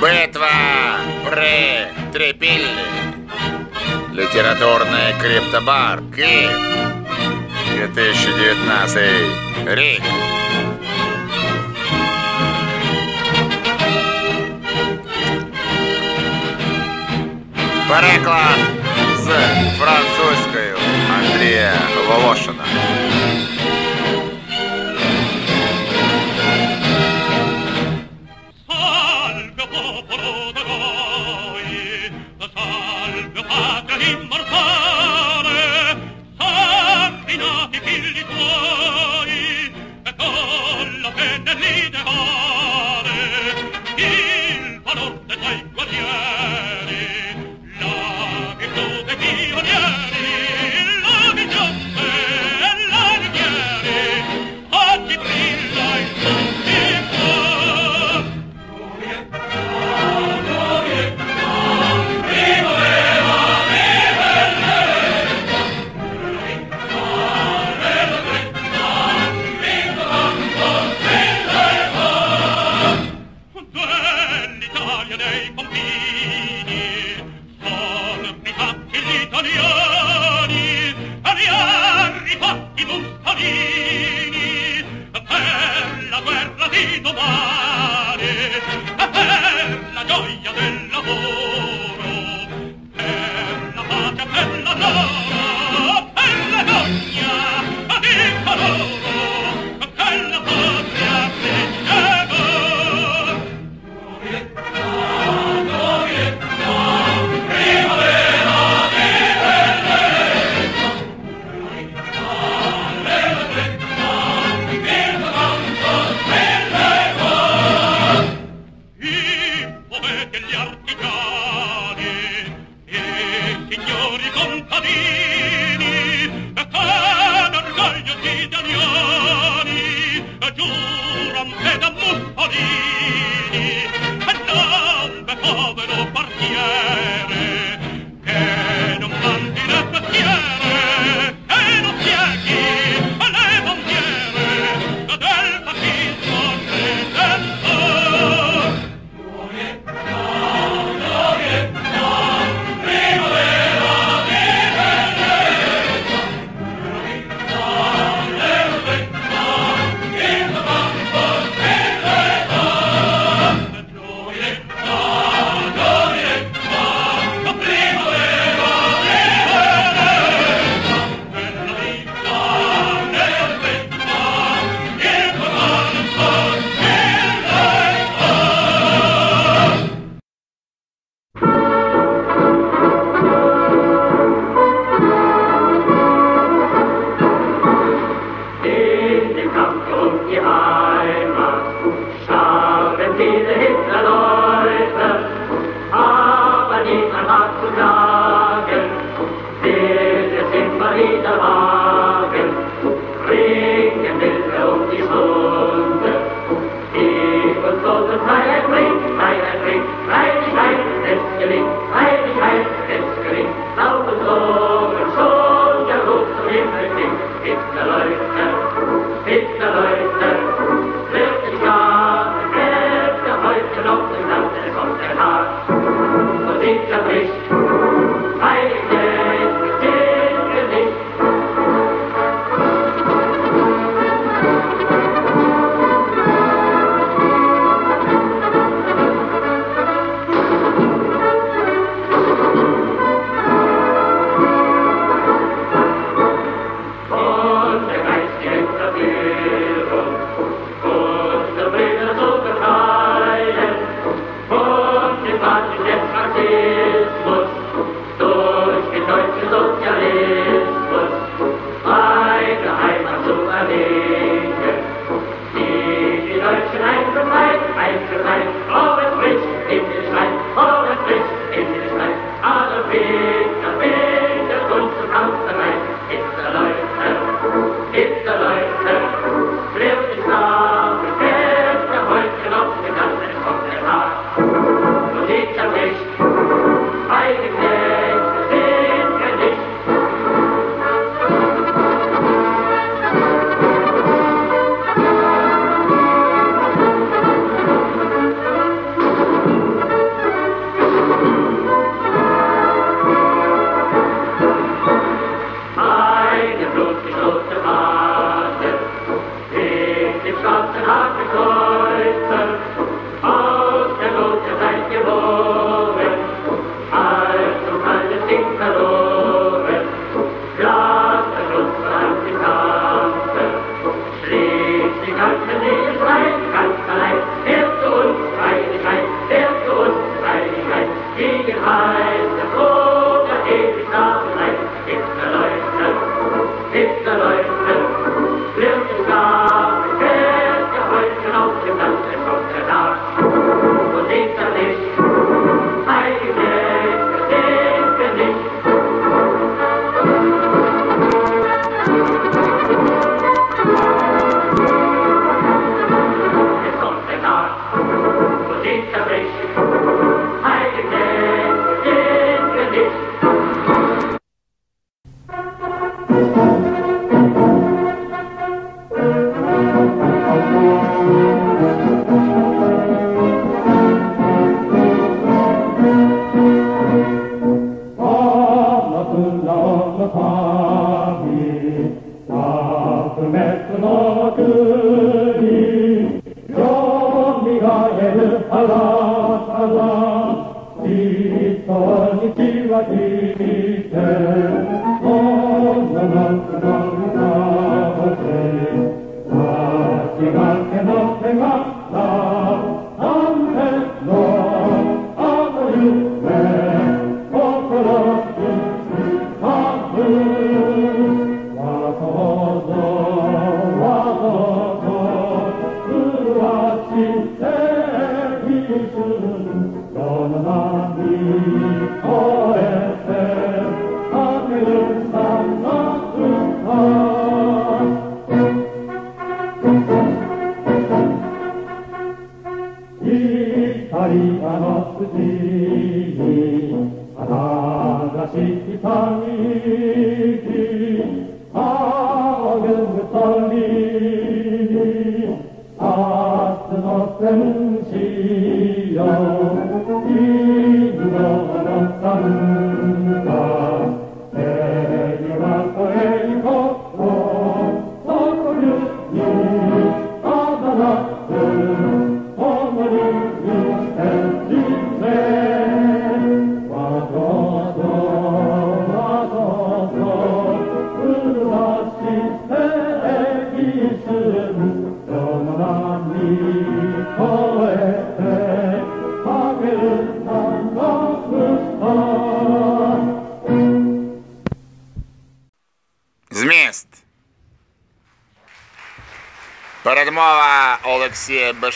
Битва при Трепилле. Литературная криптобар. Киев. 2019. Рик. Переклад з французькою Андрія Волошина.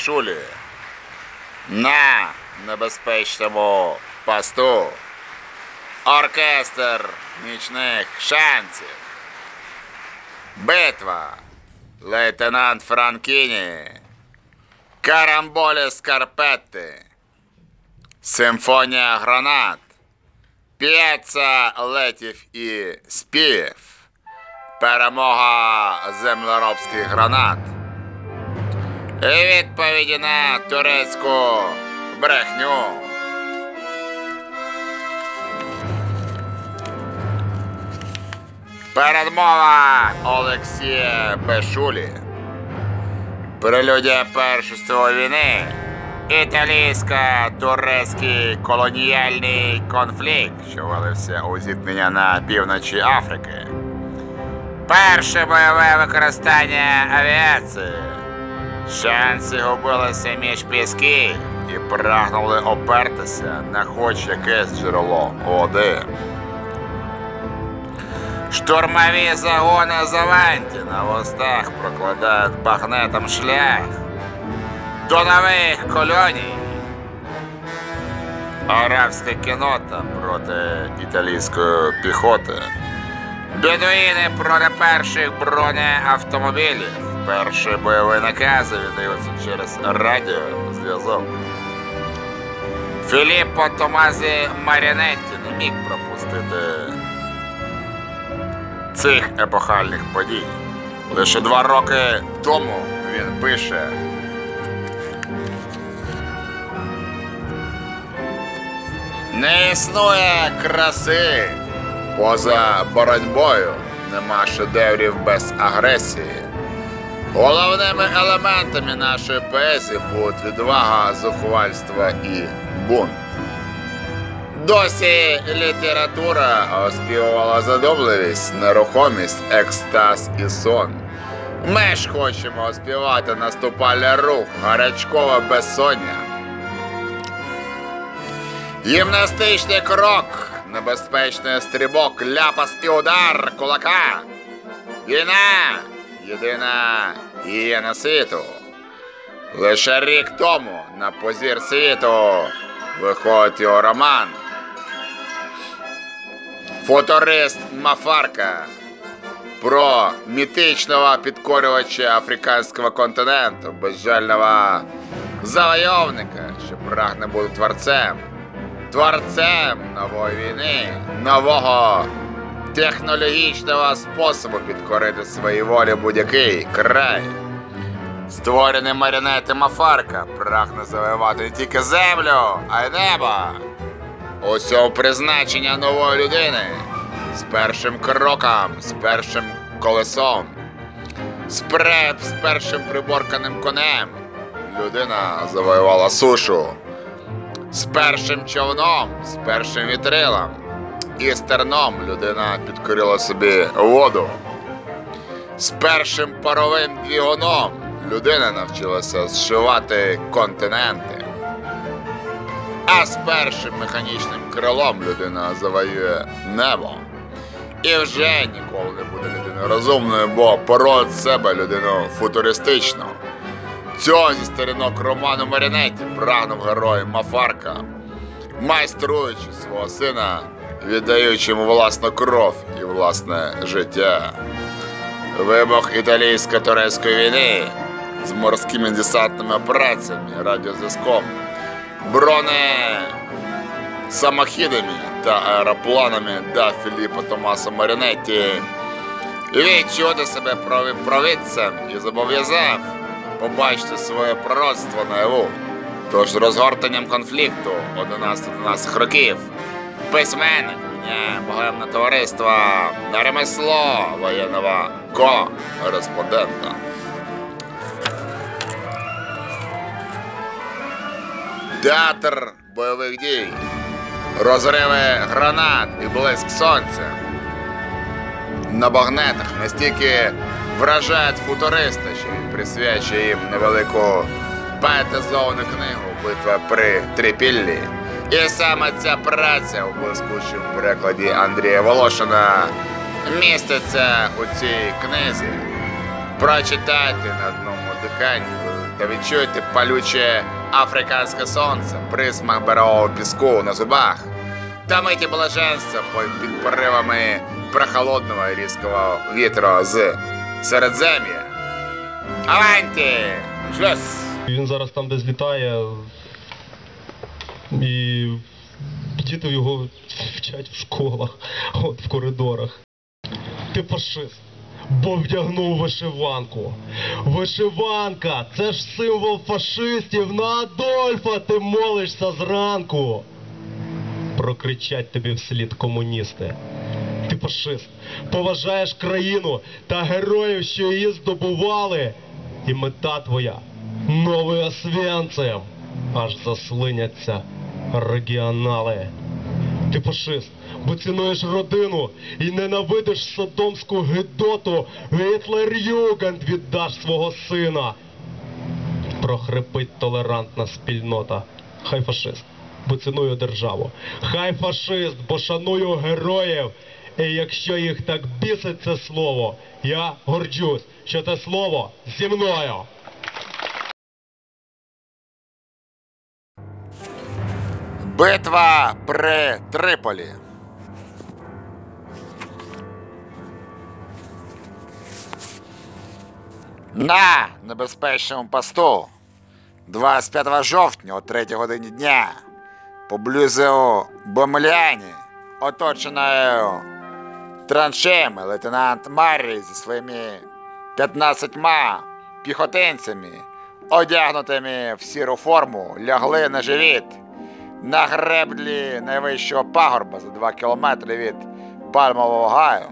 Олексія на небезпечному посту. Оркестр нічних шансів. Битва. Лейтенант Франкіні. Карамболі Скарпетти. Симфонія гранат. П'єца летів і спів. Перемога землеробських гранат. І відповіді на турецьку брехню. Передмова Олексія Бешулі. Прелюдія Першої світової війни. Італійсько-турецький колоніальний конфлікт, що вилився у зіткнення на півночі Африки. Перше бойове використання авіації. Шанси губилися між піски і прагнули опертися на хоч якесь джерело води. Штурмові загони Заванті на востах прокладають багнетом шлях до нових колоній. Арабська кінота проти італійської піхоти. Бедуїни проти перших бронеавтомобілів. Перші бойові накази віддаються через радіозв'язок. Філіппо Томазі Марінетті не міг пропустити цих епохальних подій. Лише два роки тому він пише. Не існує краси поза боротьбою, нема шедеврів без агресії. Головними елементами нашої поезії будуть відвага, зухвальство і бунт. Досі література оспівувала задумливість, нерухомість, екстаз і сон. Ми ж хочемо оспівати наступальний рух, гарячкове безсоння. Гімнастичний крок, небезпечний стрибок, ляпас і удар кулака. Війна єдина гігієна світу. Лише рік тому на позір світу виходить його роман. Футурист Мафарка про мітичного підкорювача африканського континенту, безжального завойовника, що прагне бути творцем, творцем нової війни, нового технологічного способу підкорити своїй волі будь-який край. Створений маріонети Мафарка прагне завоювати не тільки землю, а й небо. Усього призначення нової людини з першим кроком, з першим колесом, з, пре, з першим приборканим конем. Людина завоювала сушу. З першим човном, з першим вітрилом. І з терном людина підкорила собі воду. З першим паровим двигуном людина навчилася зшивати континенти. А з першим механічним крилом людина завоює небо. І вже ніколи не буде людиною розумною, бо пород себе людину футуристичну. Цього зі сторінок роману Марінеті прагнув герой Мафарка, майструючи свого сина, віддаючи йому власну кров і власне життя. Вибух італійсько-турецької війни з морськими десантними операціями, радіозв'язком, броне самохідами та аеропланами дав Філіппо Томасо Марінетті відчути себе провидцем і зобов'язав побачити своє пророцтво наяву. Тож з розгортанням конфлікту 11-12 років письменник богемне товариство ремесло воєнного кореспондента. Театр бойових дій, розриви гранат і блиск сонця. На багнетах настільки вражають футуриста, що він присвячує їм невелику поетизовану книгу Битва при Трипіллі. І саме ця праця у блискучому перекладі Андрія Волошина міститься у цій книзі. Прочитайте на одному диханні та відчуйте палюче африканське сонце, присмак берегового піску на зубах та миті блаженства під поривами прохолодного різкого вітру з Середзем'я. Аванті! Він зараз там десь літає. І діти його вчать в школах, от в коридорах. Ти фашист, бо вдягнув вишиванку. Вишиванка це ж символ фашистів. На Адольфа ти молишся зранку. Прокричать тобі вслід комуністи. Ти фашист, поважаєш країну та героїв, що її здобували. І мета твоя новий освянцем. Аж заслиняться регіонали. Ти фашист, бо цінуєш родину і ненавидиш содомську гидоту. Гітлер-Югенд віддаш свого сина. Прохрипить толерантна спільнота. Хай фашист, бо ціную державу. Хай фашист, бо шаную героїв. І якщо їх так бісить це слово, я горджусь, що це слово зі мною. Битва при Триполі. На небезпечному посту 25 жовтня о 3 годині дня поблизу Бомляні, оточеною траншеями лейтенант Маррі зі своїми 15 піхотинцями, одягнутими в сіру форму, лягли на живіт на греблі найвищого пагорба за 2 кілометри від Пальмового гаю.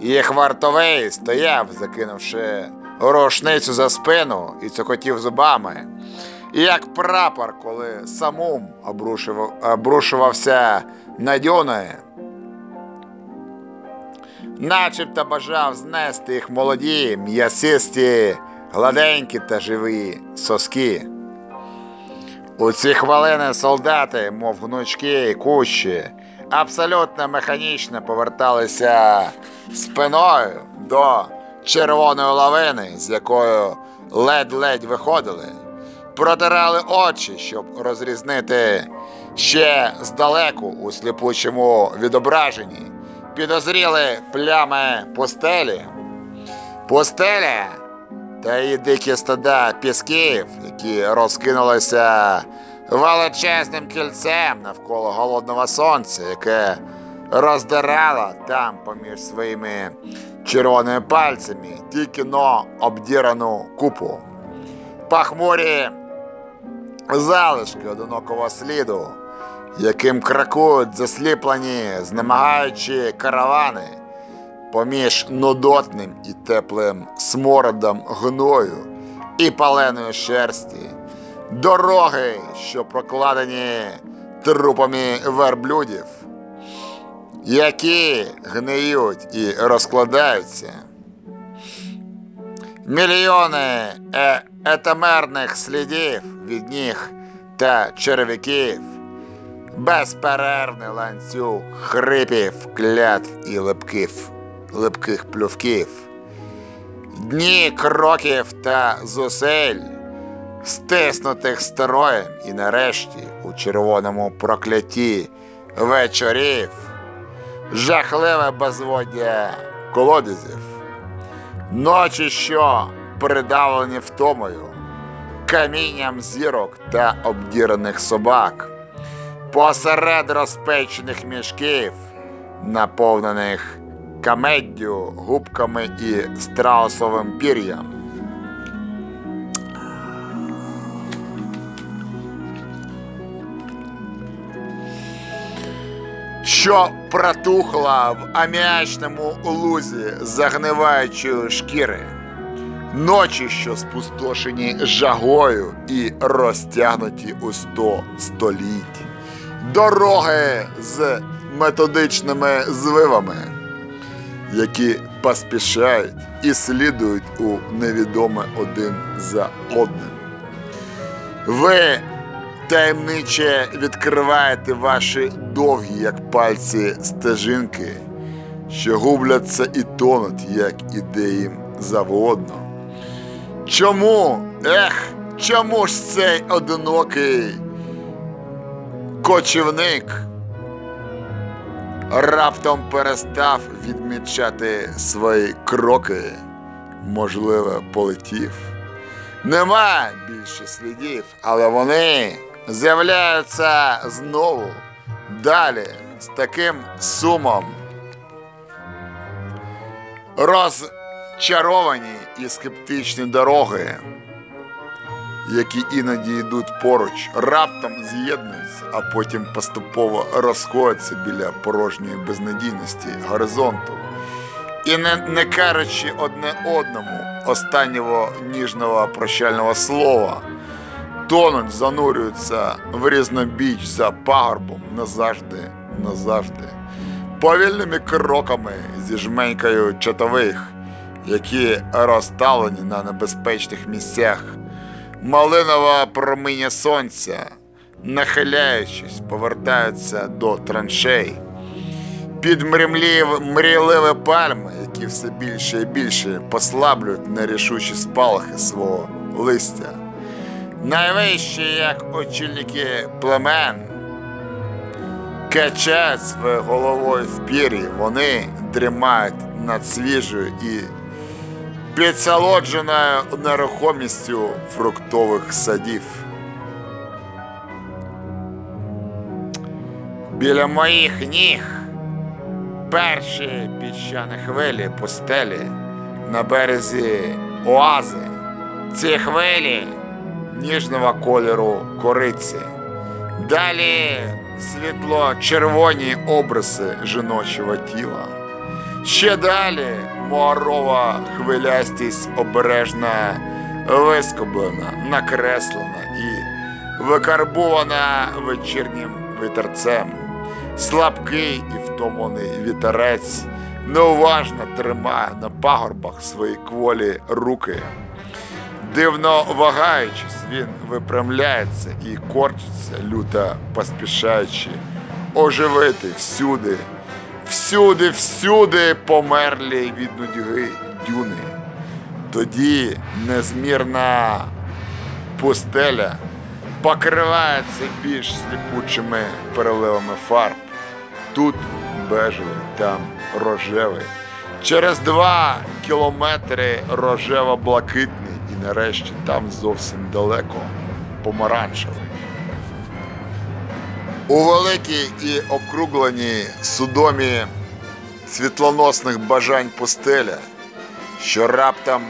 Їх вартовий стояв, закинувши рушницю за спину і цокотів зубами. І як прапор, коли самум обрушувався на дюни, начебто бажав знести їх молоді, м'ясисті, гладенькі та живі соски. У ці хвилини солдати, мов гнучки і кущі, абсолютно механічно поверталися спиною до червоної лавини, з якою ледь-ледь виходили, протирали очі, щоб розрізнити ще здалеку у сліпучому відображенні, підозріли плями постелі. Постеля та її дикі стада пісків, які розкинулися величезним кільцем навколо голодного сонця, яке роздирало там поміж своїми червоними пальцями тільки но обдірану купу. Пахмурі залишки одинокого сліду, яким кракують засліплені, знемагаючи каравани поміж нудотним і теплим смородом гною і паленої шерсті, дороги, що прокладені трупами верблюдів, які гниють і розкладаються. Мільйони е- етемерних слідів від ніг та черв'яків, безперервний ланцюг хрипів, клятв і липків, липких плювків, дні кроків та зусиль, стиснутих строєм і нарешті у червоному проклятті вечорів, жахливе безводдя колодязів. Ночі, що придавлені втомою, камінням зірок та обдіраних собак, посеред розпечених мішків, наповнених камеддю, губками і страусовим пір'ям. що протухла в аміачному лузі загниваючої шкіри. Ночі, що спустошені жагою і розтягнуті у сто століть. Дороги з методичними звивами, які поспішають і слідують у невідоме один за одним. Ви таємниче відкриваєте ваші довгі, як пальці, стежинки, що губляться і тонуть, як іде їм завгодно. Чому, ех, чому ж цей одинокий кочівник раптом перестав відмічати свої кроки, можливо, полетів? Нема більше слідів, але вони з'являються знову далі з таким сумом. Розчаровані і скептичні дороги, які іноді йдуть поруч, раптом з'єднуються, а потім поступово розходяться біля порожньої безнадійності горизонту. І не, не кажучи одне одному останнього ніжного прощального слова, тонуть, занурюються в різнобіч за пагорбом назавжди, назавжди, повільними кроками зі жменькою чатових, які розставлені на небезпечних місцях, малинове проміння сонця, нахиляючись, повертаються до траншей. Під мрійливі пальми, які все більше і більше послаблюють нерішучі спалахи свого листя. Найвищі, як очільники племен, качають своєю головою в пір'ї, вони дрімають над свіжою і підсолодженою нерухомістю фруктових садів. Біля моїх ніг перші піщані хвилі пустелі на березі оази. Ці хвилі ніжного кольору кориці. Далі світло червоні обриси жіночого тіла. Ще далі муарова хвилястість обережно вискоблена, накреслена і викарбована вечірнім вітерцем. Слабкий і втомлений вітерець неуважно тримає на пагорбах свої кволі руки. Дивно вагаючись, він випрямляється і корчиться, люто поспішаючи, оживити всюди, всюди, всюди померлі від нудьги дюни. Тоді незмірна пустеля покривається більш сліпучими переливами фарб. Тут бежевий, там рожевий. Через два кілометри рожево-блакитний і нарешті там зовсім далеко помаранчевий. У великій і округленій судомі світлоносних бажань пустеля, що раптом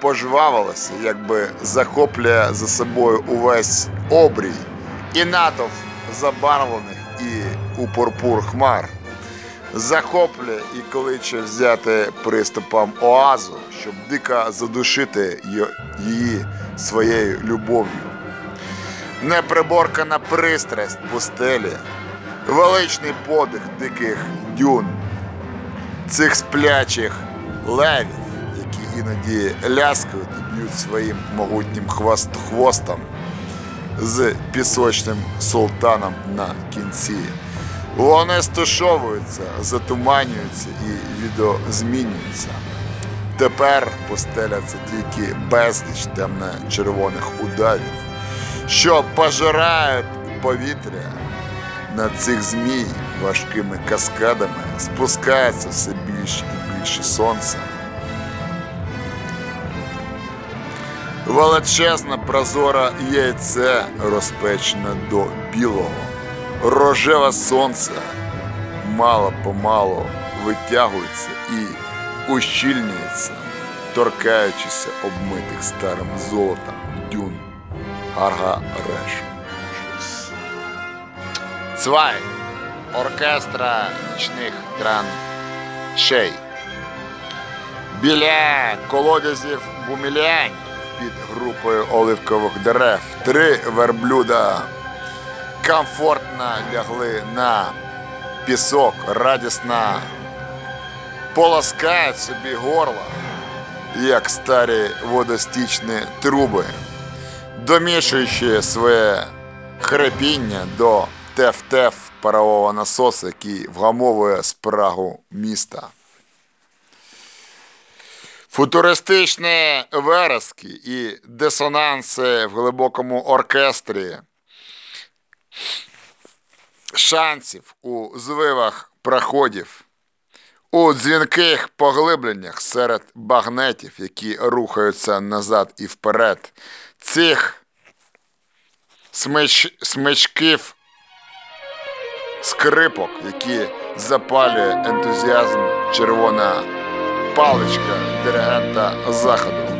пожвавилося, якби захоплює за собою увесь обрій і натовп забарвлених і у пурпур хмар. Захоплює і кличе взяти приступом оазу, щоб дико задушити її своєю любов'ю. Неприборкана пристрасть пустелі, величний подих диких дюн, цих сплячих левів, які іноді ляскають і б'ють своїм могутнім хвост, хвостом з пісочним султаном на кінці. Вони стушовуються, затуманюються і відозмінюються. Тепер пустеля це тільки безліч темно-червоних ударів, що пожирають повітря. На цих змій важкими каскадами спускається все більше і більше сонця. Величезне прозоре яйце розпечене до білого. Рожеве сонце мало помалу витягується і ущільнюється, торкаючися обмитих старим золотом Арга Решу. Цвай. Оркестра нічних траншей. Біля колодязів Бумілянь під групою оливкових дерев три верблюда комфортно лягли на пісок, радісно полоскають собі горло, як старі водостічні труби, домішуючи своє хрипіння до теф-теф парового насосу, який вгамовує спрагу міста. Футуристичні верески і дисонанси в глибокому оркестрі шансів у звивах проходів, у дзвінких поглибленнях серед багнетів, які рухаються назад і вперед, цих смич, смичків скрипок, які запалює ентузіазм червона паличка диригента заходу.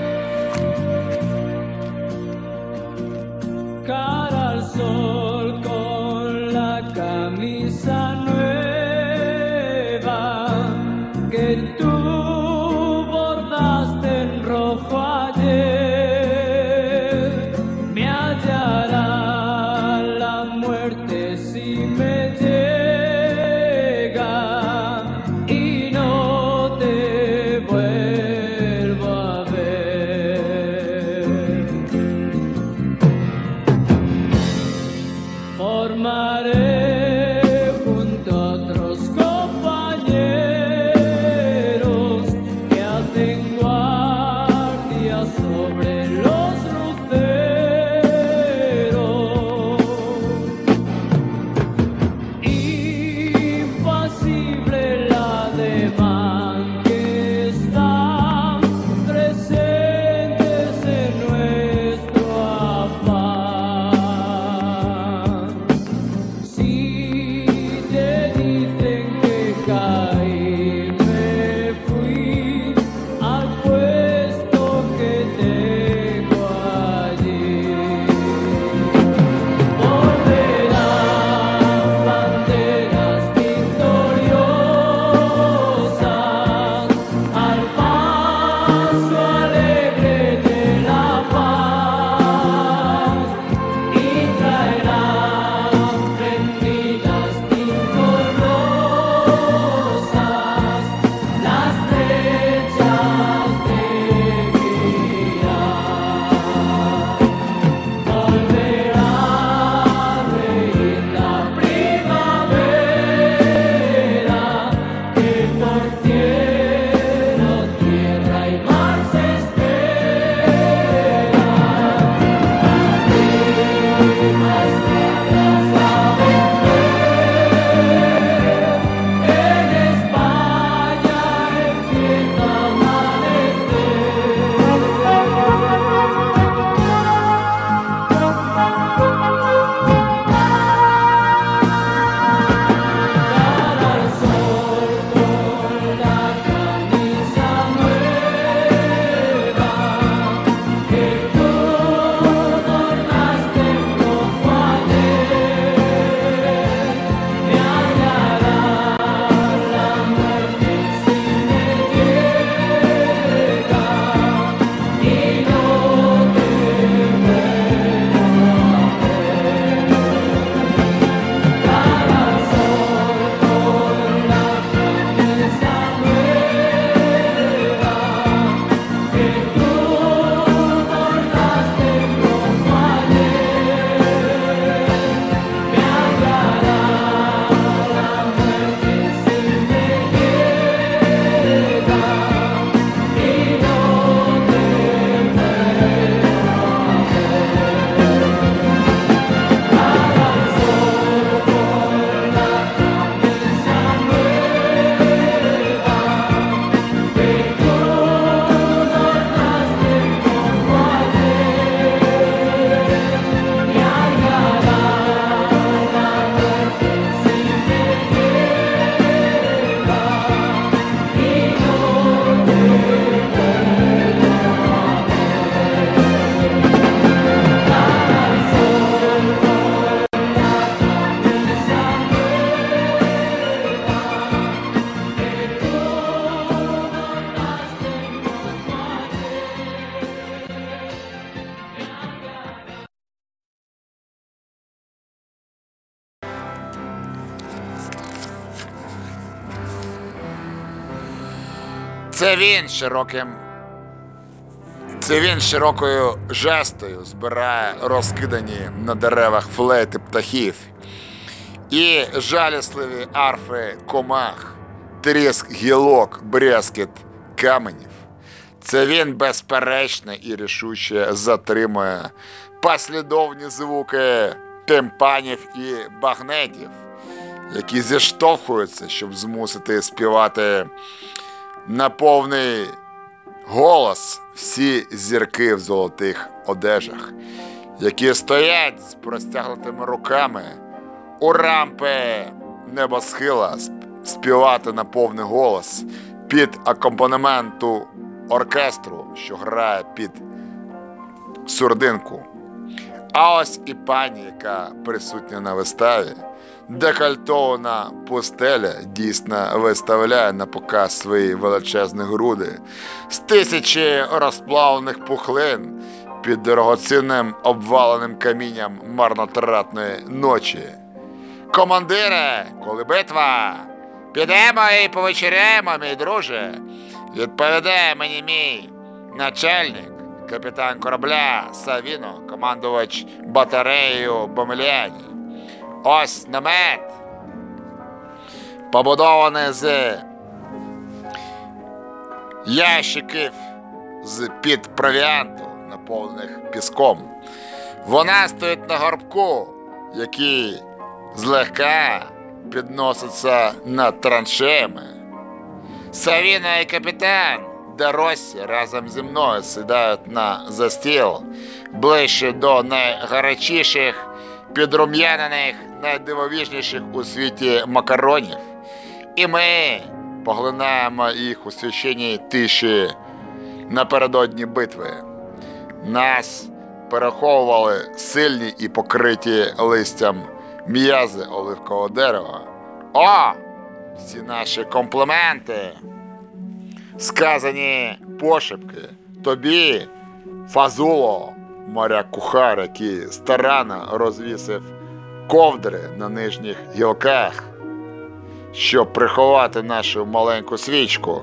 Це він широким. Це він широкою жестою збирає розкидані на деревах флейти птахів і жалісливі арфи комах, тріск гілок, брязкіт каменів. Це він безперечно і рішуче затримує послідовні звуки тимпанів і багнетів, які зіштовхуються, щоб змусити співати на повний голос всі зірки в золотих одежах, які стоять з простягнутими руками у рампи небосхила співати на повний голос під акомпанементу оркестру, що грає під сурдинку. А ось і пані, яка присутня на виставі, декольтована пустеля дійсно виставляє на показ свої величезні груди з тисячі розплавлених пухлин під дорогоцінним обваленим камінням марнотратної ночі. Командире, коли битва, підемо і повечеряємо, мій друже. Відповідає мені мій начальник, капітан корабля Савіно, командувач батареєю Бомельяні. Ось намет, побудований з ящиків з під провіанту, наповнених піском. Вона стоїть на горбку, який злегка підноситься над траншеями. Савіна і капітан Доросі разом зі мною сідають на застіл ближче до найгарячіших, підрум'янених, найдивовижніших у світі макаронів. І ми поглинаємо їх у священній тиші напередодні битви. Нас переховували сильні і покриті листям м'язи оливкового дерева. О! Всі наші компліменти, сказані пошепки, тобі, Фазуло, моряк кухар, який старанно розвісив ковдри на нижніх гілках, щоб приховати нашу маленьку свічку,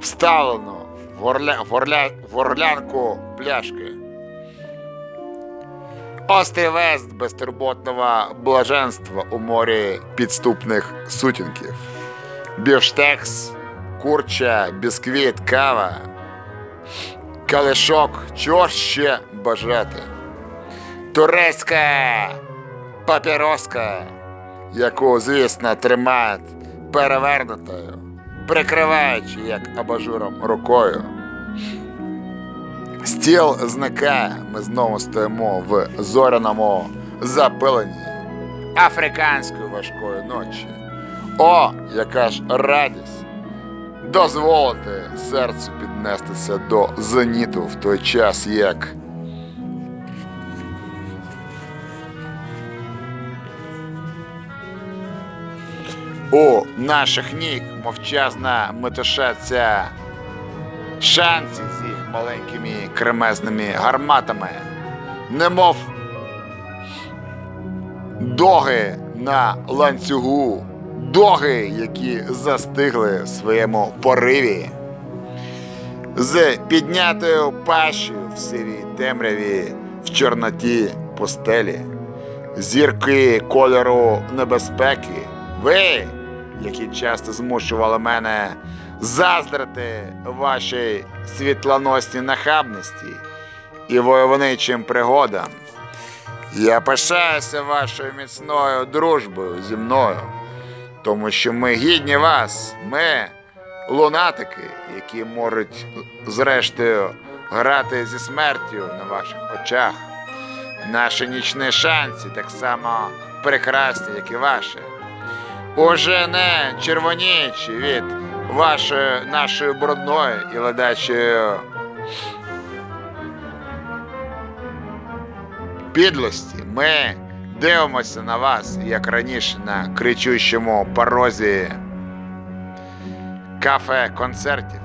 вставлену в, горля... в, горля... в горлянку пляшки. Острівест безтурботного блаженства у морі підступних сутінків. Бівштекс, курча, бісквіт, кава, калишок, чого ще бажати. Турецька папіроска, яку, звісно, тримають перевернутою, прикриваючи як абажуром рукою. Стіл зникає, ми знову стоїмо в зоряному запиленні африканської важкої ночі. О, яка ж радість! Дозволити серцю піднестися до зеніту в той час, як у наших ніг мовчазна метушаться шанці з їх маленькими кремезними гарматами, немов доги на ланцюгу, доги, які застигли в своєму пориві. З піднятою пащею в сивій темряві в чорноті постелі, зірки кольору небезпеки, ви, які часто змушували мене заздрити вашій світлоносній нахабності і войовничим пригодам. Я пишаюся вашою міцною дружбою зі мною, тому що ми гідні вас, ми лунатики, які можуть зрештою грати зі смертю на ваших очах. Наші нічні шанси так само прекрасні, як і ваші. Уже не червоніючи від вашої нашої брудної і ледачої підлості. Ми дивимося на вас, як раніше на кричущому порозі кафе-концертів.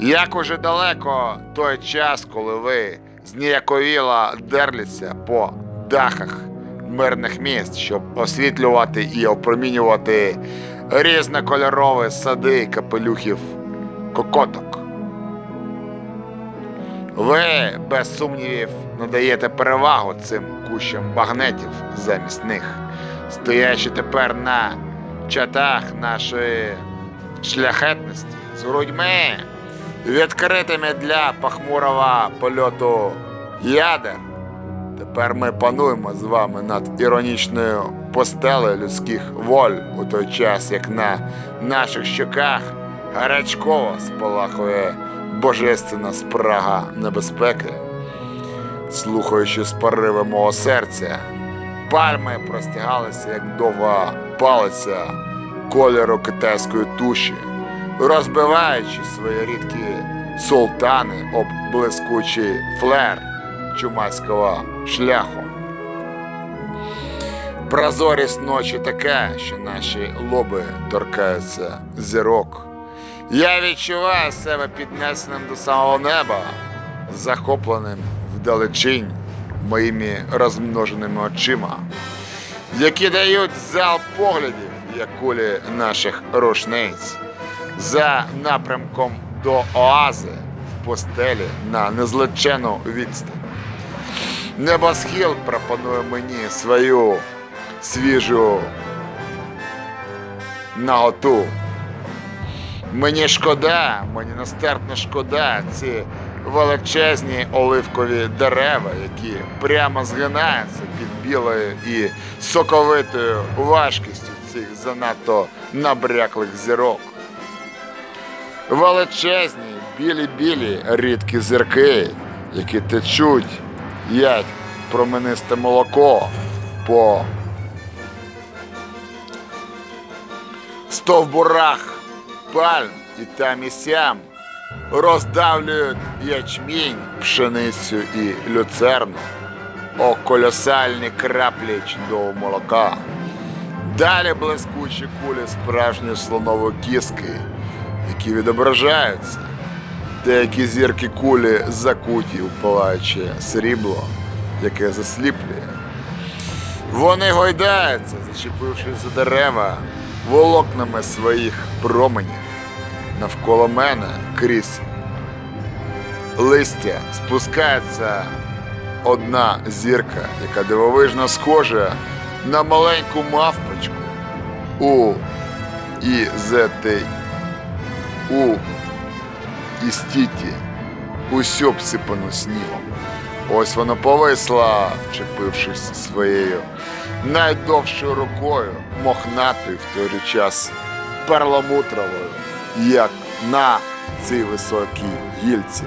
Як уже далеко той час, коли ви зніяковіло дерліся по дахах мирних міст, щоб освітлювати і опромінювати різнокольорові сади капелюхів кокоток. Ви, без сумнівів, надаєте перевагу цим кущам багнетів замість них, стоячи тепер на чатах нашої шляхетності з грудьми, відкритими для похмурого польоту ядер. Тепер ми пануємо з вами над іронічною постелею людських воль у той час, як на наших щоках гарячково спалахує божественна спрага небезпеки. Слухаючи з пориви мого серця, пальми простягалися, як довга палиця кольору китайської туші, розбиваючи свої рідкі султани об блискучий флер чумацького шляху. Прозорість ночі така, що наші лоби торкаються зірок. Я відчуваю себе піднесеним до самого неба, захопленим вдалечінь моїми розмноженими очима, які дають зал поглядів, як кулі наших рушниць, за напрямком до оази в постелі на незлечену відстань. Небосхил пропонує мені свою свіжу наготу. Мені шкода, мені нестерпно шкода ці величезні оливкові дерева, які прямо згинаються під білою і соковитою важкістю цих занадто набряклих зірок. Величезні білі-білі рідкі зірки, які течуть, як променисте молоко по стовбурах пальм і там і сям роздавлюють ячмінь, пшеницю і люцерну, о колосальні краплі чудового молока. Далі блискучі кулі справжньої слонової кіски, які відображаються. Деякі зірки кулі закуті у палаюче срібло, яке засліплює. Вони гойдаються, зачепившись за дерева волокнами своїх променів. Навколо мене крізь листя спускається одна зірка, яка дивовижно схожа на маленьку мавпочку у ізети у істіті, усю обсипану снігом. Ось вона повисла, вчепившись своєю найдовшою рукою, мохнатою в той же час перламутровою, як на цій високій гільці.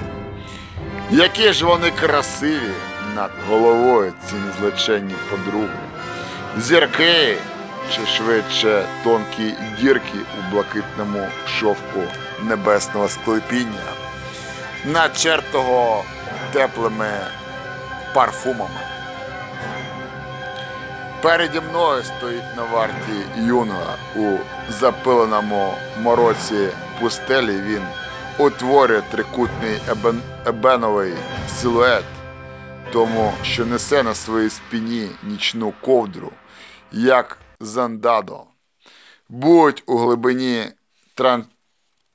Які ж вони красиві над головою ці незлеченні подруги. Зірки, чи швидше тонкі дірки у блакитному шовку небесного склепіння, начертого теплими парфумами. Переді мною стоїть на варті юнга у запиленому мороці пустелі. Він утворює трикутний ебен, ебеновий силует, тому що несе на своїй спині нічну ковдру, як зандадо. Будь у глибині тран...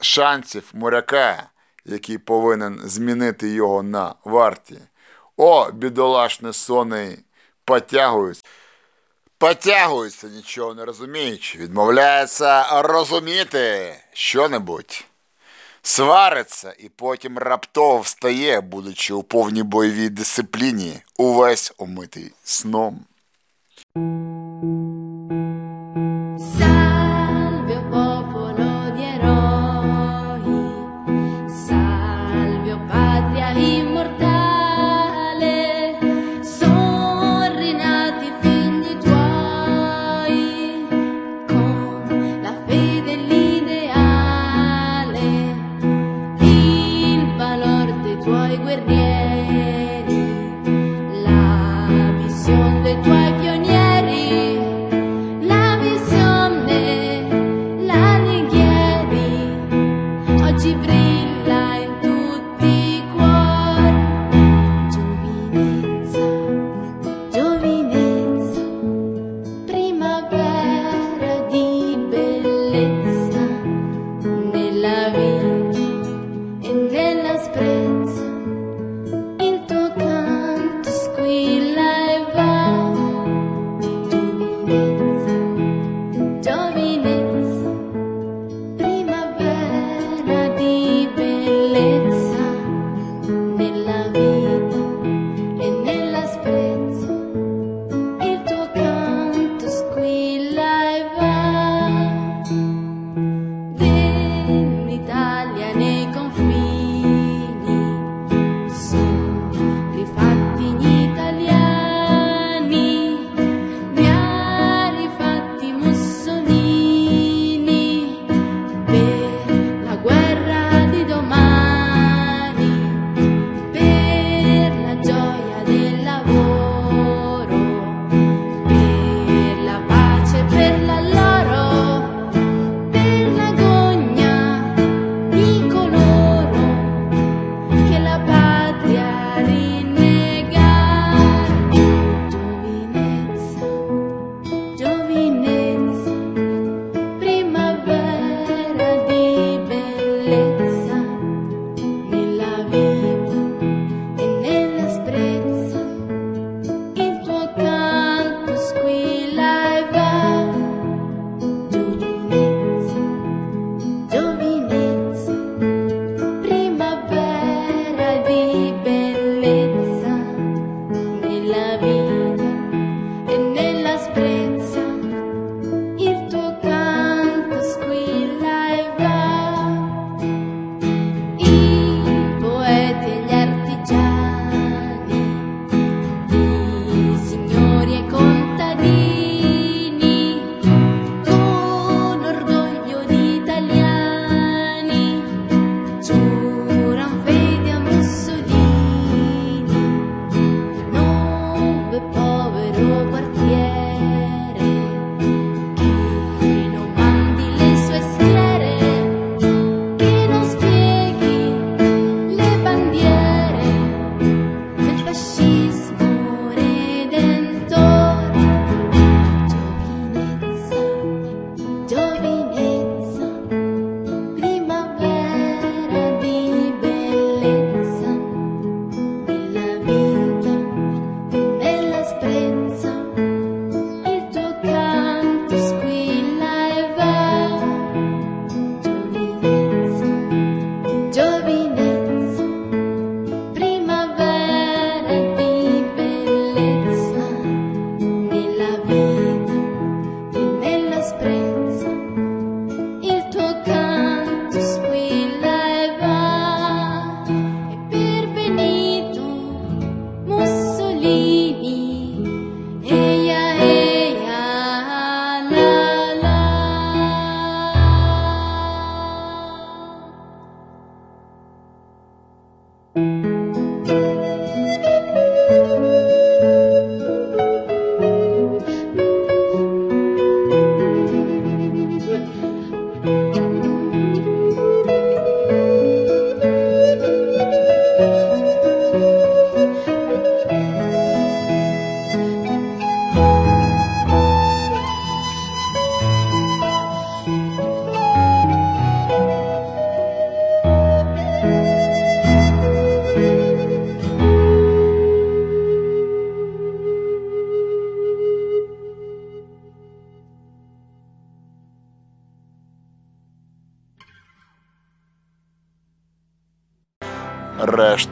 шансів моряка, який повинен змінити його на варті. О, бідолашне сони, потягуюсь. Потягується, нічого не розуміючи, відмовляється розуміти що-небудь. Свариться і потім раптово встає, будучи у повній бойовій дисципліні, увесь омитий сном.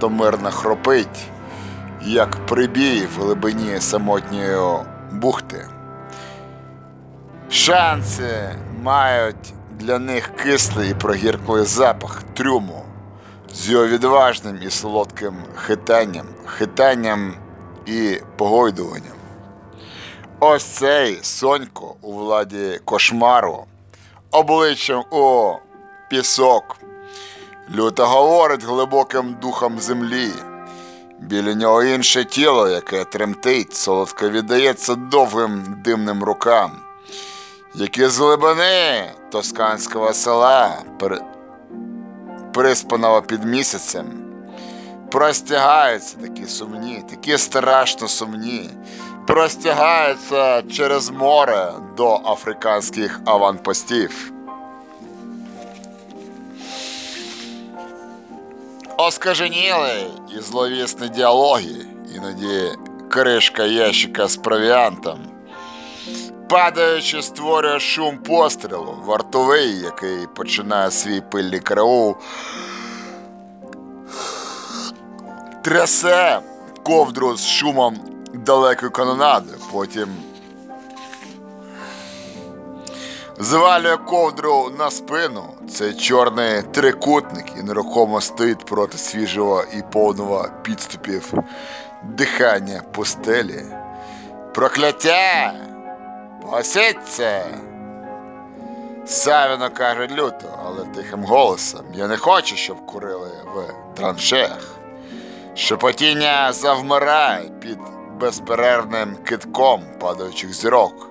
просто мирно хропить, як прибій в глибині самотньої бухти. Шанси мають для них кислий і прогірклий запах трюму з його відважним і солодким хитанням, хитанням і погойдуванням. Ось цей сонько у владі кошмару, обличчям у пісок люто говорить глибоким духом землі. Біля нього інше тіло, яке тремтить, солодко віддається довгим димним рукам, які з глибини тосканського села, при... приспаного під місяцем, простягаються такі сумні, такі страшно сумні, простягаються через море до африканських аванпостів. оскаженіли і зловісні діалоги, іноді кришка ящика з провіантом. Падаючи, створює шум пострілу, вартовий, який починає свій пильний караул, трясе ковдру з шумом далекої канонади, потім звалює ковдру на спину. Цей чорний трикутник і нерухомо стоїть проти свіжого і повного підступів дихання пустелі. Прокляття! Погасіть це! Савіно каже люто, але тихим голосом. Я не хочу, щоб курили в траншеях. Шепотіння завмирає під безперервним китком падаючих зірок,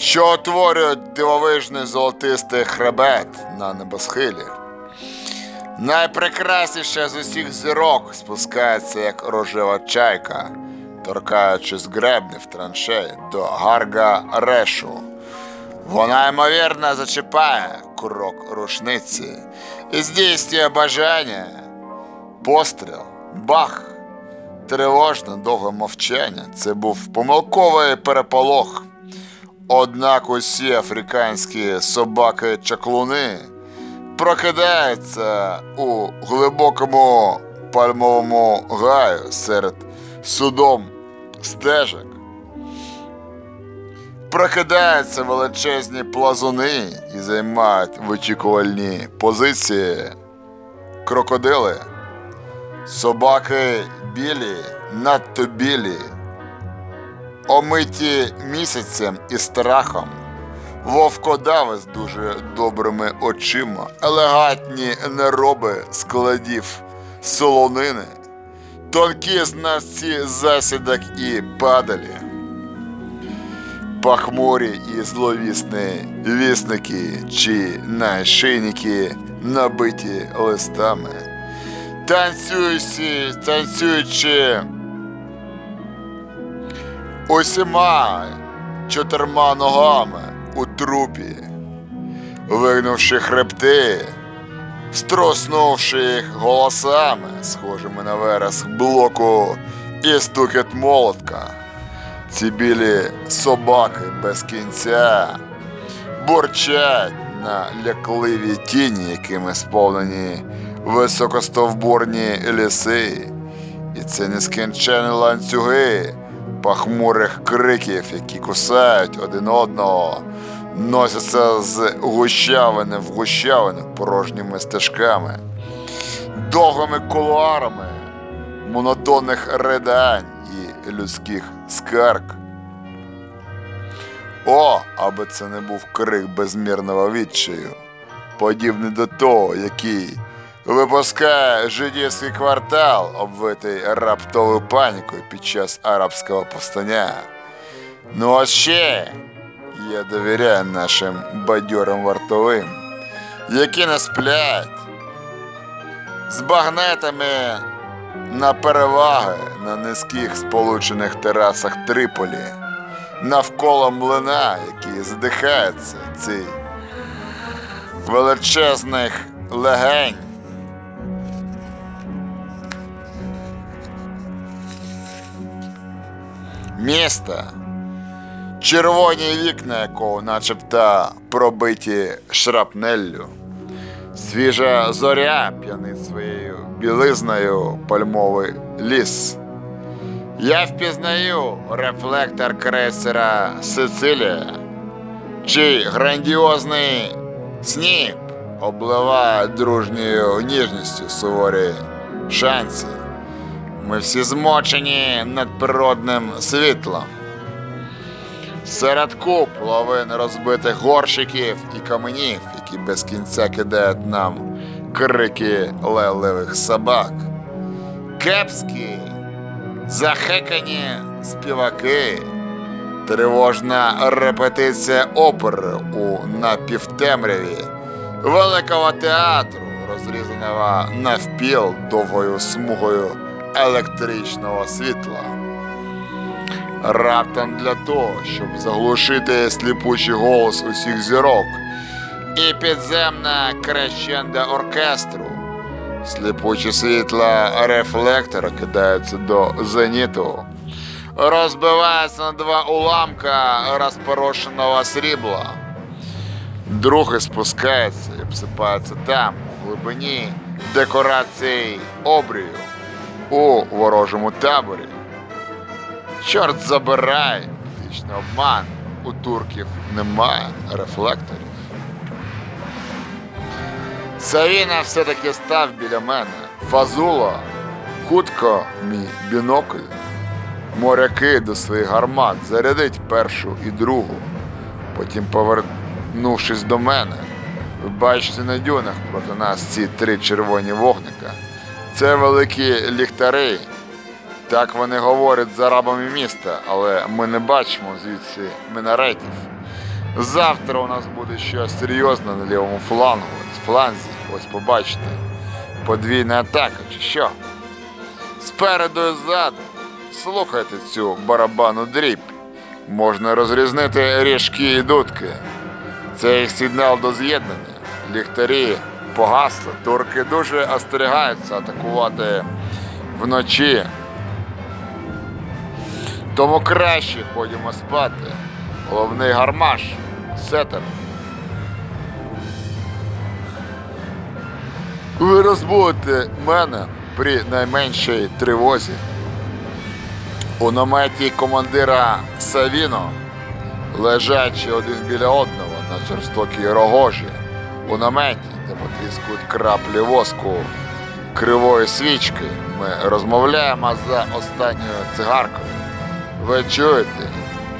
що утворюють дивовижний золотистий хребет на небосхилі. Найпрекрасніша з усіх зірок спускається, як рожева чайка, торкаючись гребнів траншей до гарга решу. Вона, ймовірно, зачіпає курок рушниці і здійснює бажання. Постріл, бах, тривожне довге мовчання. Це був помилковий переполох. Однак усі африканські собаки-чаклуни прокидаються у глибокому пальмовому гаю серед судом стежок. Прокидаються величезні плазуни і займають вичікувальні позиції. Крокодили, собаки білі, надто білі, омиті місяцем і страхом. Вовкодави з дуже добрими очима, елегантні нероби складів солонини, тонкі знавці засідок і падалі, пахмурі і зловісні вісники чи найшийники, набиті листами, танцюючи, танцюючи усіма чотирма ногами у трупі, вигнувши хребти, струснувши їх голосами, схожими на вереск блоку і стукіт молотка. Ці білі собаки без кінця бурчать на лякливі тіні, якими сповнені високостовбурні ліси. І це нескінчені ланцюги пахмурих криків, які кусають один одного, носяться з гущавини в гущавину порожніми стежками, довгими кулуарами, монотонних ридань і людських скарг. О, аби це не був крик безмірного відчаю, подібний до того, який випускає жидівський квартал, обвитий раптовою панікою під час арабського повстання. Ну а ще я довіряю нашим бадьорим вартовим, які не сплять з багнетами на переваги на низьких сполучених терасах Триполі, навколо млина, який задихається цей величезних легень. Міста, червоні вікна якого начебто пробиті шрапнеллю. Свіжа зоря п'янить своєю білизною пальмовий ліс. Я впізнаю рефлектор крейсера Сицилія, чий грандіозний сніп обливає дружньою ніжністю суворі шанси. Ми всі змочені надприродним світлом. Серед куб лавин розбитих горщиків і каменів, які без кінця кидають нам крики леливих собак. Кепські, захекані співаки, тривожна репетиція опери у напівтемряві великого театру, розрізаного навпіл довгою смугою електричного світла. Раптом для того, щоб заглушити сліпучий голос усіх зірок і підземна крещенда оркестру, сліпучі світла рефлектора кидаються до зеніту, розбивається на два уламка розпорошеного срібла. Другий спускається і обсипається там, у глибині декорацій обрію у ворожому таборі. Чорт забирай, медичний обман. У турків немає рефлекторів. Савіна все-таки став біля мене. Фазула, хутко мій бінокль. Моряки до своїх гармат зарядить першу і другу. Потім, повернувшись до мене, ви бачите на дюнах проти нас ці три червоні вогника. Це великі ліхтари. Так вони говорять за рабами міста, але ми не бачимо звідси мінаретів. Завтра у нас буде щось серйозне на лівому флангу, фланзі. Ось побачите. Подвійна атака чи що? Спереду і ззаду. Слухайте цю барабану дріб. Можна розрізнити ріжки і дудки. Це їх сигнал до з'єднання. Ліхтарі погасли. Турки дуже остерігаються атакувати вночі. Тому краще ходімо спати. Головний гармаш. Сетер. Ви розбудете мене при найменшій тривозі. У наметі командира Савіно, лежачи один біля одного на жорстокій рогожі, у наметі, потріскують краплі воску кривої свічки, ми розмовляємо за останньою цигаркою. Ви чуєте,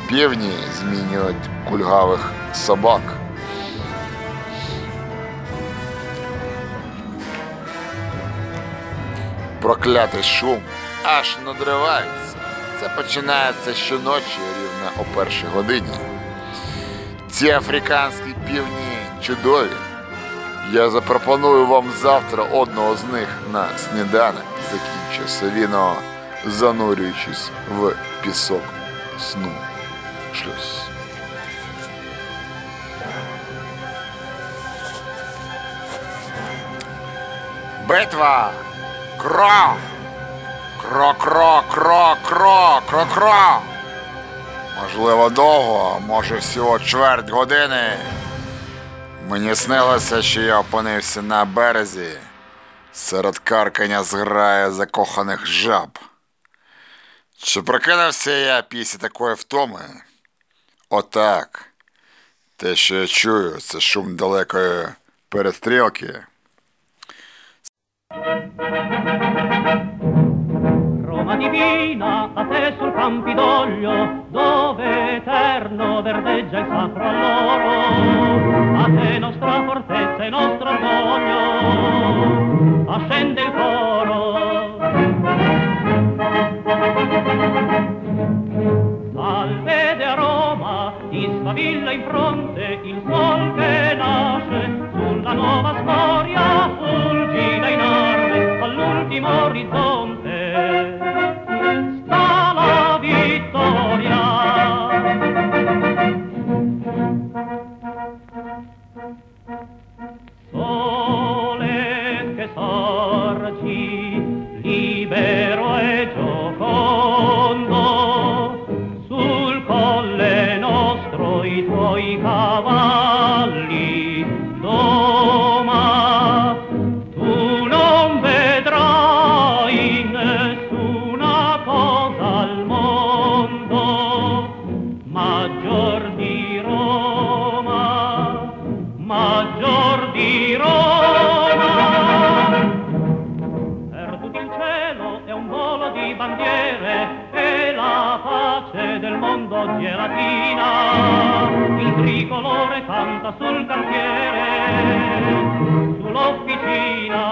півні змінюють кульгавих собак. Проклятий шум аж надривається. Це починається щоночі рівно о першій годині. Ці африканські півні чудові. Я запропоную вам завтра одного з них на сніданок, закінчив Савіно, занурюючись в пісок сну. Шлюз. Битва! Кро! Кро, кро, кро, кро, кро, кро. Можливо, довго, може всього чверть години. Мені снилося, що я опинився на березі серед каркання зграє закоханих жаб. Чи прокинувся я після такої втоми? Отак. Те, що я чую, це шум далекої перестрілки. Roma divina, a te sul Campidoglio, dove eterno verdeggia il sacro alloro. A te nostra fortezza e nostro orgoglio, ascende il coro. Salve a Roma, ti sfavilla in fronte il sol che nasce sulla nuova storia, fulgida in arme all'ultimo orizzonte. Sul cantiere, sull'officina.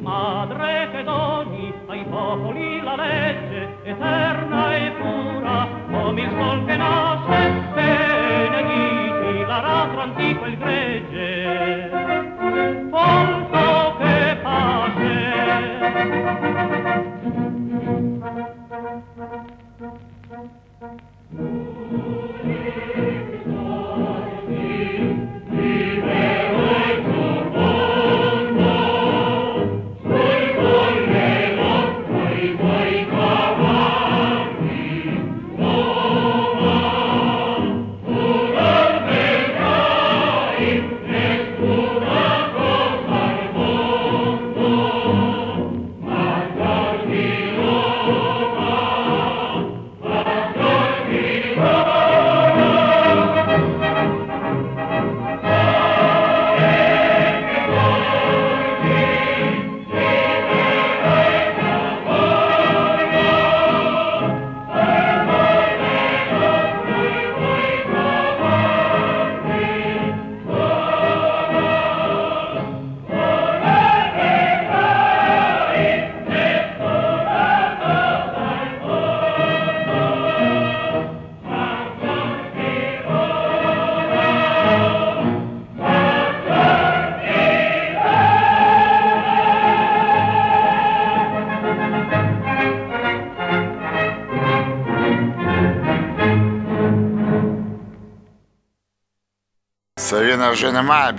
Madre che doni ai popoli la legge eterna e pura, come il sol che nasce, benediti l'aratro antico e il gregge, folto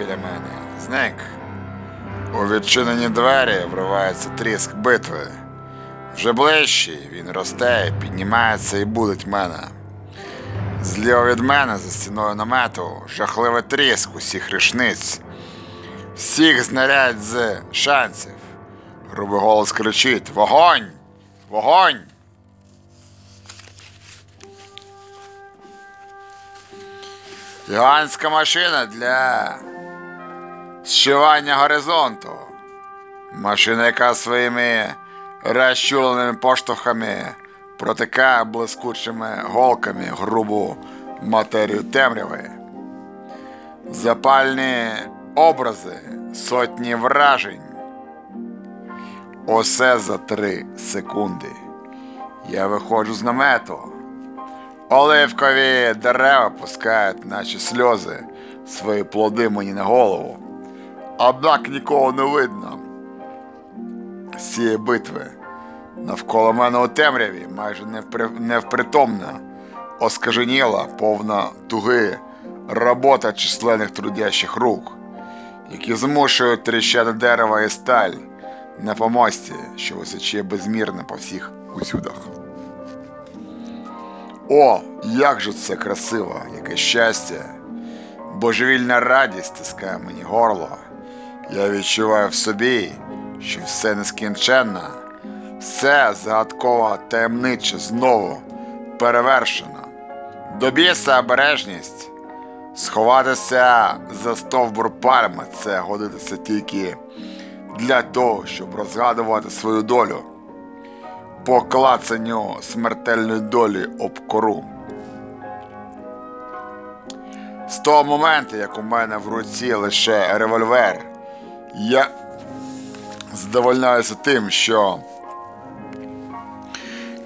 Біля мене. Зник. У відчинені двері вривається тріск битви. Вже ближчий він росте, піднімається і будить мене. Зліва від мене за стіною намету жахливий тріск усіх рушниць. Всіх знарядь з шансів. Грубий голос кричить: Вогонь! Вогонь! Гігантська машина для зшивання горизонту. Машина, яка своїми розчуленими поштовхами протикає блискучими голками грубу матерію темряви. Запальні образи, сотні вражень. Усе за три секунди. Я виходжу з намету. Оливкові дерева пускають, наче сльози, свої плоди мені на голову. Однак нікого не видно з цієї битви. Навколо мене у темряві, майже невпритомна, оскаженіла, повна туги, робота численних трудящих рук, які змушують тріщати дерева і сталь на помості, що височіє безмірно по всіх усюдах. О, як же це красиво, яке щастя! Божевільна радість стискає мені горло. Я відчуваю в собі, що все нескінченно, все загадково таємниче знову перевершено. До біса обережність. Сховатися за стовбур пальми це годитися тільки для того, щоб розгадувати свою долю по клацанню смертельної долі об кору. З того моменту, як у мене в руці лише револьвер, я задовольняюся тим, що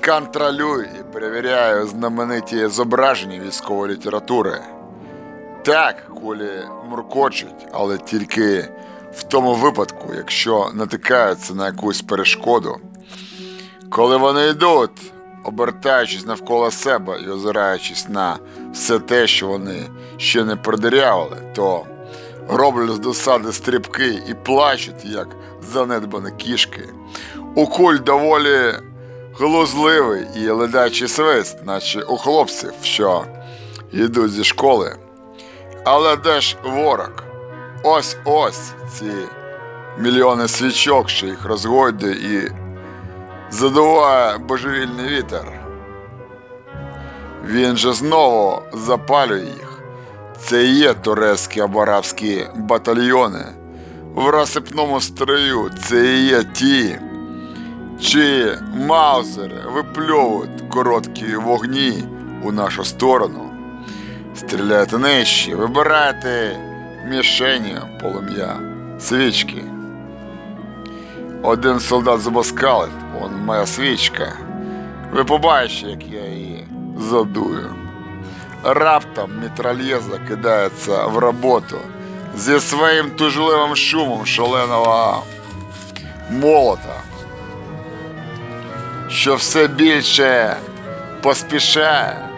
контролюю і перевіряю знамениті зображення військової літератури. Так, кулі муркочуть, але тільки в тому випадку, якщо натикаються на якусь перешкоду. Коли вони йдуть, обертаючись навколо себе і озираючись на все те, що вони ще не продирявили, то роблять з досади стрибки і плачуть, як занедбані кішки. У куль доволі глузливий і ледачий свист, наче у хлопців, що йдуть зі школи. Але де ж ворог? Ось ось ці мільйони свічок, що їх розгойдує і задуває божевільний вітер. Він же знову запалює їх. Це і є турецькі або арабські батальйони. В розсипному строю це і є ті, чи маузери випльовують короткі вогні у нашу сторону. Стріляйте нижче, вибирайте мішені полум'я, свічки. Один солдат зубоскалить, он моя свічка. Ви побачите, як я її задую. Раптом мітральєза кидається в роботу зі своїм тужливим шумом шаленого молота, що все більше поспішає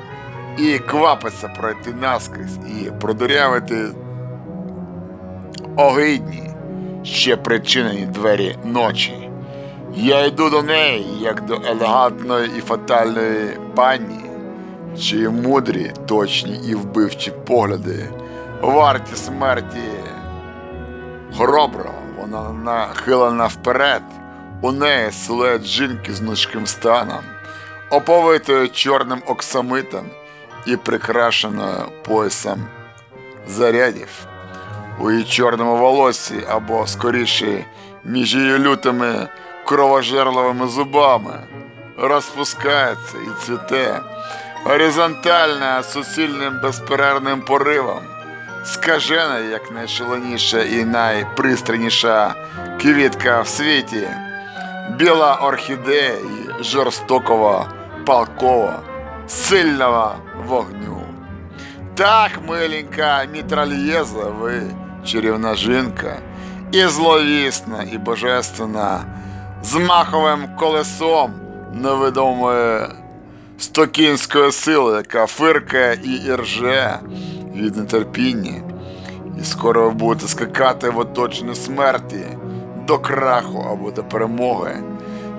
і квапиться пройти наскрізь і продурявити огидні ще причинені двері ночі. Я йду до неї, як до елегантної і фатальної пані, чиї мудрі, точні і вбивчі погляди, варті смерті. Хоробро, вона нахилена вперед, у неї силует жінки з низьким станом, оповитою чорним оксамитом і прикрашеною поясом зарядів. У її чорному волосі або скоріше між її лютими кровожерливими зубами розпускається і цвіте горизонтальна суцільним безперервним поривом, скажена як найшаленіша і найпристраніша квітка в світі, біла орхідея і жорстокого палкова, сильного вогню. Так, миленька мітральєза, ви чарівна жінка, і зловісна, і божественна, з маховим колесом невидомої стокінської сили, яка фиркає і ірже від нетерпіння. І скоро ви будете скакати в оточенні смерті до краху або до перемоги.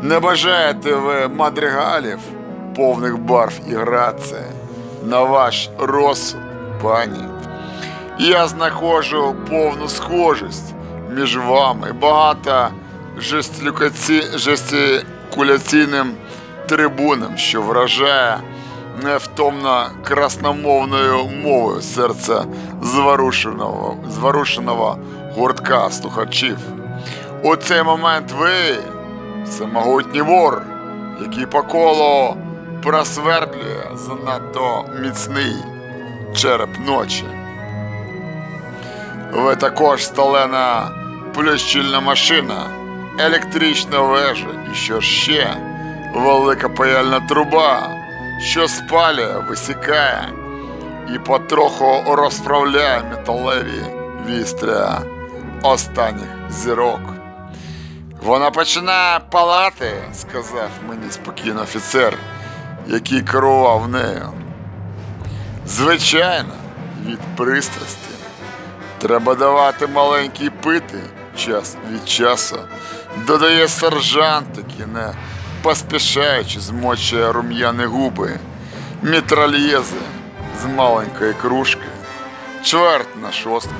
Не бажаєте ви мадригалів, повних барв і грації, на ваш розсуд, пані. Я знаходжу повну схожість між вами, багато жестикуляці- жестикуляційним трибуном, що вражає невтомно красномовною мовою серця зворушеного, зворушеного гуртка слухачів. У цей момент ви це могутній вор, який по колу просвердлює занадто міцний череп ночі. Ви також сталена плющільна машина, електрична вежа і що ще велика паяльна труба, що спалює, висікає і потроху розправляє металеві вістря останніх зірок. Вона починає палати, сказав мені спокійно офіцер, який керував нею. Звичайно, від пристрасті. Треба давати маленький пити час від часу. Додає сержант, який не поспішаючи змочує рум'яні губи, мітральєзи з маленької кружки, чверть на шостку.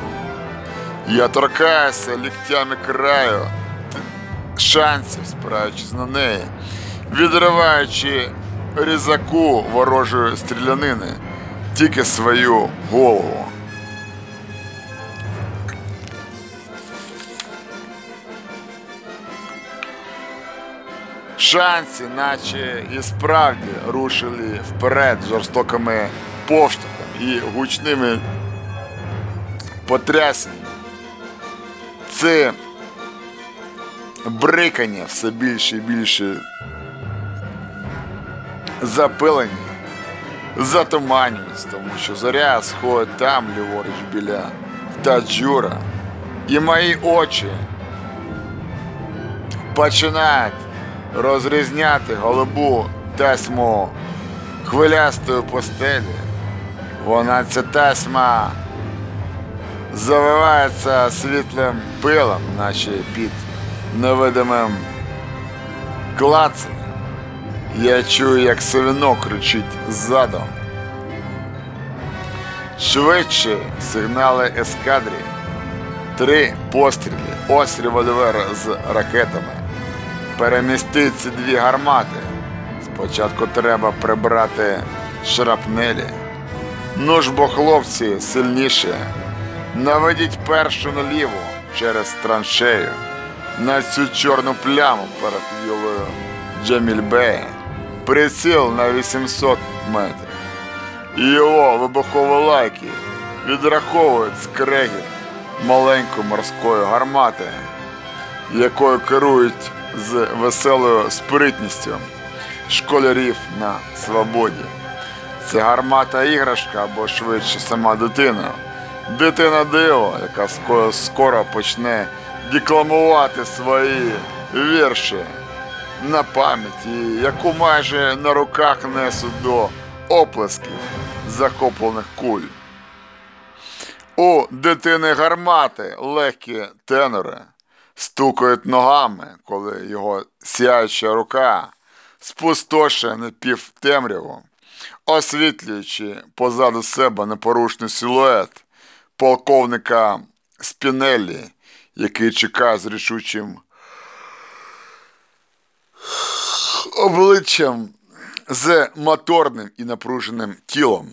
Я торкаюся ліктями краю шансів, спираючись на неї, відриваючи різаку ворожої стрілянини, тільки свою голову. Шанси, наче і справді рушили вперед жорстокими повштовхами і гучними потрясеннями. Це брикання все більше і більше запилені, затуманюються, тому що зоря сходить там, ліворуч біля Таджура. І мої очі починають розрізняти голубу тасьму хвилястої постелі. Вона ця тасьма завивається світлим пилом, наче під невидимим клацанням. Я чую, як совінок кричить ззаду. Швидше сигнали ескадрі. Три постріли, ось револьвер з ракетами. Перемістити дві гармати. Спочатку треба прибрати шрапнелі. Ну ж бо хлопці сильніше. Наведіть першу наліво через траншею на цю чорну пляму перед вілою Джамільбея. Приціл на 800 метрів. Його вибухові лайки відраховують скрегіт маленької морської гармати, якою керують з веселою спритністю школярів на свободі. Це гармата іграшка або швидше сама дитина. Дитина диво, яка ско- скоро почне декламувати свої вірші на пам'ять, яку майже на руках несуть до оплесків захоплених куль. У дитини гармати легкі тенори стукають ногами, коли його сяюча рука спустошує напівтемряву, освітлюючи позаду себе непорушний силует полковника Спінеллі, який чекає з рішучим обличчям з моторним і напруженим тілом.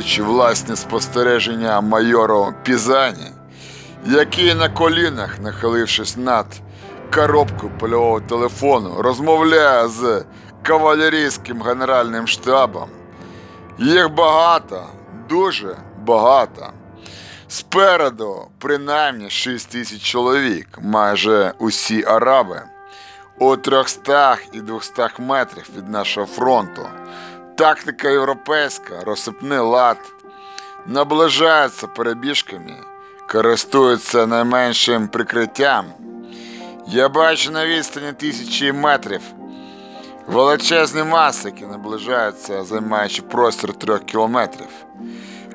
Диктуючи власні спостереження майору Пізані, який на колінах, нахилившись над коробкою польового телефону, розмовляє з кавалерійським генеральним штабом. Їх багато, дуже багато. Спереду принаймні 6 тисяч чоловік, майже усі араби. У 300 і 200 метрів від нашого фронту. Тактика європейська, розсипний лад, наближаються перебіжками, користуються найменшим прикриттям. Я бачу на відстані тисячі метрів величезні маси, які наближаються, займаючи простір трьох кілометрів.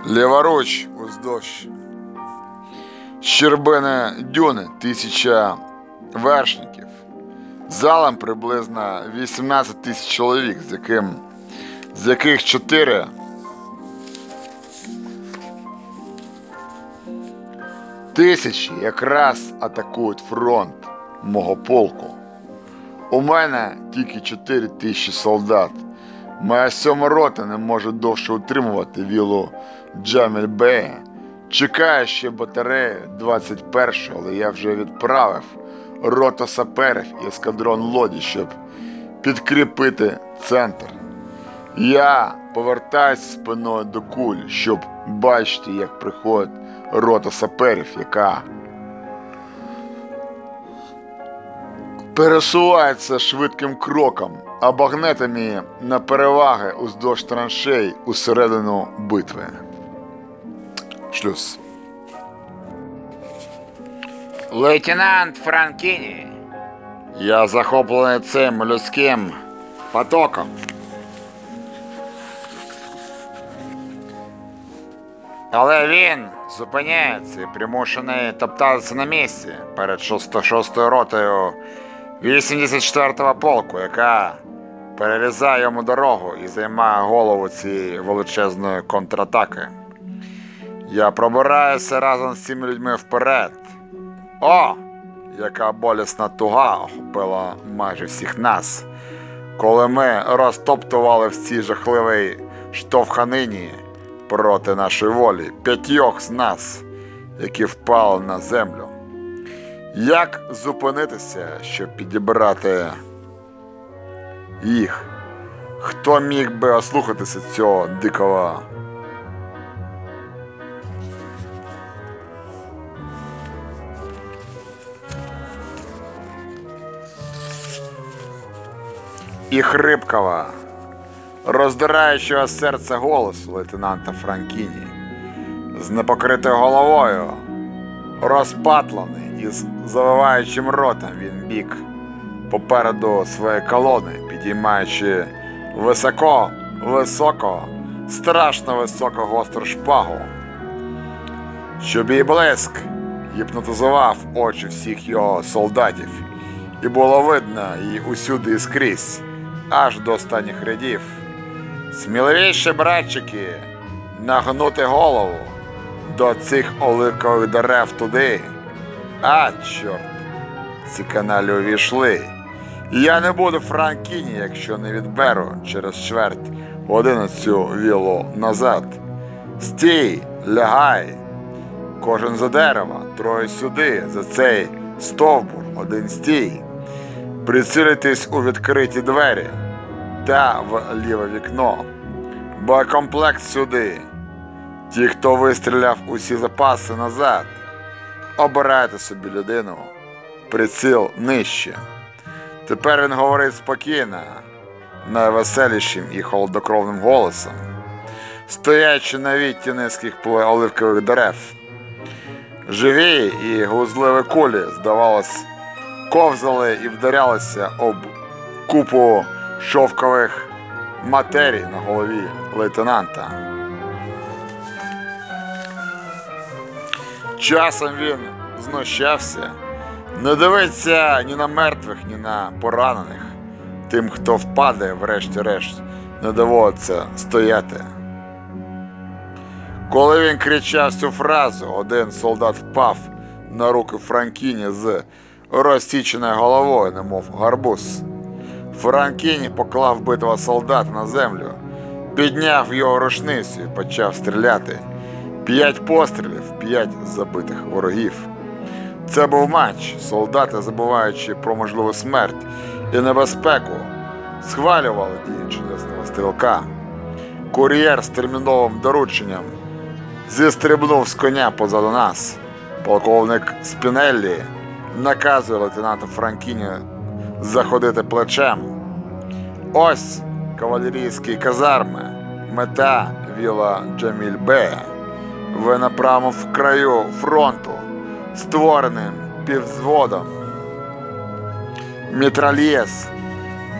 Ліворуч уздовж Щербини дюни тисяча вершників. Залом приблизно 18 тисяч чоловік, з яким з яких 4 тисячі якраз атакують фронт мого полку. У мене тільки 4 тисячі солдат. Моя сьома рота не може довше утримувати вілу Джамель-Бея. Чекаю ще батарею 21-го, але я вже відправив роту саперів і ескадрон лоді, щоб підкріпити центр. Я повертаюся спиною до куль, щоб бачити, як приходить рота саперів, яка пересувається швидким кроком, а багнетами на переваги уздовж траншей усередину битви. Шлюз. Лейтенант Франкіні. Я захоплений цим людським потоком. Але він зупиняється і примушений топтатися на місці перед 6-ю ротою 84-го полку, яка перерізає йому дорогу і займає голову цієї величезної контратаки. Я пробираюся разом з цими людьми вперед. О, яка болісна туга охопила майже всіх нас, коли ми розтоптували в цій жахливій штовханині проти нашої волі п'ятьох з нас, які впали на землю. Як зупинитися, щоб підібрати їх? Хто міг би ослухатися цього дикого? І хрипкого, роздираючого серце голосу лейтенанта Франкіні, з непокритою головою, розпатланий із завиваючим ротом він бік попереду своєї колони, підіймаючи високо, високо, страшно високо гостру шпагу, щоб її блиск гіпнотизував очі всіх його солдатів, і було видно її усюди і скрізь, аж до останніх рядів. Сміливіші братчики, нагнути голову до цих оливкових дерев туди. А, чорт, ці каналі увійшли. Я не буду Франкіні, якщо не відберу через чверть годину цю вілу назад. Стій, лягай. Кожен за дерева, троє сюди, за цей стовбур, один стій. Прицілитись у відкриті двері та в ліве вікно. Боєкомплект сюди. Ті, хто вистріляв усі запаси назад, обирайте собі людину, приціл нижче. Тепер він говорить спокійно, найвеселішим і холоднокровним голосом, стоячи на вітті низьких оливкових дерев. Живі і глузливі кулі, здавалось, ковзали і вдарялися об купу шовкових матерій на голові лейтенанта. Часом він знущався, не дивиться ні на мертвих, ні на поранених. Тим, хто впаде, врешті-решт, не доводиться стояти. Коли він кричав цю фразу, один солдат впав на руки Франкіні з розсіченою головою, немов гарбуз. Франкіні поклав битого солдата на землю, підняв його рушницю і почав стріляти. П'ять пострілів, п'ять забитих ворогів. Це був матч. Солдати, забуваючи про можливу смерть і небезпеку, схвалювали дії чудесного стрілка. Кур'єр з терміновим дорученням зістрибнув з коня позаду нас. Полковник Спінеллі наказує лейтенанту Франкіні заходити плечем. Ось кавалерійські казарми, мета віла Джаміль Бея. Ви на в краю фронту, створеним півзводом. Мітральєс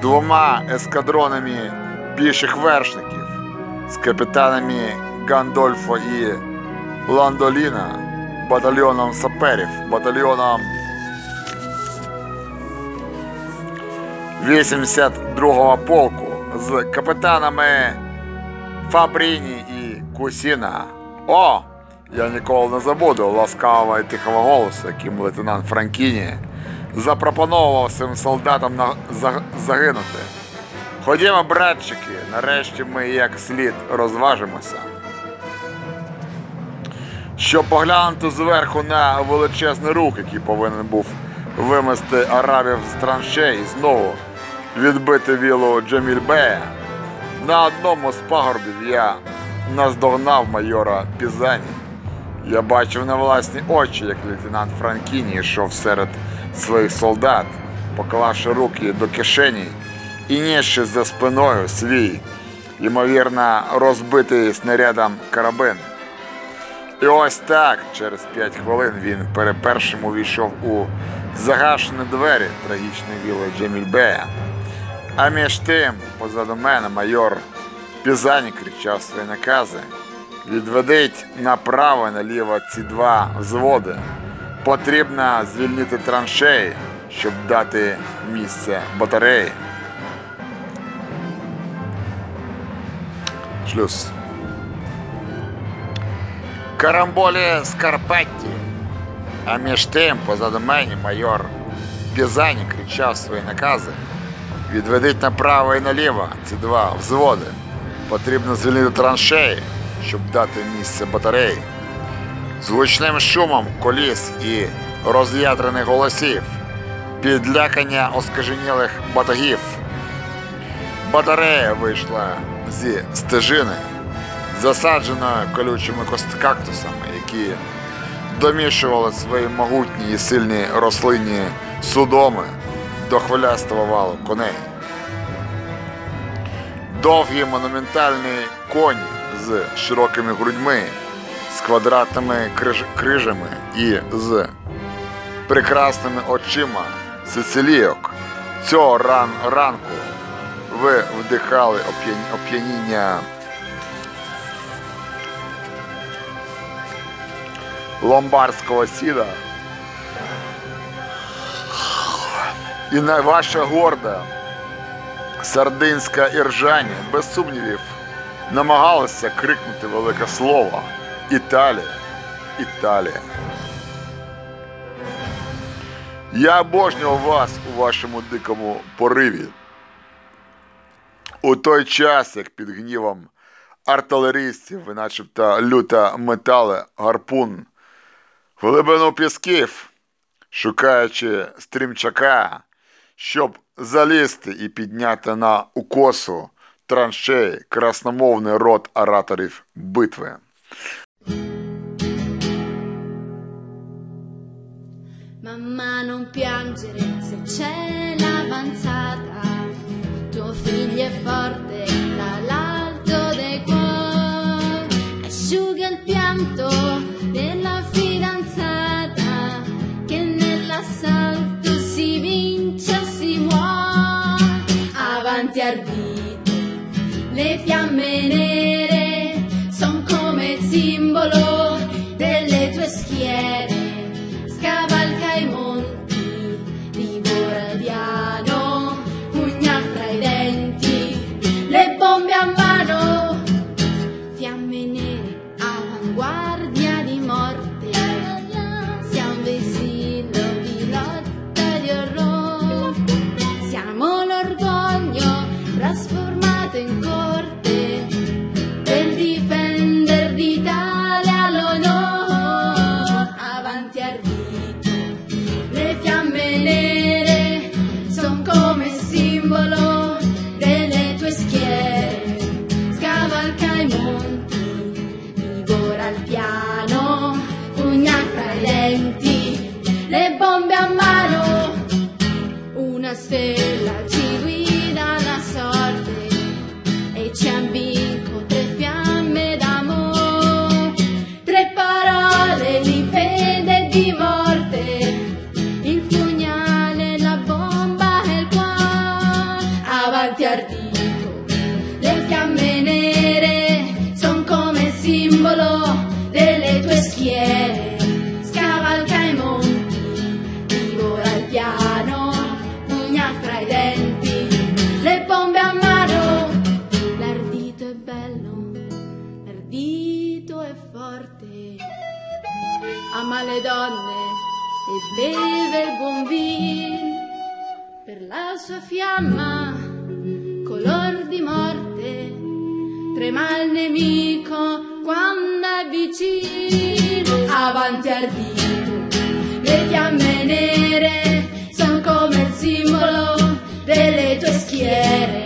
двома ескадронами піших вершників з капітанами Гандольфо і Ландоліна, батальйоном саперів, батальйоном 82-го полку з капітанами Фабріні і Кусіна. О! Я ніколи не забуду ласкавого і тихого голосу, яким лейтенант Франкіні запропонував своїм солдатам загинути. Ходімо, братчики, нарешті ми як слід розважимося. Щоб поглянути зверху на величезний рух, який повинен був вимести арабів з траншей знову відбити вілу Джамільбея. На одному з пагорбів я наздогнав майора Пізані. Я бачив на власні очі, як лейтенант Франкіні йшов серед своїх солдат, поклавши руки до кишені і нісши за спиною свій, ймовірно, розбитий снарядом карабин. І ось так, через п'ять хвилин він перепершим увійшов у загашені двері трагічної віли Джемільбея. А між тим, позаду мене майор Пізані кричав свої накази. Відведіть направо і наліво ці два взводи. Потрібно звільнити траншеї, щоб дати місце батареї. Шлюз. Карамболі Скарпатті. А між тим, позаду мене майор Пізані кричав свої накази. Відведіть направо і наліво ці два взводи. Потрібно звільнити траншеї, щоб дати місце батареї. З гучним шумом коліс і роз'ядрених голосів, підлякання оскаженілих батагів. Батарея вийшла зі стежини, засадженою колючими кактусами, які домішували свої могутні і сильні рослинні судоми до хвилястого валу коней. Довгі монументальні коні з широкими грудьми, з квадратними криж- крижами і з прекрасними очима сицилійок. Цього ран, ранку ви вдихали оп'ян- оп'яніння ломбардського сіда. І на ваша горда сардинська іржаня, без сумнівів, намагалася крикнути велике слово Італія, Італія. Я обожнював вас у вашому дикому пориві. У той час, як під гнівом артилерійців, ви начебто люта метали гарпун в глибину пісків, шукаючи стрімчака, щоб залізти і підняти на укосу траншеї красномовний рот ораторів битви. Mamma non piangere se c'è l'avanzata, tuo figlio è forte dall'alto dei cuori, asciuga il pianto ardite le fiamme le bombe a mano una stella donne e beve il buon vin, per la sua fiamma, color di morte, trema il nemico quando è vicino, avanti ardito, le fiamme nere son come il simbolo delle tue schiere,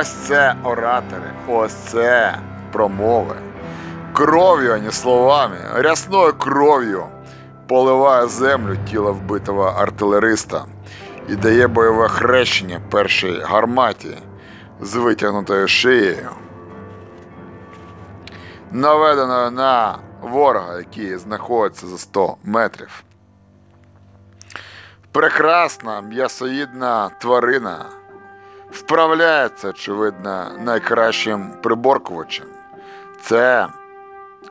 Ось це оратори, ось це промови. Кров'ю, а не словами, рясною кров'ю поливає землю тіло вбитого артилериста і дає бойове хрещення першій гарматі з витягнутою шиєю, наведеною на ворога, який знаходиться за 100 метрів. Прекрасна м'ясоїдна тварина вправляється, очевидно, найкращим приборкувачем. Це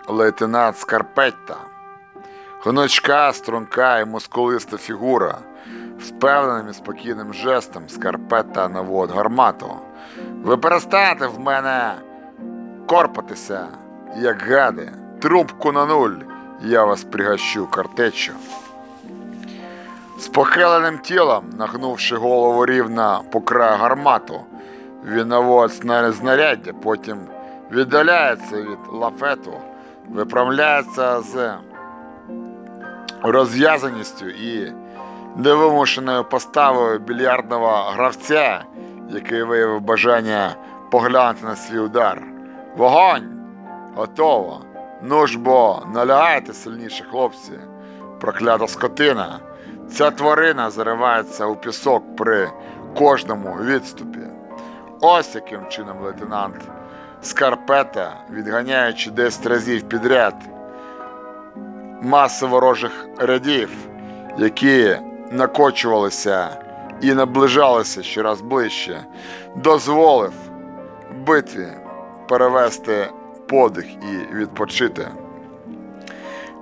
лейтенант Скарпетта. Гнучка, струнка і мускулиста фігура. Впевненим і спокійним жестом Скарпетта навод гармату. Ви перестанете в мене корпатися, як гади. Трубку на нуль, я вас пригощу картечю. З похиленим тілом, нагнувши голову рівно по краю гармату, він наводить знаряддя, потім віддаляється від лафету, виправляється з розв'язаністю і невимушеною поставою більярдного гравця, який виявив бажання поглянути на свій удар. Вогонь! Готово! Ну ж бо, налягайте сильніше, хлопці, проклята скотина. Ця тварина заривається у пісок при кожному відступі. Ось яким чином лейтенант Скарпета, відганяючи 10 разів підряд маси ворожих рядів, які накочувалися і наближалися щораз ближче, дозволив битві перевести подих і відпочити.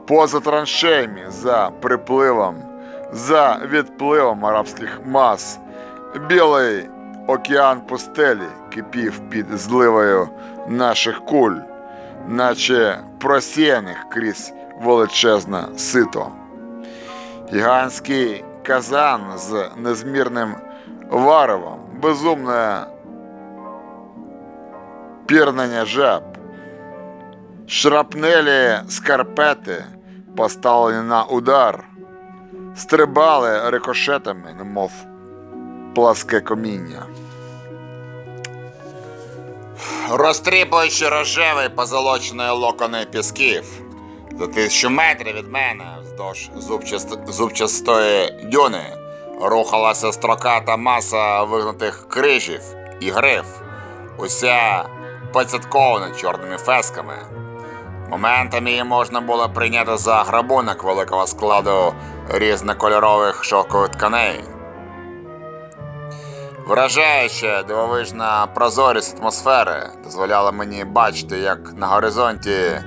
Поза траншеями за припливом, за відпливом арабських мас, білий океан пустелі кипів під зливою наших куль, наче просіяних крізь величезне сито. Гігантський казан з незмірним варевом, безумне пірнення жаб, шрапнелі скарпети, поставлені на удар, стрибали рикошетами, немов пласке коміння. Розтріпуючи рожевий позолоченої локони пісків, за тисячу метрів від мене, вздовж зубчаст- зубчастої дюни, рухалася строката маса вигнутих крижів і гриф. Уся поцятковане чорними фесками. Моментами її можна було прийняти за грабунок великого складу різнокольорових шовкових тканей. Вражаюча дивовижна прозорість атмосфери дозволяла мені бачити, як на горизонті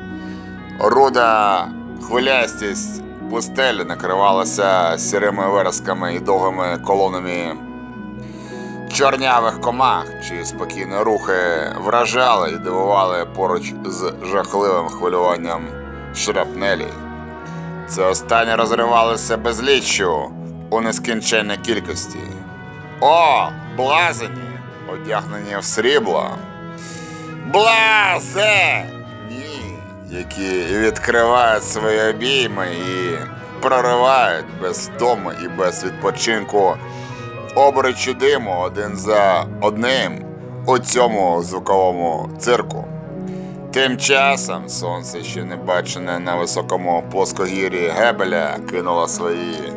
руда хвилястість пустелі накривалася сірими виразками і довгими колонами чорнявих комах, чиї спокійні рухи вражали і дивували поруч з жахливим хвилюванням шрапнелі. Це останнє розривалося безліччю у нескінченній кількості. О, блазені, одягнені в срібло. Блазе! Ні, які відкривають свої обійми і проривають без втоми і без відпочинку обручі диму один за одним у цьому звуковому цирку. Тим часом сонце, ще не бачене на високому плоскогір'ї Гебеля, кинуло свої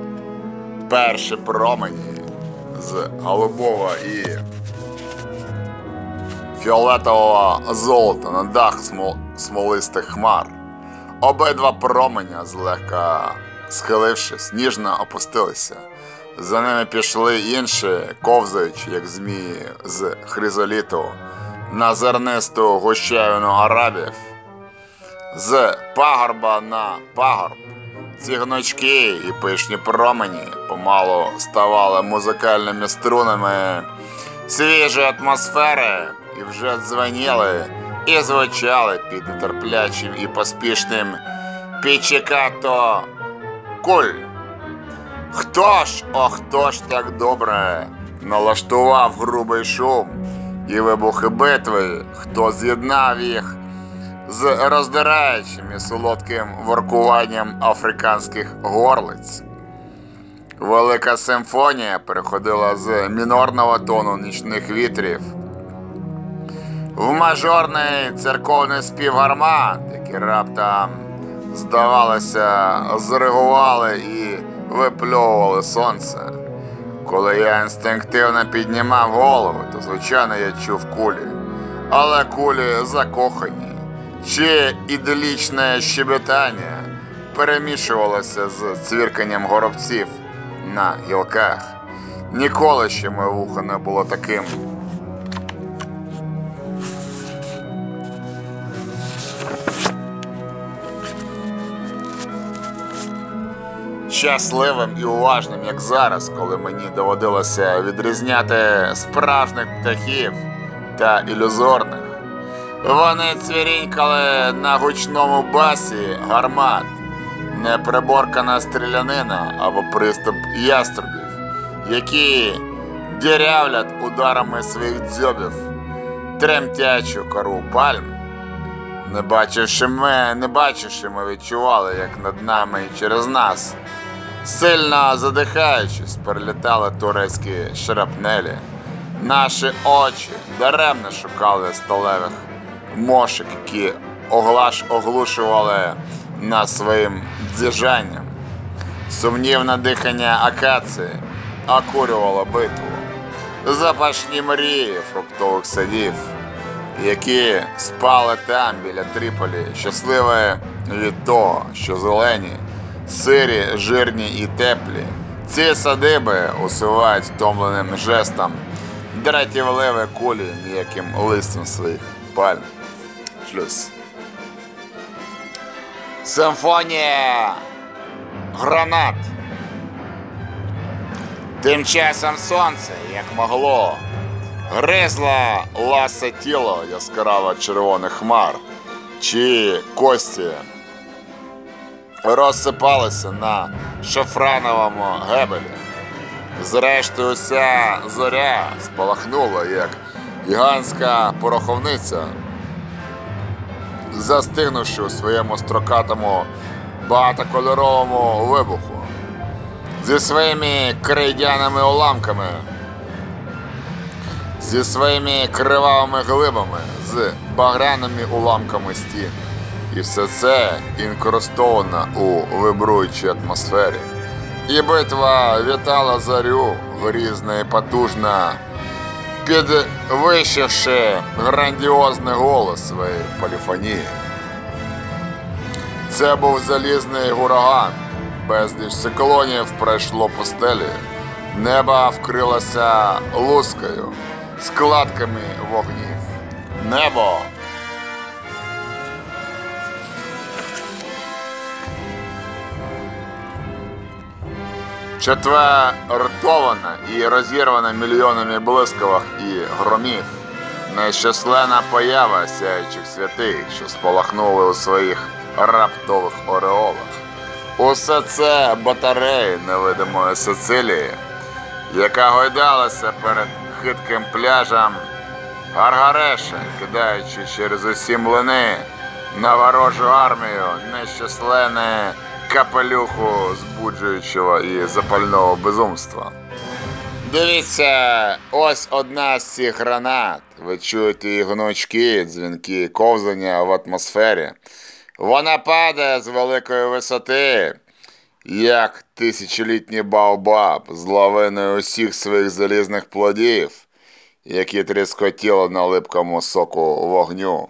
перші промені з голубого і фіолетового золота на дах смолистих хмар. Обидва променя, злегка схилившись, ніжно опустилися. За ними пішли інші, ковзаючи, як змії з хризоліту, на зернисту гущавину арабів. З пагорба на пагорб. Ці гнучки і пишні промені помалу ставали музикальними струнами свіжої атмосфери і вже дзвеніли і звучали під нетерплячим і поспішним пічікато куль. Хто ж, о хто ж так добре налаштував грубий шум і вибухи битви, хто з'єднав їх з роздираючим і солодким воркуванням африканських горлиць. Велика симфонія переходила з мінорного тону нічних вітрів в мажорний церковний спів які раптом, здавалося, зригували і випльовували сонце. Коли я інстинктивно піднімав голову, то звичайно я чув кулі, але кулі закохані, чи іделічне щебетання перемішувалося з цвірканням горобців на гілках. Ніколи ще моє вухо не було таким. Щасливим і уважним, як зараз, коли мені доводилося відрізняти справжніх птахів та ілюзорних. Вони цвірінькали на гучному басі гармат, неприборкана стрілянина або приступ яструбів, які дірявлять ударами своїх дзьобів тремтячу кору пальм. Не бачивши ми, не бачивши, ми відчували, як над нами і через нас, сильно задихаючись, перелітали турецькі шрапнелі. Наші очі даремно шукали сталевих мошок, які оглаш оглушували нас своїм дзижанням. Сумнівне дихання акації окурювало битву. Запашні мрії фруктових садів які спали там біля Тріполі, щасливі від того, що зелені, сирі, жирні і теплі. Ці садиби усувають втомленим жестом дратівливі кулі м'яким листям своїх пальм. Шлюз. Симфонія гранат. Тим часом сонце, як могло, Гризла ласе тіло яскраво червоних хмар, чи кості розсипалися на шафрановому гебелі. Зрештою, вся зоря спалахнула, як гігантська пороховниця, застигнувши у своєму строкатому багатокольоровому вибуху зі своїми крейдяними уламками зі своїми кривавими глибами, з багряними уламками стін. І все це інкрустовано у вибруючій атмосфері. І битва вітала зарю грізна і потужна підвищивши грандіозний голос своєї поліфонії. Це був залізний ураган. Безліч циклонів пройшло пустелі. Небо вкрилося лускою, складками вогнів. Небо четвертована і розірвана мільйонами блискавок і громів. Нещаслена поява сяючих святих, що спалахнули у своїх раптових ореолах. Усе це батареї невидимої Сицилії, яка гойдалася перед хитким пляжем Гаргареша, кидаючи через усі млини на ворожу армію нещаслене капелюху збуджуючого і запального безумства. Дивіться, ось одна з цих гранат. Ви чуєте її гнучки, дзвінки, ковзання в атмосфері. Вона падає з великої висоти, як тисячолітній баобаб з лавиною усіх своїх залізних плодів, які тріскотіли на липкому соку вогню.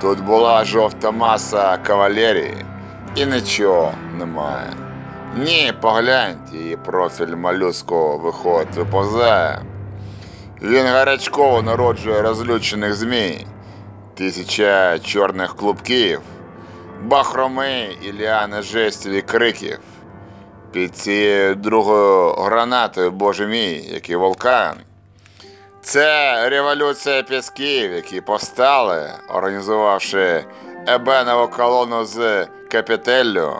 Тут була жовта маса кавалерії і нічого немає. Ні, погляньте, її профіль малюску виходить виповзає. Він гарячково народжує розлючених змій, тисяча чорних клубків, бахроми і ліани жестів і криків. Під цією другою гранатою, боже мій, який вулкан. Це революція пісків, які повстали, організувавши ебенову колону з капітеллю,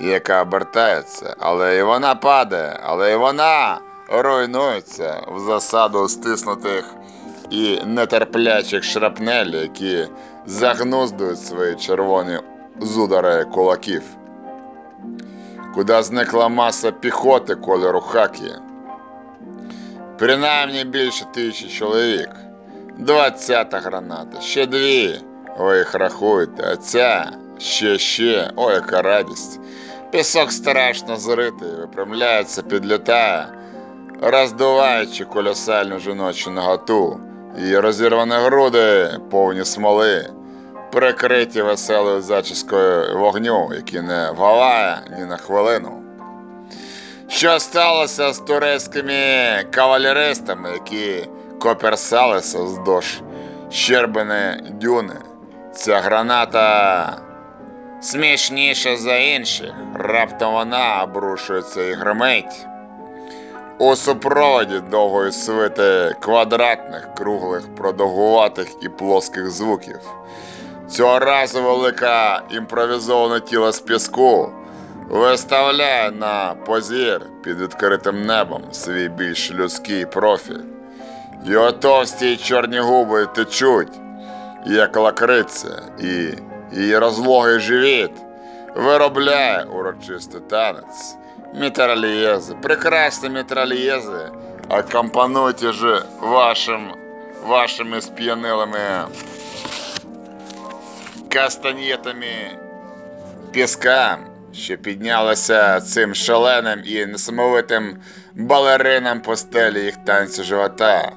яка обертається, але і вона падає, але і вона руйнуються в засаду стиснутих і нетерплячих шрапнель, які загнуздують свої червоні зудари кулаків. Куди зникла маса піхоти кольору хакі. Принаймні більше тисячі чоловік. Двадцята граната, ще дві. Ви їх рахуєте, а ця ще ще, ой, яка радість. Пісок страшно зритий, випрямляється, підлітає, роздуваючи колосальну жіночу наготу, її розірвані груди, повні смоли, прикриті веселою зачіскою вогню, який не вгаває ні на хвилину. Що сталося з турецькими кавалеристами, які коперсалися вздовж щербини дюни? Ця граната смішніша за інших. Раптом вона обрушується і гримить. У супроводі довгої свити квадратних, круглих, продовгуватих і плоских звуків. Цього разу велике імпровізоване тіло з піску виставляє на позір під відкритим небом свій більш людський профіль. Його товсті чорні губи течуть, як лакриця, і її розлогий живіт виробляє урочистий танець. Мітральєзи, прекрасні мітральєзи, акомпануйте же вашим, вашими сп'янилими кастаньєтами піска, що піднялося цим шаленим і несамовитим балеринам по стелі їх танцю живота.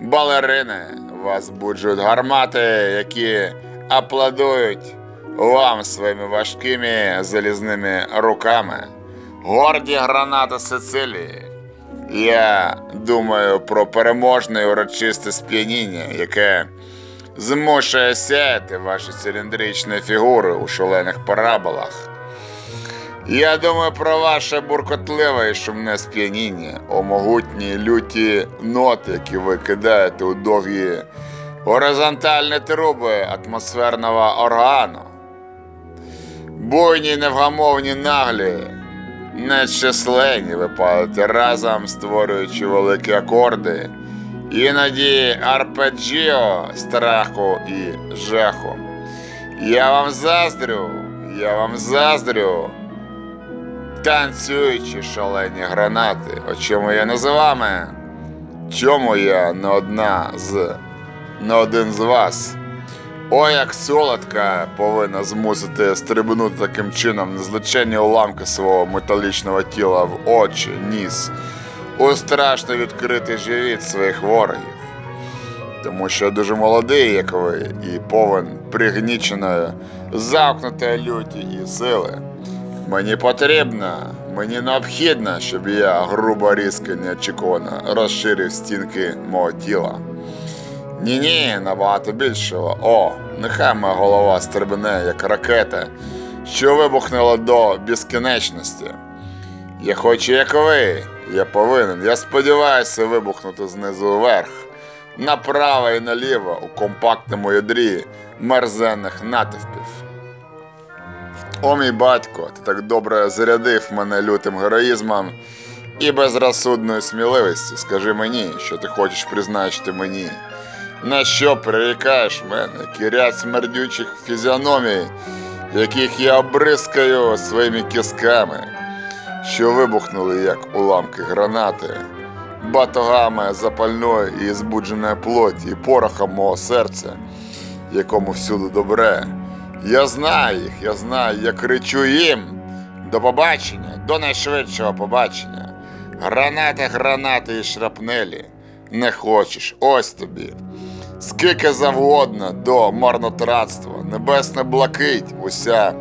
Балерини вас буджують гармати, які аплодують вам своїми важкими залізними руками. Горді гранати Сицилії. Я думаю про переможне урочисте сп'яніння, яке змушує сяяти ваші циліндричні фігури у шалених параболах. Я думаю про ваше буркотливе і шумне сп'яніння, о могутні люті ноти, які ви кидаєте у довгі горизонтальні труби атмосферного органу. Буйні, невгамовні наглі, нечисленні ви разом, створюючи великі акорди, іноді арпеджіо страху і жаху. Я вам заздрю, я вам заздрю, танцюючи шалені гранати. О чому я не з вами? Чому я не одна з не один з вас? О, як солодка повинна змусити стрибнути таким чином незличенні уламки свого металічного тіла в очі, ніс, у страшно відкритий живіт своїх ворогів. Тому що дуже молодий, як ви, і повен пригніченої, замкнутої люті і сили. Мені потрібно, мені необхідно, щоб я грубо різко неочікувано розширив стінки мого тіла. Ні-ні, набагато більшого. О, нехай моя голова стрибне, як ракета, що вибухнула до безкінечності. Я хочу, як ви, я повинен. Я сподіваюся вибухнути знизу вверх, направо і наліво у компактному ядрі мерзенних натовпів. О, мій батько, ти так добре зарядив мене лютим героїзмом і безрозсудною сміливістю. Скажи мені, що ти хочеш призначити мені. На що прирікаєш мене, кірять смердючих фізіономій, яких я обрискаю своїми кісками, що вибухнули, як уламки гранати, батогами запальної і збудженої плоті, і порохом мого серця, якому всюди добре. Я знаю їх, я знаю, я кричу їм. До побачення, до найшвидшого побачення. Гранати, гранати і шрапнелі. Не хочеш, ось тобі. Скільки завгодно до марнотратства, небесна блакить, уся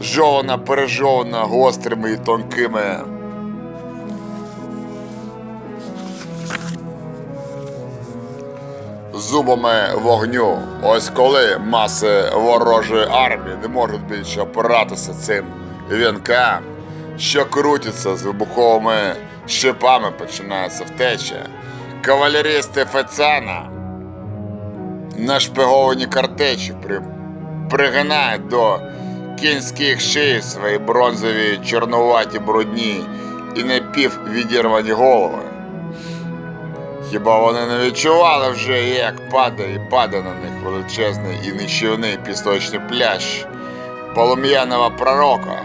жована, пережована гострими і тонкими. Зубами вогню. Ось коли маси ворожої армії не можуть більше опиратися цим вінкам, що крутяться з вибуховими щипами, починається втеча. Кавалерісти Фецана нашпиговані картечі при... пригинають до кінських шиї свої бронзові чорнуваті брудні і напіввідірвані голови. Хіба вони не відчували вже, як падає і падає на них величезний і нищівний пісочний плящ полум'яного пророка?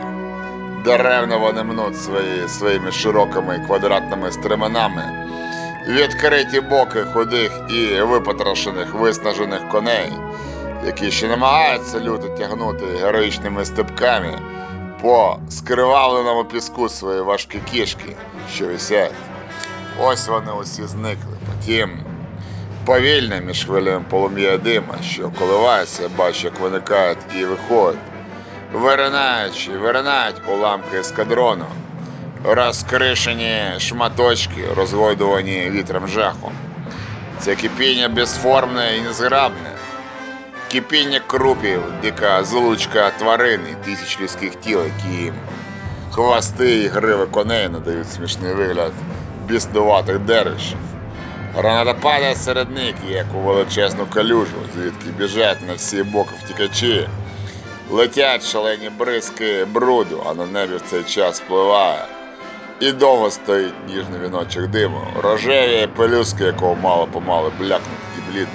Деревно вони мнуть свої, своїми широкими квадратними стременами, відкриті боки худих і випотрошених, виснажених коней, які ще намагаються люто тягнути героїчними степками по скривавленому піску свої важкі кішки, що висять. Ось вони усі зникли. Потім повільно між хвилями полум'я дима, що коливається, бачу, як виникають і виходять. Виринаючи, виринають уламки ескадрону, розкришені шматочки, розгойдувані вітром жаху. Це кипіння безформне і незграбне. Кипіння крупів, дика злучка тварин і тисяч людських тіл, які хвости і гриви коней надають смішний вигляд біснуватих дервишів. Граната падає серед них, як у величезну калюжу, звідки біжать на всі боки втікачі. Летять шалені бризки бруду, а на небі в цей час впливає. І довго стоїть ніжний віночок диму, рожеві пелюски, якого мало помалу блякнуть і бліднуть.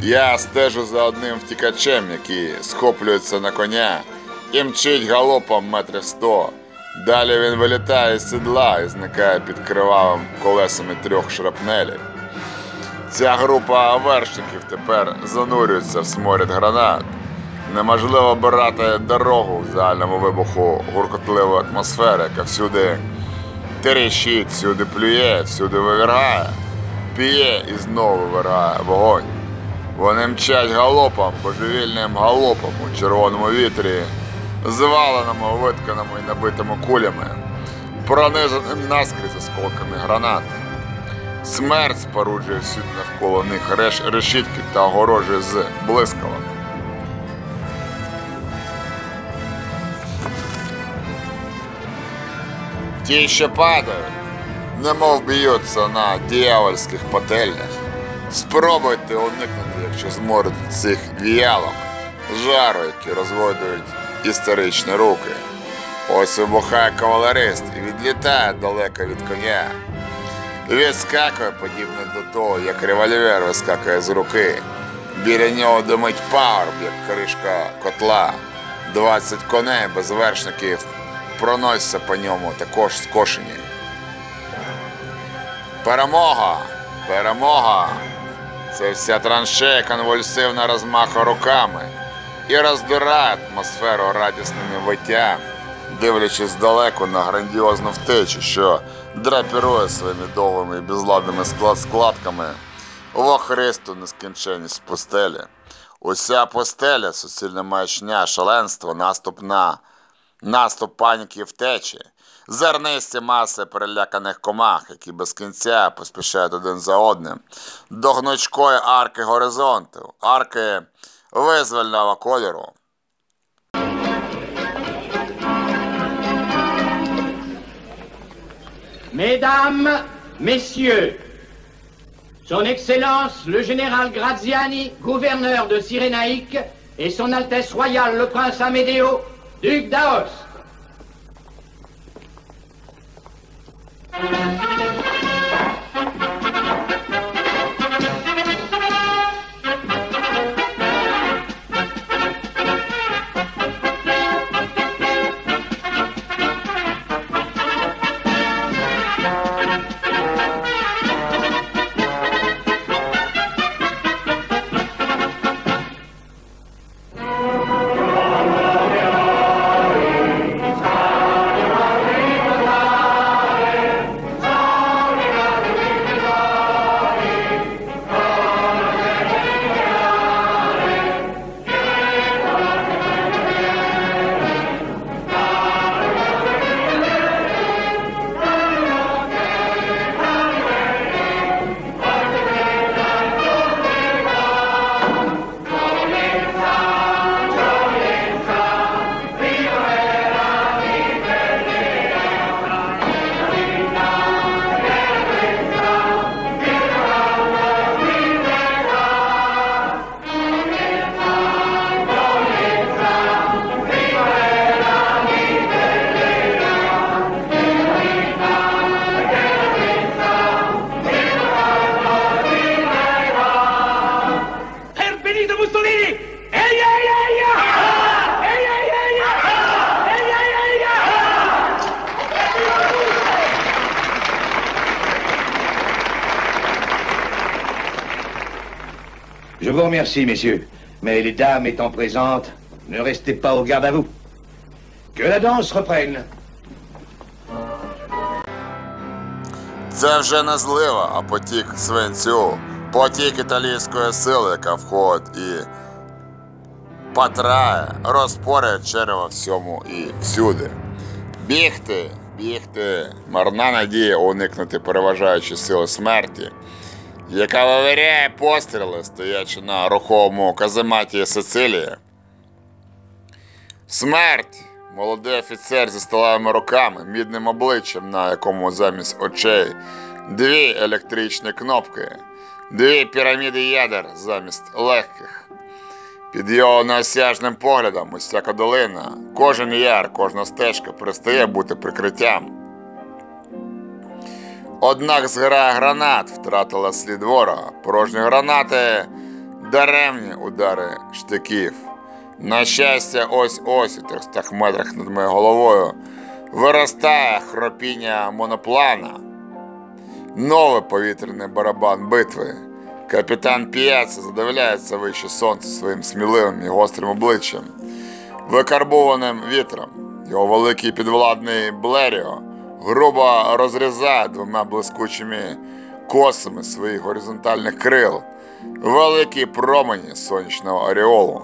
Я стежу за одним втікачем, який схоплюється на коня і мчить галопом метрів сто. Далі він вилітає з седла і зникає під кривавим колесами трьох шрапнелів. Ця група вершників тепер занурюється в сморід гранат. Неможливо обирати дорогу в загальному вибуху гуркотливої атмосфери, яка всюди терещить, всюди плює, всюди вивергає, п'є і знову вивергає вогонь. Вони мчать галопом, божевільним галопом у червоному вітрі, зваленому, витканому і набитому кулями, пронизаним наскрізь осколками гранат. Смерть споруджує всюди навколо них реш, решітки та огорожі з блискавами. Ті, що падають, немов б'ються на дьявольських пательнях. Спробуйте уникнути, якщо зможете цих віялок, жару, які розводують історичні руки. Ось вибухає кавалерист і відлітає далеко від коня. Відскакує подібно до того, як револьвер вискакує з руки. Біля нього димить пагорб, як кришка котла. 20 коней без вершників проносяться по ньому також скошені. Перемога! Перемога! Це вся траншея конвульсивно розмахує руками і роздирає атмосферу радісними виттям, дивлячись здалеку на грандіозну втечу, що драпірує своїми довгими і безладними склад складками в охристу нескінченність пустелі. Уся пустеля, суцільна маячня, шаленство, наступ на наступ паніки і втечі, зернисті маси переляканих комах, які без кінця поспішають один за одним, до гнучкої арки горизонту, арки Mesdames, Messieurs, Son Excellence le Général Graziani, gouverneur de Cyrénaïque, et Son Altesse Royale le Prince Amédéo, duc d'Aos. Remercie, messieurs. Mais les dames étant présentes, ne restez pas au garde à vous. Que la danse reprenne. Це вже не злива, а потік свинцю, потік італійської сили, яка входить і патрає, розпоряє черева всьому і всюди. Бігти, бігти, марна надія уникнути переважаючої сили смерті, яка вивіряє постріли, стоячи на руховому казематі Сицилії. Смерть! Молодий офіцер зі сталевими руками, мідним обличчям, на якому замість очей дві електричні кнопки, дві піраміди ядер замість легких. Під його неосяжним поглядом усяка долина, кожен яр, кожна стежка перестає бути прикриттям. Однак зграя гранат втратила слід ворога, порожні гранати, даремні удари штиків. На щастя, ось ось у 300 метрах над моєю головою виростає хропіння моноплана. Новий повітряний барабан битви. Капітан Піаца задивляється вище сонця своїм сміливим і гострим обличчям, викарбованим вітром. Його великий підвладний Блеріо грубо розрізає двома блискучими косами своїх горизонтальних крил великі промені сонячного оріолу.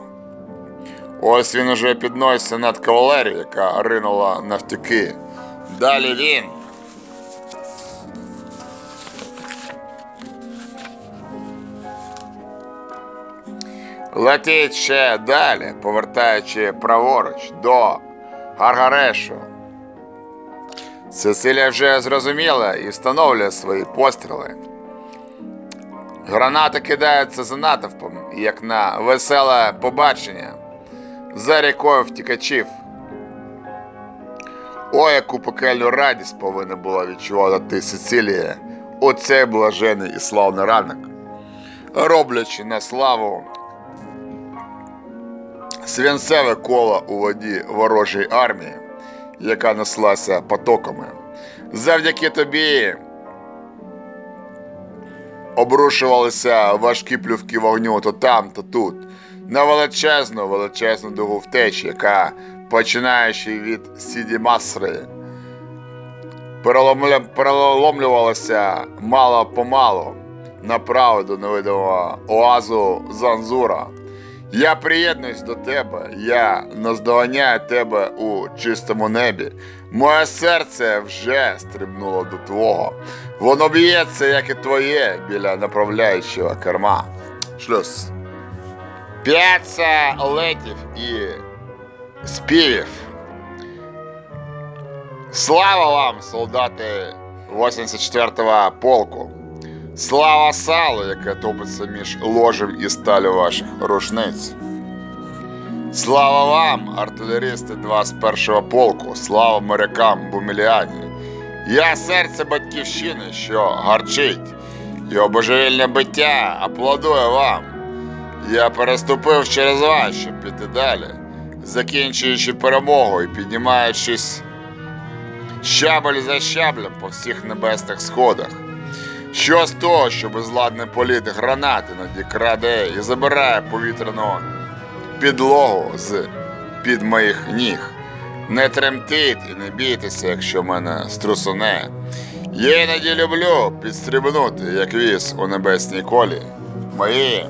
Ось він уже підноситься над кавалерією, яка ринула навтюки. Далі він. Летить ще далі, повертаючи праворуч до Гаргарешу. Сесилія вже зрозуміла і встановлює свої постріли. Гранати кидаються за натовпом, як на веселе побачення за рікою втікачів. О, яку пекельну радість повинна була відчувати ти, Сицилія, у цей блажений і славний ранок, роблячи на славу свинцеве коло у воді ворожої армії, яка неслася потоками. Завдяки тобі обрушувалися важкі плювки вогню то там, то тут на величезну, величезну дугу втечі, яка, починаючи від Сіді Масри, переломлювалася мало помалу направо до невидимого оазу Занзура. Я приєднуюсь до тебе, я наздоганяю тебе у чистому небі. Моє серце вже стрибнуло до твого. Воно б'ється, як і твоє, біля направляючого керма. Шлюз. П'ять летів і співів. Слава вам, солдати 84-го полку! Слава салу, яке топиться між ложем і сталю ваших рушниць. Слава вам, артилерісти 21-го полку, слава морякам Буміліані. Я серце батьківщини, що гарчить, його божевільне биття аплодує вам. Я переступив через вас, щоб піти далі, закінчуючи перемогу і піднімаючись щабель за щаблем по всіх небесних сходах. Що з того, що безладний політ гранати наді краде і забирає повітряну підлогу з під моїх ніг. Не тремтіть і не бійтеся, якщо мене струсуне. Я іноді люблю підстрибнути, як віз у небесній колі. Мої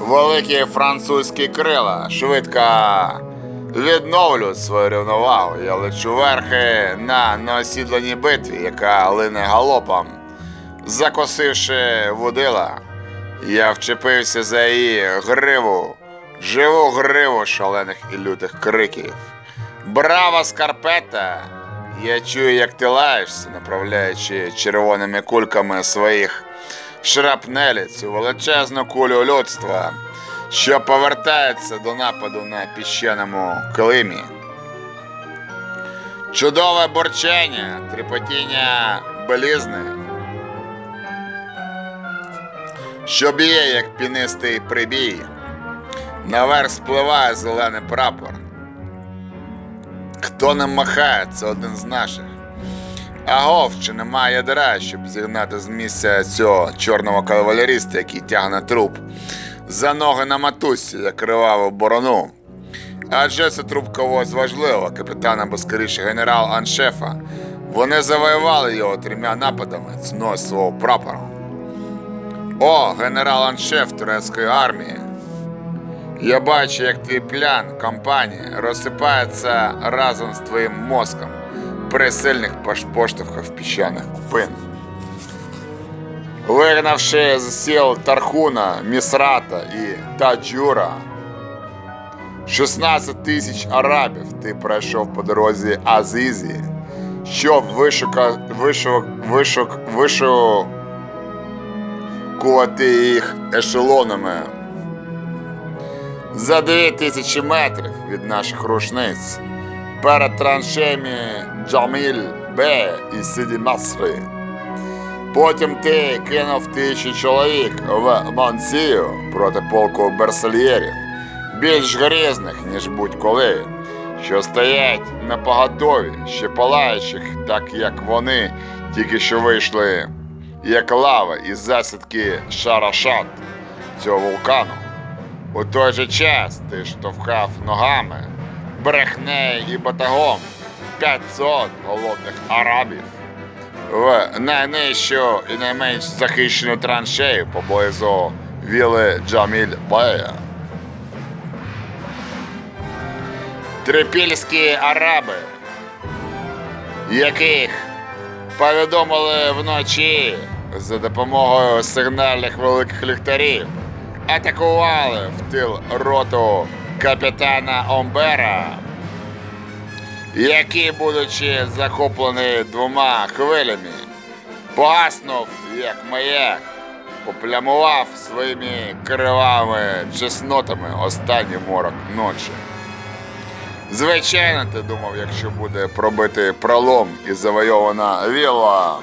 великі французькі крила швидко відновлюють свою рівновагу. Я лечу верхи на неосідланій битві, яка лине галопом, закосивши водила. Я вчепився за її гриву, живу гриву шалених і лютих криків. Браво, Скарпета! Я чую, як ти лаєшся, направляючи червоними кульками своїх шрапнелі цю величезну кулю людства, що повертається до нападу на піщаному килимі. Чудове борчення, тріпотіння белізни, що б'є, як пінистий прибій. Наверх спливає зелений прапор. Хто ним махає, це один з наших. Агов, чи немає ядра, щоб зігнати з місця цього чорного кавалеріста, який тягне труп за ноги на матусі, як криваву борону. Адже це труп когось важливого, капітан або скоріше генерал Аншефа. Вони завоювали його трьома нападами ціною свого прапора. О, генерал Аншеф турецької армії. Я бачу, як твій плян кампанії розсипається разом з твоїм мозком при сильних пош- поштовхах піщаних купин. Вигнавши з сіл Тархуна, Місрата і Таджура, 16 тисяч арабів ти пройшов по дорозі Азизі, щоб вишука, вишук, вишук, вишукувати їх ешелонами за 2 тисячі метрів від наших рушниць перед траншеями Джаміль Бе і Сиді Масри. Потім ти кинув тисячу чоловік в Мансію проти полку берсельєрів, більш грізних, ніж будь-коли, що стоять на поготові, ще палаючих, так як вони тільки що вийшли, як лава із засідки Шарашат цього вулкану. У той же час ти штовхав ногами, брехнею і батагом 500 голодних арабів в найнижчу і найменш захищену траншею поблизу віли Джаміль Бея. Трипільські араби, яких повідомили вночі за допомогою сигнальних великих ліхтарів, атакували в тил роту капітана Омбера, який, будучи захоплений двома хвилями, погаснув, як маяк, поплямував своїми кривавими чеснотами останній морок ночі. Звичайно, ти думав, якщо буде пробити пролом і завойована вілла.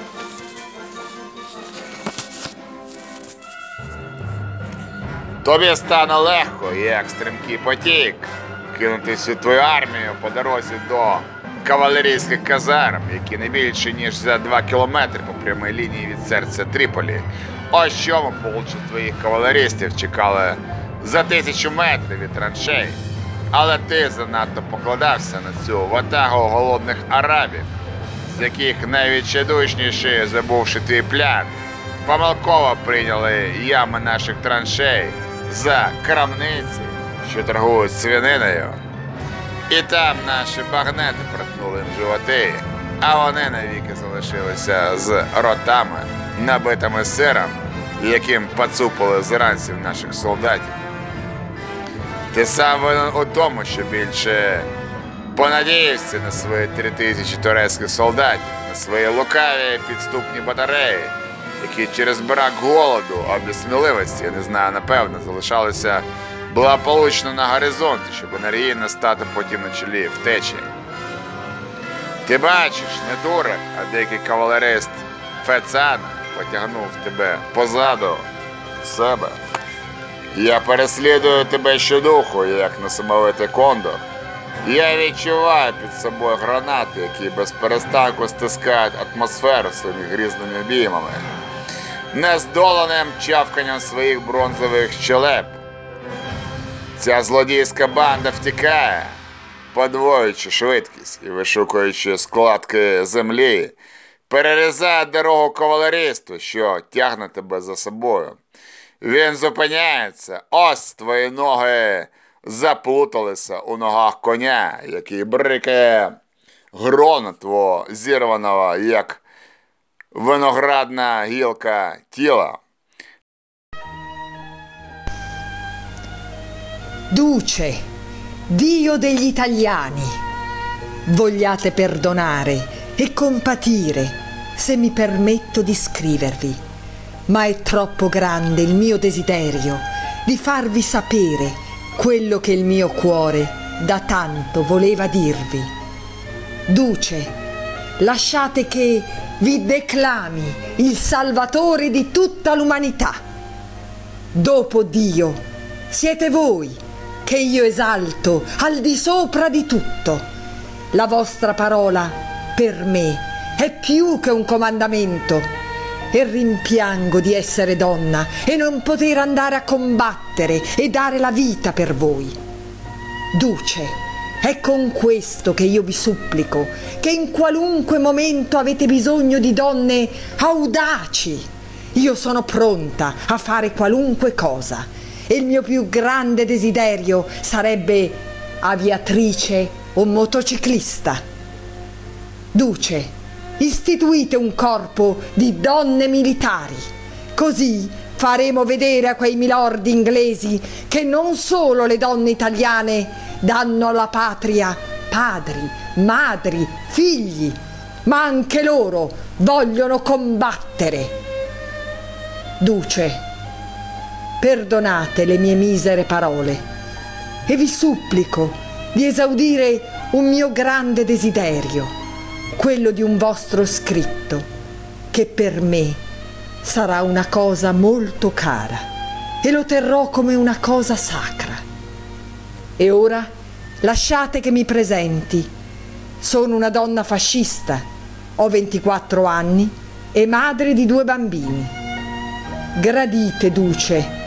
Тобі стане легко, як стрімкий потік, кинути всю твою армію по дорозі до кавалерійських казарм, які не більше, ніж за 2 кілометри по прямій лінії від серця Тріполі. Ось чому полчі твоїх кавалерістів чекали за тисячу метрів від траншей. Але ти занадто покладався на цю ватагу голодних арабів, з яких найвідчайдушніші, забувши твій плян, помилково прийняли ями наших траншей за крамниці, що торгують свининою. І там наші багнети проткнули їм животи, а вони навіки залишилися з ротами, набитими сиром, яким поцупили з ранців наших солдатів. Ти сам винен у тому, що більше понадіявся на свої три тисячі турецьких солдатів, на свої лукаві підступні батареї, які через брак голоду або сміливості, я не знаю, напевно, залишалися благополучно на горизонті, щоб енергійно стати потім на чолі втечі. Ти бачиш, не дурак, а деякий кавалерист Фецана потягнув тебе позаду себе. Я переслідую тебе щодуху, як несамовитий кондор. Я відчуваю під собою гранати, які без перестанку стискають атмосферу своїми грізними обіймами, нездоленим чавканням своїх бронзових щелеп. Ця злодійська банда втікає, подвоюючи швидкість і вишукуючи складки землі, перерізає дорогу кавалеристу, що тягне тебе за собою. Він зупиняється, ось твої ноги заплуталися у ногах коня, який брикає грона твого зірваного, як виноградна гілка тіла. Duce, Dio degli italiani, vogliate perdonare e compatire se mi permetto di scrivervi, ma è troppo grande il mio desiderio di farvi sapere quello che il mio cuore da tanto voleva dirvi. Duce, lasciate che vi declami il Salvatore di tutta l'umanità. Dopo Dio, siete voi che io esalto al di sopra di tutto. La vostra parola per me è più che un comandamento. E rimpiango di essere donna e non poter andare a combattere e dare la vita per voi. Duce, è con questo che io vi supplico, che in qualunque momento avete bisogno di donne audaci. Io sono pronta a fare qualunque cosa e il mio più grande desiderio sarebbe aviatrice o motociclista. Duce, istituite un corpo di donne militari, così faremo vedere a quei milord inglesi che non solo le donne italiane danno alla patria padri, madri, figli, ma anche loro vogliono combattere. Duce, perdonate le mie misere parole e vi supplico di esaudire un mio grande desiderio, quello di un vostro scritto, che per me sarà una cosa molto cara e lo terrò come una cosa sacra. E ora lasciate che mi presenti. Sono una donna fascista, ho 24 anni e madre di due bambini. Gradite, Duce,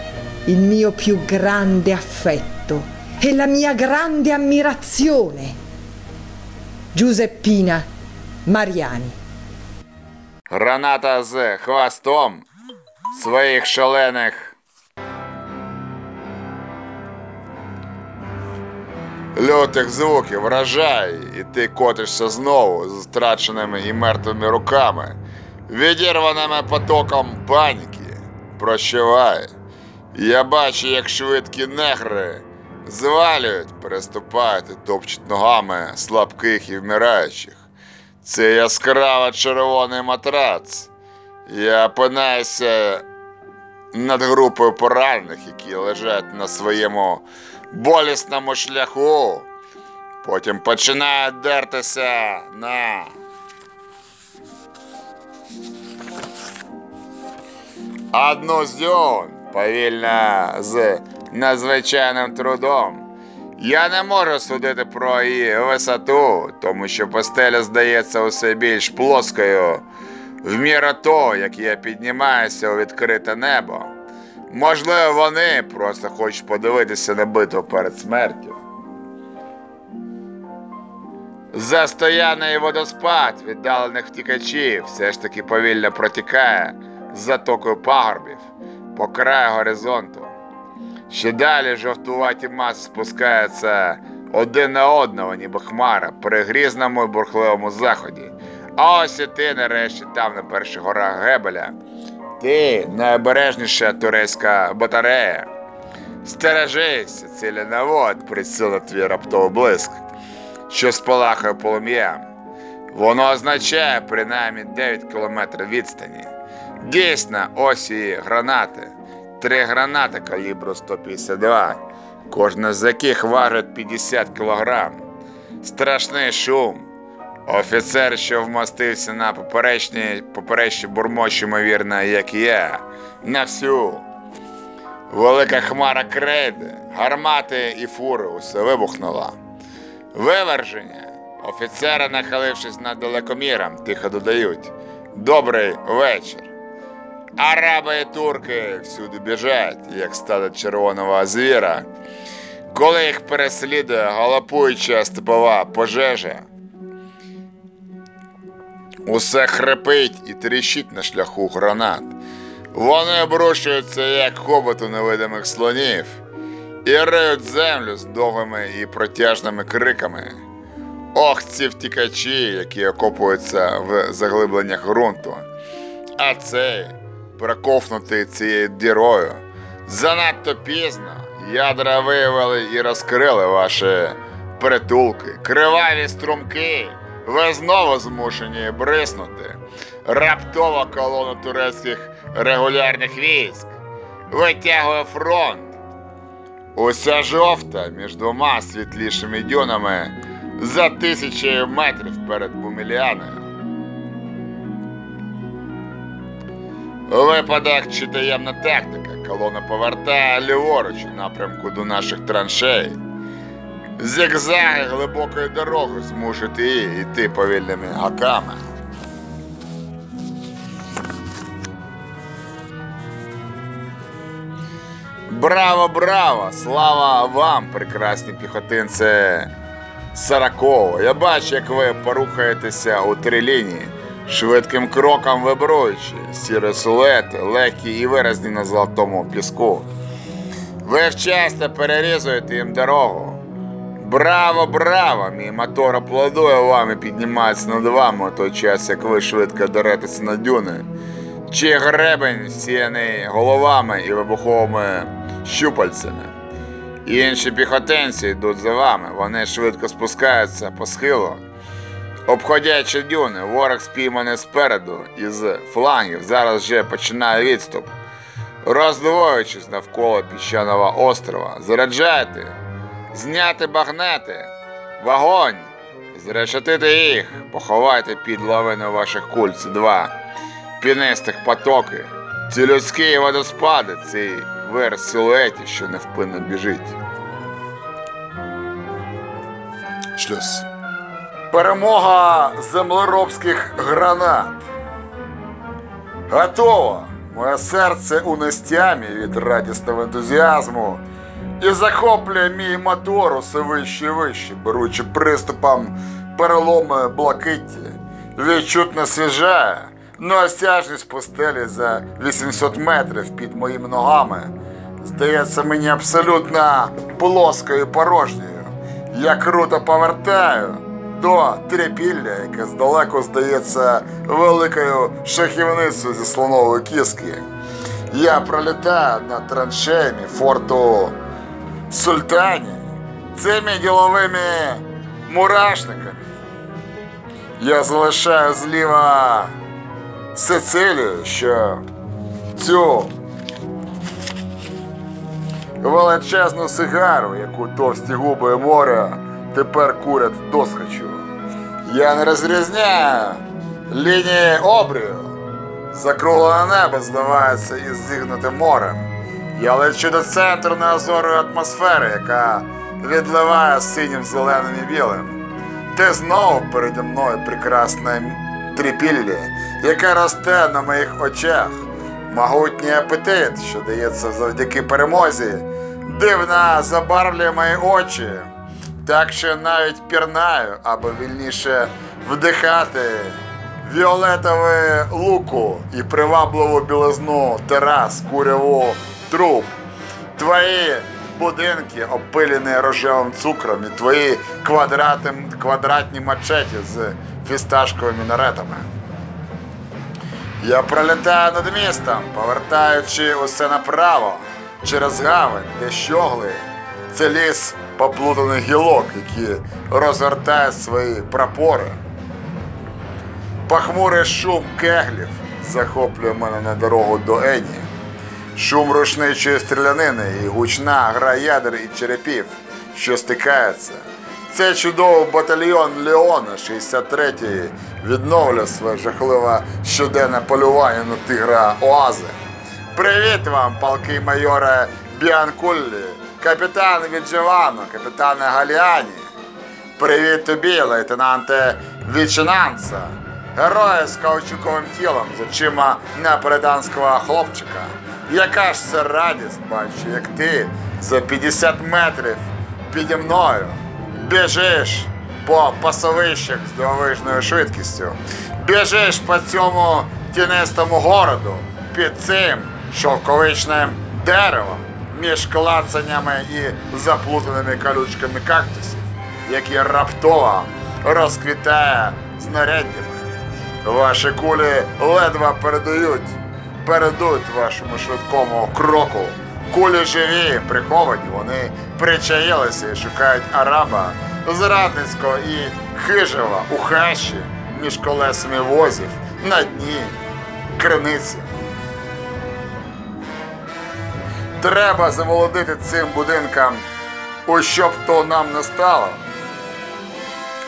il mio più grande affetto e la mia grande ammirazione. Giuseppina Mariani. Граната з хвостом своїх шалених лютих звуків вражає, і ти котишся знову з втраченими і мертвими руками, відірваними потоком паніки. Прощавай. Я бачу, як швидкі негри звалюють, переступають і топчуть ногами слабких і вмираючих. Це яскраво червоний матрац. Я опинаюся над групою поранених, які лежать на своєму болісному шляху. Потім починають дертися на одну з дюн, повільно з надзвичайним трудом. Я не можу судити про її висоту, тому що постеля здається усе більш плоскою в міру того, як я піднімаюся у відкрите небо. Можливо, вони просто хочуть подивитися на битву перед смертю. Застояний водоспад віддалених втікачів все ж таки повільно протікає з затокою пагорбів по краю горизонту. Ще далі жовтуваті маси спускаються один на одного, ніби хмара, при грізному і бурхливому заході. А ось і ти нарешті там на перших горах Гебеля. Ти найобережніша турецька батарея. Стережися, ціленавод, приціл на твій раптовий блиск, що спалахає полум'ям. Воно означає принаймні 9 кілометрів відстані. Дійсно, ось і гранати. Три гранати калібру 152, кожна з яких важить 50 кілограм. Страшний шум. Офіцер, що вмостився на поперечній, поперечній бурмочі, ймовірно, як і я, на всю. Велика хмара крейди, гармати і фури усе вибухнула. Виверження. Офіцери, нахилившись над далекоміром, тихо додають Добрий вечір. Араби і турки всюди біжать, як стадо червоного звіра. Коли їх переслідує галопуюча степова пожежа, усе хрипить і тріщить на шляху гранат. Вони обрушуються, як хоботу невидимих слонів, і риють землю з довгими і протяжними криками. Ох, ці втікачі, які окопуються в заглибленнях ґрунту. А цей, проковнутий цією дірою, занадто пізно ядра виявили і розкрили ваші притулки, криваві струмки. Ви знову змушені бриснути. Раптова колона турецьких регулярних військ витягує фронт. Уся жовта між двома світлішими дюнами за тисячі метрів перед У чи таємна тактика, колона повертає ліворуч у напрямку до наших траншей. Зігзаги глибокої дороги змушують її йти повільними гаками. Браво, браво! Слава вам, прекрасні піхотинці Сараково! Я бачу, як ви порухаєтеся у три лінії швидким кроком вибруючи, сіре силуети, легкі і виразні на золотому піску. Ви вчасно перерізуєте їм дорогу. Браво, браво! Мій мотор аплодує вам і піднімається над вами у той час, як ви швидко деретеся на дюни. Чи гребень сіяний головами і вибуховими щупальцями. Інші піхотинці йдуть за вами, вони швидко спускаються по схилу. Обходячи дюни, ворог спійманий спереду і з флангів зараз вже починає відступ. Роздвоюючись навколо піщаного острова, заряджайте, зняти багнети, вогонь, зрешетити їх, поховайте під лавину ваших куль ці два пінистих потоки, ці людські водоспади, цей вир силуеті, що невпинно біжить. Шлюз. Перемога землеробських гранат. Готово! Моє серце у нестямі від радісного ентузіазму і захоплює мій мотор усе вище і вище, беручи приступом переломи блакитті. Відчутно свіжає, но осяжність пустелі за 800 метрів під моїми ногами здається мені абсолютно плоскою і порожньою. Я круто повертаю до трипілля, яке здалеку здається великою шахівницею зі слонової кіски. Я пролітаю над траншеями форту Султані цими діловими мурашниками. Я залишаю зліва Сицилію, що цю величезну сигару, яку товсті губи моря тепер курять досхочу. Я не розрізняю лінії обрію. Закруглене небо зливається із зігнутим морем. Я лечу до центру неозорої атмосфери, яка відливає синім, зеленим і білим. Ти знову переді мною прекрасна трипілля, яка росте на моїх очах. Могутній апетит, що дається завдяки перемозі, дивно забарвлює мої очі, так що навіть пірнаю, або вільніше вдихати фіолетове луку і привабливу білизну терас, куряву труб. Твої будинки опилені рожевим цукром і твої квадрати, квадратні мачеті з фісташковими наретами. Я пролітаю над містом, повертаючи усе направо через гавань, де щогли. Це ліс поплутаних гілок, які розгортають свої прапори. Пахмурий шум кеглів захоплює мене на дорогу до Ені. Шум рушничої стрілянини і гучна гра ядер і черепів, що стикаються. Цей чудовий батальйон Леона 63-ї відновлює своє жахливе щоденне полювання на тигра Оази. Привіт вам, полки майоре Біанкуллі, капітан Відживано, капітане Галіані. Привіт тобі, лейтенанте Вічинанца, герої з каучуковим тілом з очима неаполітанського хлопчика. Яка ж це радість, бачу, як ти за 50 метрів піді мною біжиш по пасовищах з дивовижною швидкістю, біжиш по цьому тінистому городу під цим шовковичним деревом між клацаннями і заплутаними колючками кактусів, які раптово розквітає знаряддями. Ваші кулі ледве передають, передуть вашому швидкому кроку. Кулі живі, приховані, вони причаїлися і шукають араба зрадницького і хижого у хащі між колесами возів на дні криниці. Треба заволодити цим будинком, у що то нам не стало.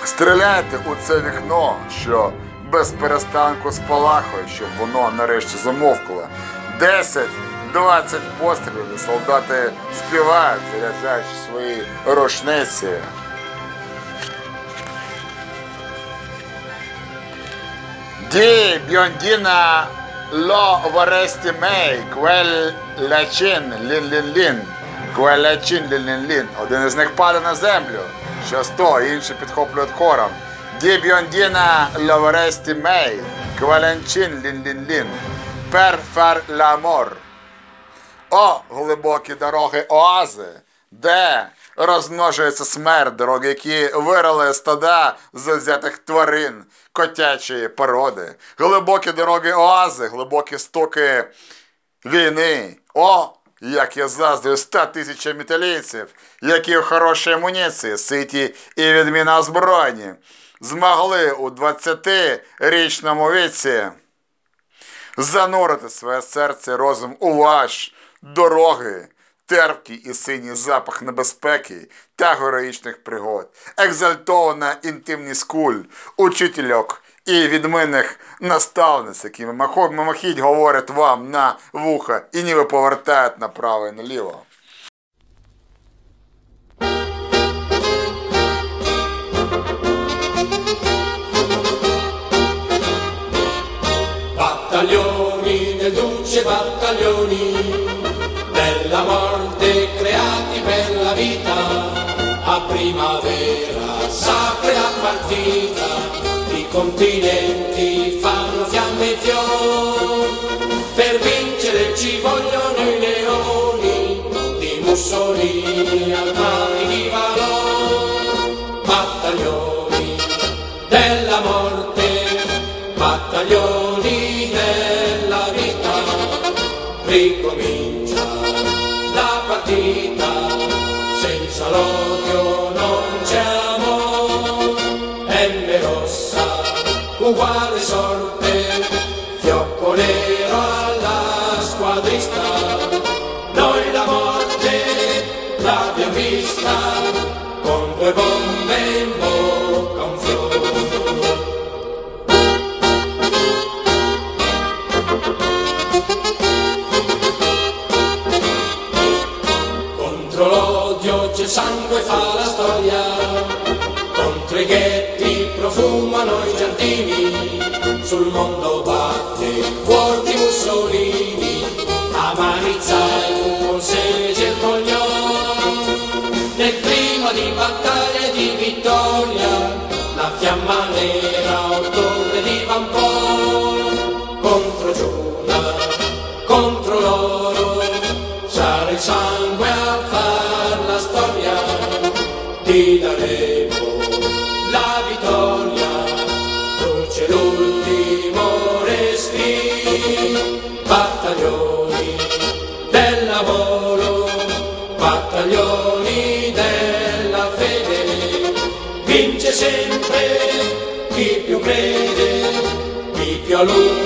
Стріляйте у це вікно, що без перестанку спалахує, щоб воно нарешті замовкло. 10-20 пострілів солдати співають, заряджаючи свої рушниці. Ді, Бьондіна Варесті мей, квелячин лін-лін-лін. Квелячин лін-лін-лін. Один із них падає на землю. Що сто, інші підхоплюють хором. Ді бьондіна ло варесті мей, квелячин лін-лін-лін. Пер фер ламор. О, глибокі дороги оази, де розмножується смерть, дороги, які вирили стада завзятих тварин котячої породи. Глибокі дороги оази, глибокі стоки війни. О, як я заздрю ста тисячам італійців, які в хорошій амуніції, ситі і відмінно озброєні, змогли у 20-річному віці занурити своє серце розум у ваш дороги, терпкий і синій запах небезпеки та героїчних пригод, екзальтована інтимність куль, учительок і відмінних наставниць, які мимохідь говорять вам на вуха і ніби повертають направо і наліво. Battaglioni del duce, battaglioni la partita, i continenti fanno fiamme e fior. Per vincere ci vogliono i leoni di Mussolini armati di Money. luz.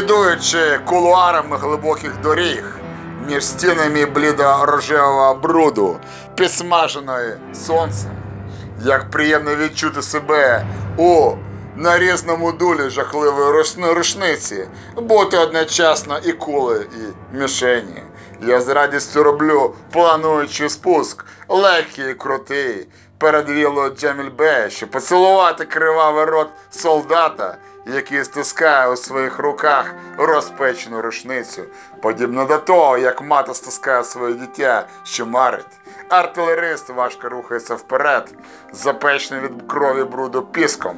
Слідуючи кулуарами глибоких доріг, між стінами блідо-рожевого бруду, підсмаженої сонцем, як приємно відчути себе у нарізному дулі жахливої рушниці, бути одночасно і кули, і мішені. Я з радістю роблю плануючи спуск, легкий і крутий, перед віллою Джамільбе, щоб поцілувати кривавий рот солдата, який стискає у своїх руках розпечену рушницю, подібно до того, як мати стискає своє дитя, що марить. Артилерист важко рухається вперед, запечений від крові бруду піском.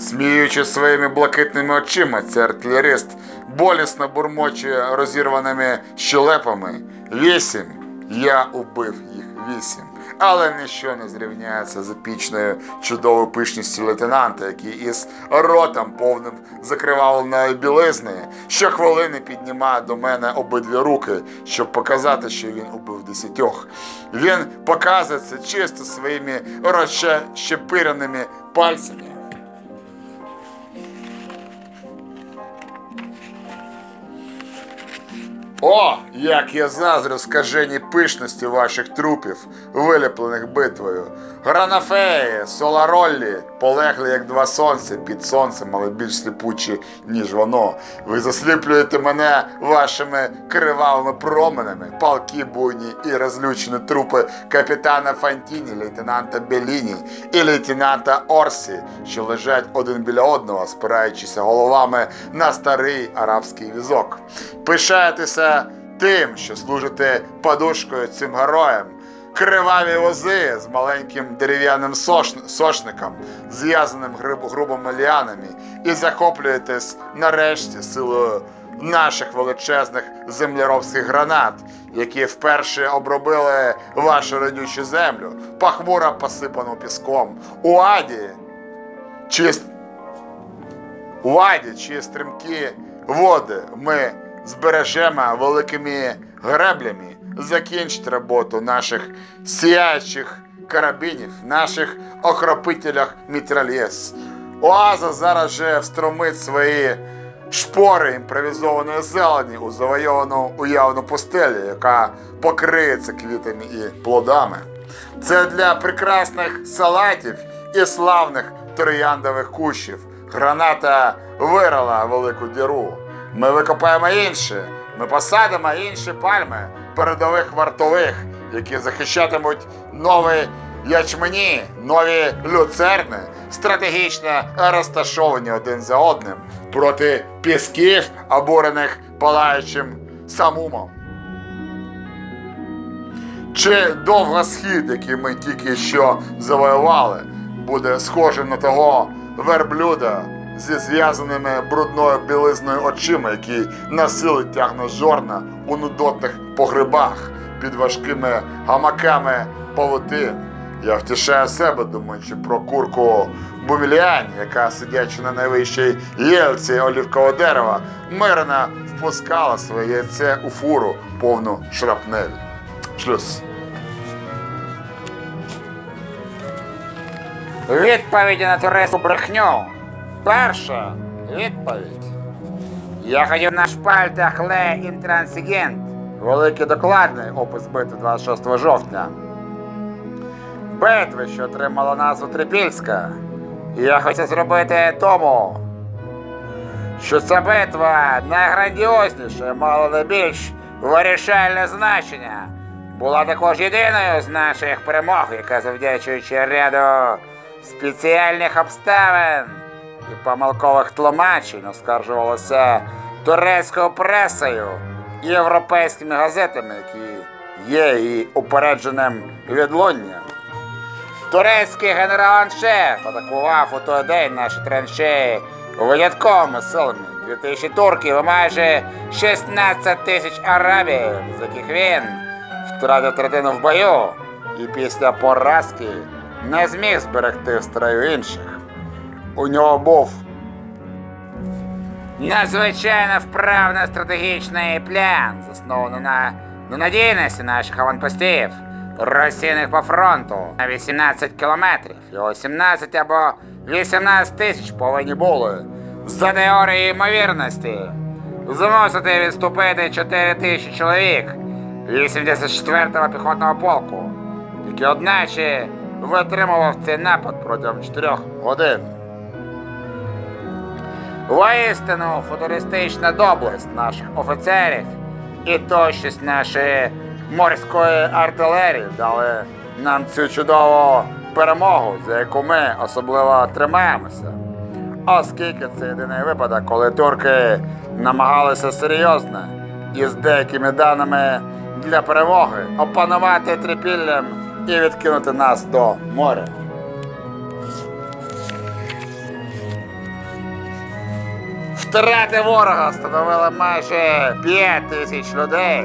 Сміючи своїми блакитними очима, цей артилерист болісно бурмочує розірваними щелепами. Вісім. Я убив їх вісім. Але ніщо не зрівняється з епічною чудовою пишністю лейтенанта, який із ротом повним закривавленої білизни щохвилини піднімає до мене обидві руки, щоб показати, що він убив десятьох. Він показує це чисто своїми розщепиреними пальцями. О, як я заздрю скажені пишності ваших трупів, виліплених битвою. Гранафеї, солароллі, полегли як два сонця під сонцем, але більш сліпучі, ніж воно. Ви засліплюєте мене вашими кривавими променями, палки буйні і розлючені трупи капітана Фантіні, лейтенанта Беліні і лейтенанта Орсі, що лежать один біля одного, спираючися головами на старий арабський візок. Пишаєтеся тим, що служите подушкою цим героям. Криваві вози з маленьким дерев'яним сошн- сошником, зв'язаним груб- грубими ліанами, і захоплюєтесь нарешті силою наших величезних землеробських гранат, які вперше обробили вашу родючу землю, похмуро посипану піском. У Аді чист у Аді, чиї стрімкі води ми збережемо великими греблями, закінчить роботу наших сіячих карабінів, наших охропителях мітральєс. Оаза зараз же встромить свої шпори імпровізованої зелені у завойовану уявну пустелю, яка покриється квітами і плодами. Це для прекрасних салатів і славних трояндових кущів. Граната вирила велику діру. Ми викопаємо інше. Ми посадимо інші пальми передових вартових, які захищатимуть нові ячмені, нові люцерни, стратегічно розташовані один за одним проти пісків, обурених палаючим самумом. Чи довгосхід, який ми тільки що завоювали, буде схожим на того верблюда зі зв'язаними брудною білизною очима, який на сили тягне жорна у нудотних погребах під важкими гамаками павутин. Я втішаю себе, думаючи про курку Буміліані, яка, сидячи на найвищій гілці олівкового дерева, мирно впускала своє яйце у фуру повну шрапнель. Шлюз. Відповіді на турецьку брехню. Перша відповідь. Я хотів на шпальтах Ле Інтрансігент. Великий докладний опис битви 26 жовтня. Битви, що отримала назву Трипільська. Я хотів зробити тому, що ця битва найграндіозніша, мала найбільш вирішальне значення. Була також єдиною з наших перемог, яка завдячуючи ряду спеціальних обставин і помилкових тлумачень оскаржувалася турецькою пресою і європейськими газетами, які є її упередженим відлунням. Турецький генерал-аншеф атакував у той день наші траншеї винятковими силами. 2000 турків і майже 16 тисяч арабів, з яких він втратив третину в бою і після поразки не зміг зберегти в строю інших. У нього був надзвичайно вправний стратегічний план, заснований на, на надійності наших аванпостів, розсіяних по фронту на 18 кілометрів. Його 17 або 18 тисяч повинні були за теорією ймовірності змусити відступити 4 тисячі чоловік 84-го піхотного полку, який одначе витримував цей напад протягом 4 годин. Воістину футуристична доблесть наших офіцерів і точність нашої морської артилерії дали нам цю чудову перемогу, за яку ми особливо тримаємося. Оскільки це єдиний випадок, коли турки намагалися серйозно і з деякими даними для перемоги опанувати трипіллям і відкинути нас до моря. Втрати ворога становили майже 5 тисяч людей.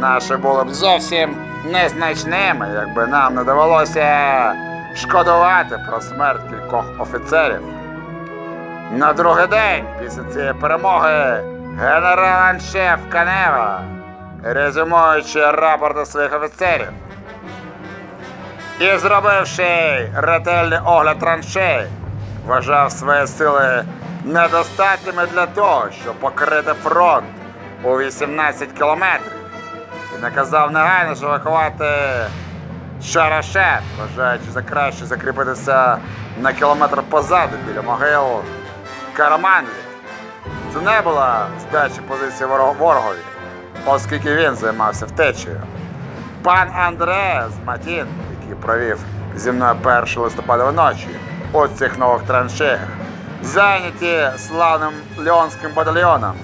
Наші були б зовсім незначними, якби нам не довелося шкодувати про смерть кількох офіцерів. На другий день після цієї перемоги генерал-аншеф Канева, резюмуючи рапорти своїх офіцерів і зробивши ретельний огляд траншей, вважав свої сили недостатніми для того, щоб покрити фронт у 18 кілометрів і наказав негайно евакувати Шарашет, вважаючи за краще закріпитися на кілометр позаду біля могил Караманлі. Це не була здача позиції ворогові, оскільки він займався втечею. Пан Андреас Матін, який провів зі мною 1 листопада ночі у цих нових траншеях, зайняті славним Леонським батальйоном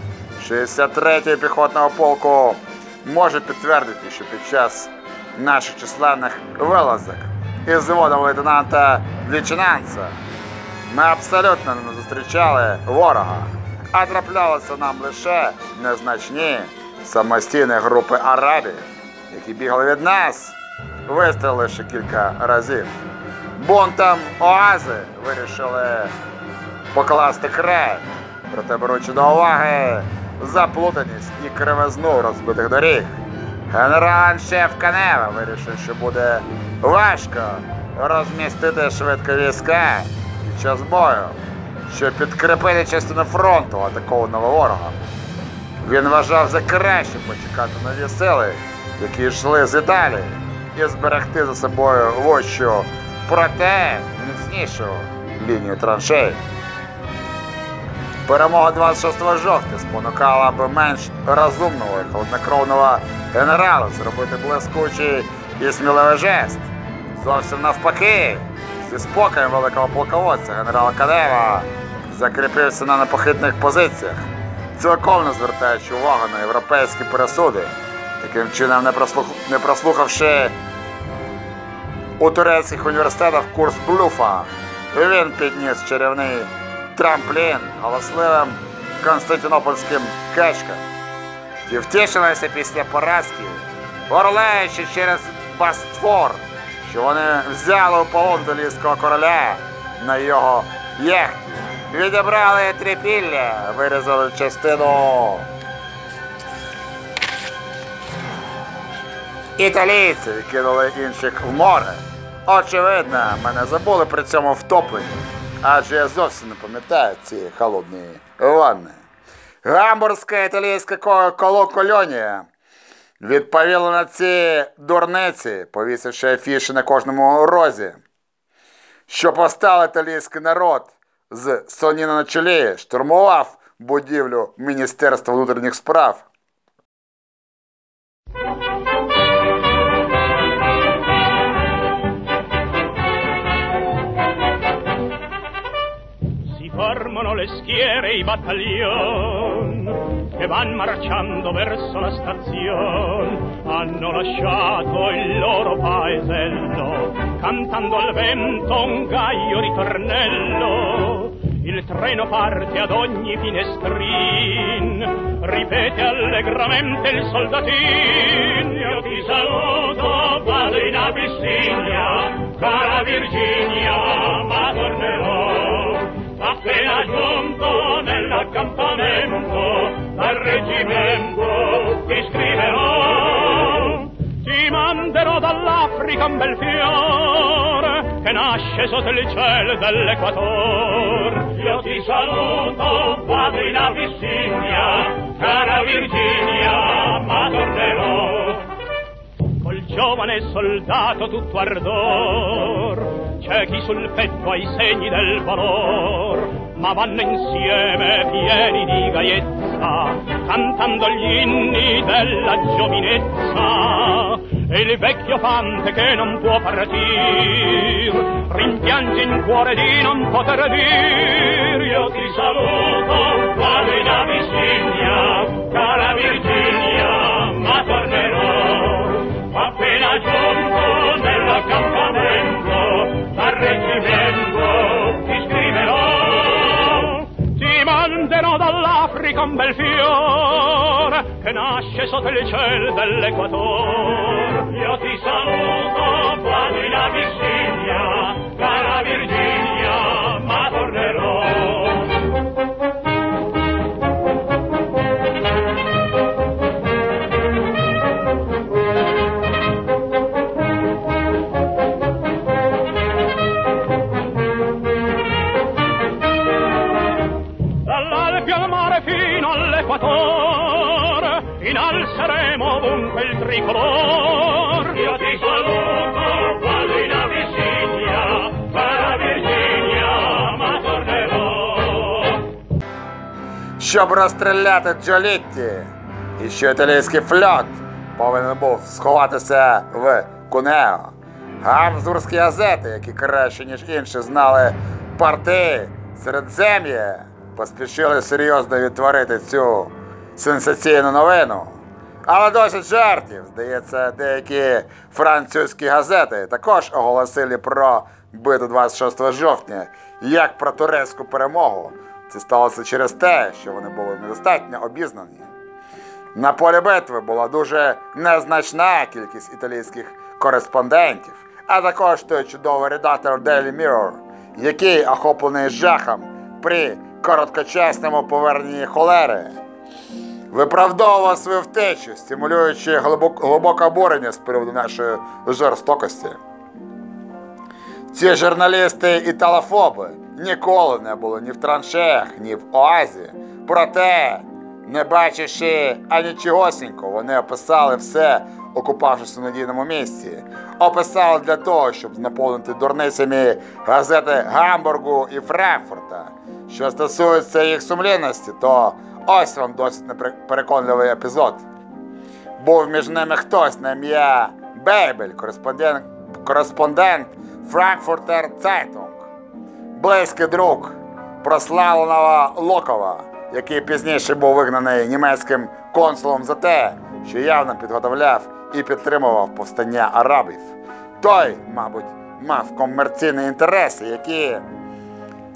63-ї піхотного полку, може підтвердити, що під час наших численних вилазок із заводом лейтенанта Вічинанца ми абсолютно не зустрічали ворога, а траплялися нам лише незначні самостійні групи арабів, які бігали від нас, вистріливши кілька разів. Бунтам оази вирішили покласти край, проте беручи до уваги заплутаність і кривизну розбитих доріг. Генерал-шеф Канева вирішив, що буде важко розмістити швидко війська під час бою, щоб підкріпити частину фронту атакованого ворога. Він вважав за краще почекати нові сили, які йшли з Італії, і зберегти за собою вощу, проте міцнішу лінію траншей. Перемога 26 жовтня спонукала би менш розумного і холоднокровного генерала зробити блискучий і сміливий жест. Зовсім навпаки, зі спокоєм великого полководця генерала Кадева закріпився на непохитних позиціях, цілком не звертаючи увагу на європейські пересуди, таким чином не, прослух... не прослухавши у турецьких університетах курс блюфа, він підніс чарівний трамплін галасливим константинопольським качкам. І втішилися після поразки, горлаючи через Бастфор, що вони взяли у полон італійського короля на його яхті. Відібрали трипілля, вирізали частину італійців і кинули інших в море. Очевидно, мене забули при цьому втоплені, адже я зовсім не пам'ятаю цієї холодної ванни. Гамбурзька італійська ко- відповіла на ці дурниці, повісивши афіші на кожному розі, що постав італійський народ з Соніна на чолі, штурмував будівлю Міністерства внутрішніх справ. Formano le schiere e i battaglioni che van marciando verso la stazione. Hanno lasciato il loro paesello, cantando al vento un gaio ritornello. Il treno parte ad ogni finestrin, ripete allegramente il soldatin. Io ti saluto, vado in Abissinia, cara Virginia, ma tornerò. Appena giunto nell'accampamento, dal reggimento ti scriverò. Ti manderò dall'Africa un bel fiore che nasce sotto il cielo dell'Equator. Io ti saluto, vado in Abissinia, cara Virginia, ma tornerò col giovane soldato tutto ardor. c'è chi sul petto ha i segni del valor, ma vanno insieme pieni di gaiezza, cantando gli inni della giovinezza. E il vecchio fante che non può partir, rimpiange in cuore di non poter dir. Io ti saluto, vado in Abissinia, cara Virginia, ma tornerò. Un bel fiore che nasce sotto il cielo dell'Equator. Io ti saluto quando in Abissinia, cara Virginia, tricolor. Io ti saluto quando in Abissinia, cara Virginia, ma tornerò. Щоб розстріляти Джолітті, і що італійський флот повинен був сховатися в Кунео. Гамбурзькі газети, які краще, ніж інші, знали порти Середзем'я, поспішили серйозно відтворити цю сенсаційну новину. Але досить жартів. Здається, деякі французькі газети також оголосили про битву 26 жовтня як про турецьку перемогу. Це сталося через те, що вони були недостатньо обізнані. На полі битви була дуже незначна кількість італійських кореспондентів, а також той чудовий редактор Daily Mirror, який, охоплений жахом при короткочасному поверненні холери, виправдовував свою втечу, стимулюючи глибок- глибоке обурення з приводу нашої жорстокості. Ці журналісти італофоби ніколи не були ні в траншеях, ні в оазі. Проте, не бачивши анічогосінько, вони описали все, окупавшись у надійному місці. Описали для того, щоб наповнити дурницями газети Гамбургу і Франкфурта. Що стосується їх сумлінності, то ось вам досить непереконливий епізод. Був між ними хтось на ім'я Бейбель, кореспондент, кореспондент Frankfurter Zeitung, близький друг прославленого Локова, який пізніше був вигнаний німецьким консулом за те, що явно підготовляв і підтримував повстання арабів. Той, мабуть, мав комерційні інтереси, які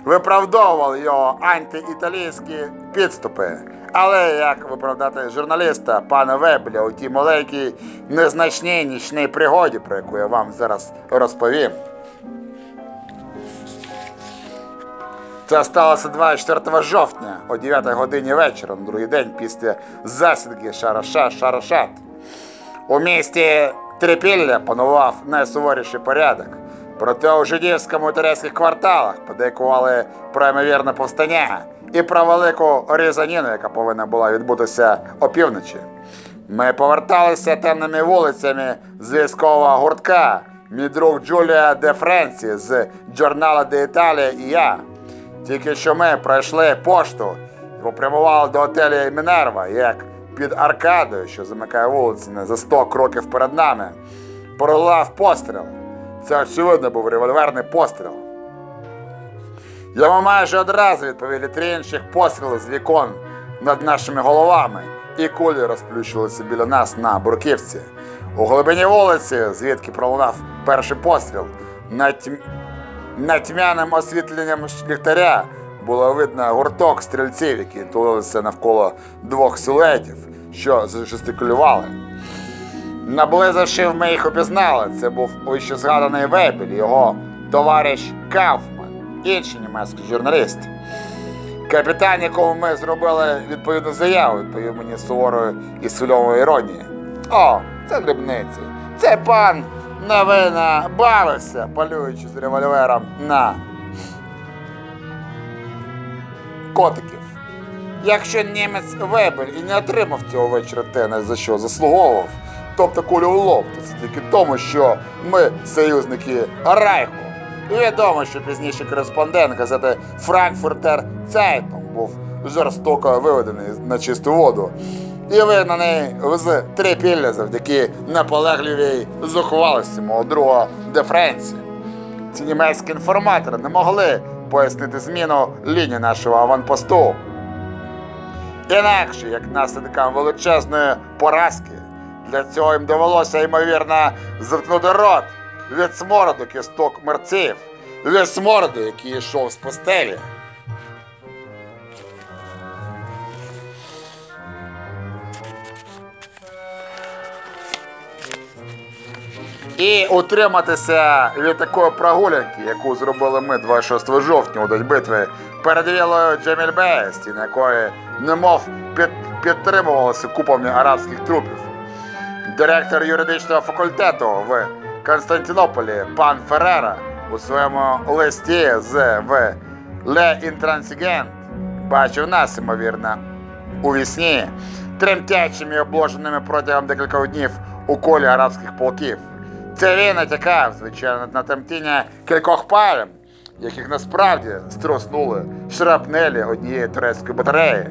виправдовували його антиіталійські підступи. Але як виправдати журналіста пана Вебля у тій маленькій незначній нічній пригоді, про яку я вам зараз розповім. Це сталося 24 жовтня о 9 годині вечора, на другий день після засідки Шараша Шарашат. У місті Трипілля панував найсуворіший порядок. Проте у жидівському і турецьких кварталах подейкували про ймовірне повстання і про велику різаніну, яка повинна була відбутися опівночі. Ми поверталися темними вулицями з військового гуртка. Мій друг Джулія де Френсі з Джорнала де Італія і я. Тільки що ми пройшли пошту і попрямували до готелю Мінерва, як під аркадою, що замикає вулиці за 100 кроків перед нами, пролунав постріл. Це, очевидно, був револьверний постріл. Йому майже одразу відповіли три інших постріли з вікон над нашими головами, і кулі розплющилися біля нас на бурківці. У глибині вулиці, звідки пролунав перший постріл, на, тьм... на тьмяним освітленням ліхтаря було видно гурток стрільців, які тулилися навколо двох силуетів, що зажестикулювали. Наблизивши, ми їх опізнали. Це був вище згаданий Вейбель, його товариш Кауфман, інший німецький журналіст. Капітан, якому ми зробили відповідну заяву, відповів мені суворою і сульовою іронією. О, це дрібниці. Це пан новина бавився, полюючи з револьвером на котиків. Якщо німець Вебель і не отримав цього вечора те, за що заслуговував, тобто кулю в лоб, то це тільки тому, що ми союзники Райху. І відомо, що пізніше кореспондент газети Frankfurter Zeitung був жорстоко виведений на чисту воду і вигнаний з Трипілля завдяки наполегливій зухвалості мого друга де Френсі. Ці німецькі інформатори не могли пояснити зміну лінії нашого аванпосту. Інакше, як наслідкам величезної поразки, для цього їм довелося, ймовірно, заткнути рот від смороду кісток мерців, від смороду, який йшов з постелі. І утриматися від такої прогулянки, яку зробили ми 26 жовтня у день битви перед вілою Джемільбея, стіни якої немов під, підтримувалися купами арабських трупів. Директор юридичного факультету в Константинополі пан Феррера у своєму листі з в Ле Інтрансігент бачив нас, ймовірно, у вісні, тремтячими і обложеними протягом декількох днів у колі арабських полків. Це він натякав, звичайно, на тремтіння кількох пальм, яких насправді струснули шрапнелі однієї турецької батареї.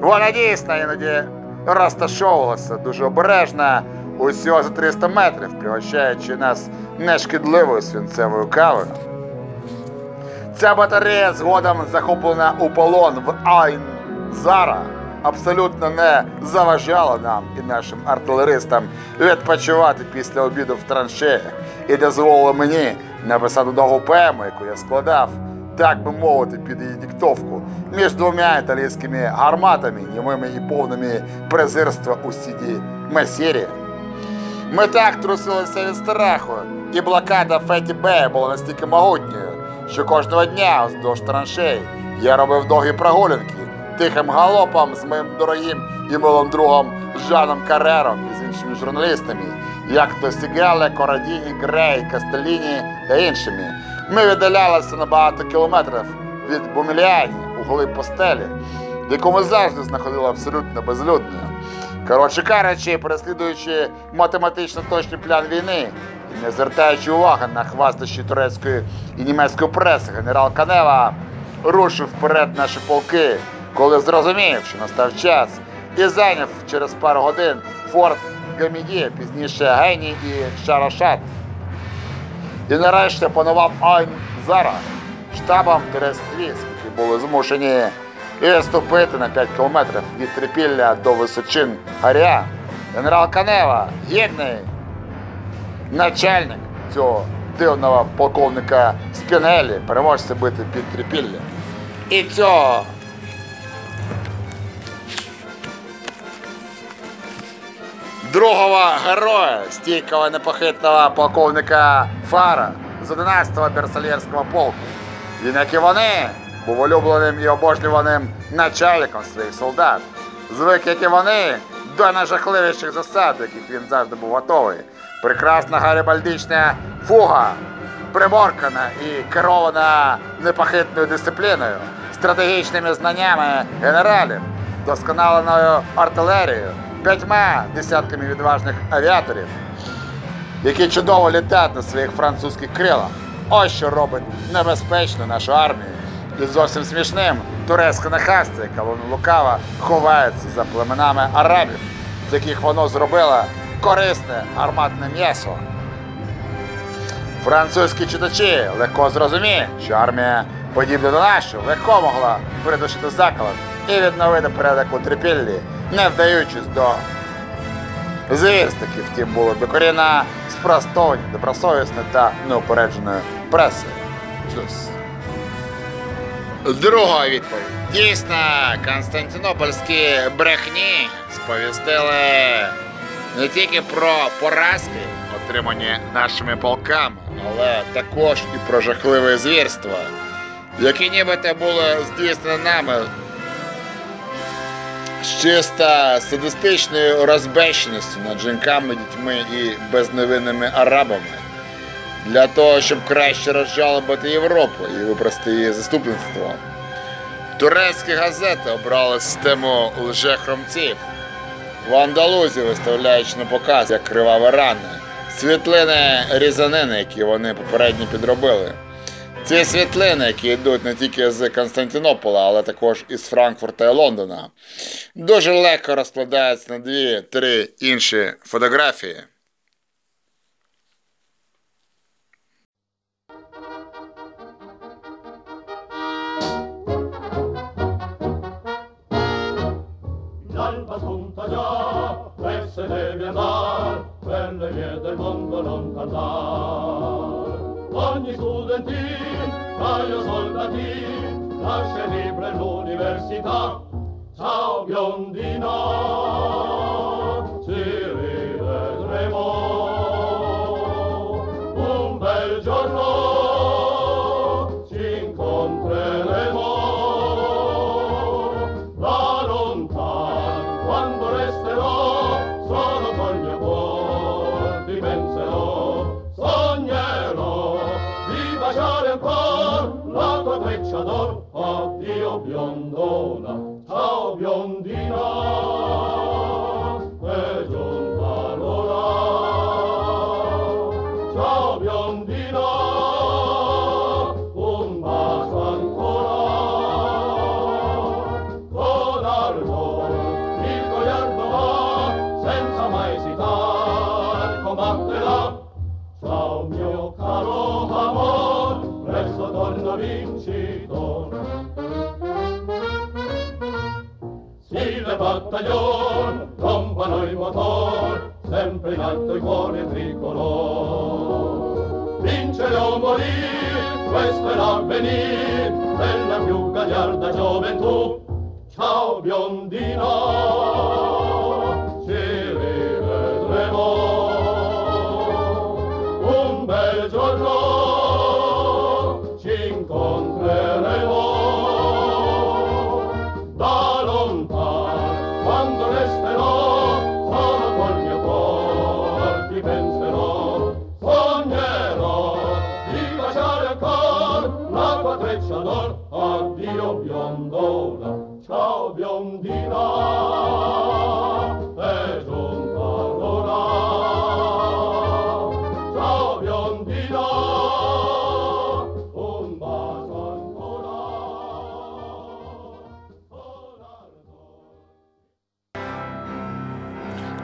Вона дійсно іноді розташовувалася дуже обережно, усього за 300 метрів, пригощаючи нас нешкідливою свинцевою кавою. Ця батарея згодом захоплена у полон в Айн Зара абсолютно не заважала нам і нашим артилеристам відпочивати після обіду в траншеях і дозволила мені написати довгу поему, яку я складав, так би мовити, під її диктовку, між двома італійськими гарматами, німими і повними презирства у сіді Месірі. Ми так трусилися від страху, і блокада Феті Бея була настільки могутньою, що кожного дня вздовж траншей я робив довгі прогулянки тихим галопом з моїм дорогим і милим другом Жаном Карером і з іншими журналістами, як то Сігеле, Корадіні, Грей, Кастеліні та іншими. Ми віддалялися на багато кілометрів від Буміліані у глиб постелі, яку ми завжди знаходили абсолютно безлюдною. Коротше кажучи, переслідуючи математично точний план війни і не звертаючи уваги на хвастощі турецької і німецької преси, генерал Канева рушив вперед наші полки, коли зрозумів, що настав час, і зайняв через пару годин форт Гаміді, пізніше Гені і Шарашат. І нарешті панував Айн Зара штабом турецьких військ, які були змушені відступити на 5 кілометрів від Трипілля до височин Гаря. Генерал Канева, гідний начальник цього дивного полковника Спінелі, переможця бити під Трипілля. І цього другого героя, стійкого непохитного полковника Фара з 11-го берсальєрського полку. Він, як і вони, був улюбленим і обожнюваним начальником своїх солдат. Звик, як і вони, до найжахливіших засад, яких він завжди був готовий. Прекрасна гарібальдична фуга, приборкана і керована непохитною дисципліною, стратегічними знаннями генералів, досконаленою артилерією, п'ятьма десятками відважних авіаторів, які чудово літають на своїх французьких крилах. Ось що робить небезпечну нашу армію. І зовсім смішним турецьке нахастя, яка воно лукаво ховається за племенами арабів, з яких воно зробило корисне арматне м'ясо. Французькі читачі легко зрозуміють, що армія, подібна до нашої, легко могла придушити заклад і відновити порядок у трипіллі, не вдаючись до звірств, які втім були докорінно спростовані добросовісної та неупередженої преси. Друга відповідь. Дійсно, константинопольські брехні сповістили не тільки про поразки, отримані нашими полками, але також і про жахливе звірства, які нібито були здійснені нами з чисто садистичною розбещеністю над жінками, дітьми і безневинними арабами для того, щоб краще розжалобити Європу і випрости її заступництво. Турецькі газети обрали систему лжехромців. В Андалузі виставляючи на показ як криваві рани, світлини різанини, які вони попередньо підробили. Ці світлини, які йдуть не тільки з Константинопола, але також із Франкфурта і Лондона, дуже легко розкладаються на дві-три інші фотографії. Del mondo non tardar. ogni studentino, taglio soldatino, lascia libre l'università. Ciao biondino! Battaglion rompano il motor sempre in alto il cuore tricolor. Vincere o morire questo è l'avvenir della più gagliarda gioventù. Ciao biondina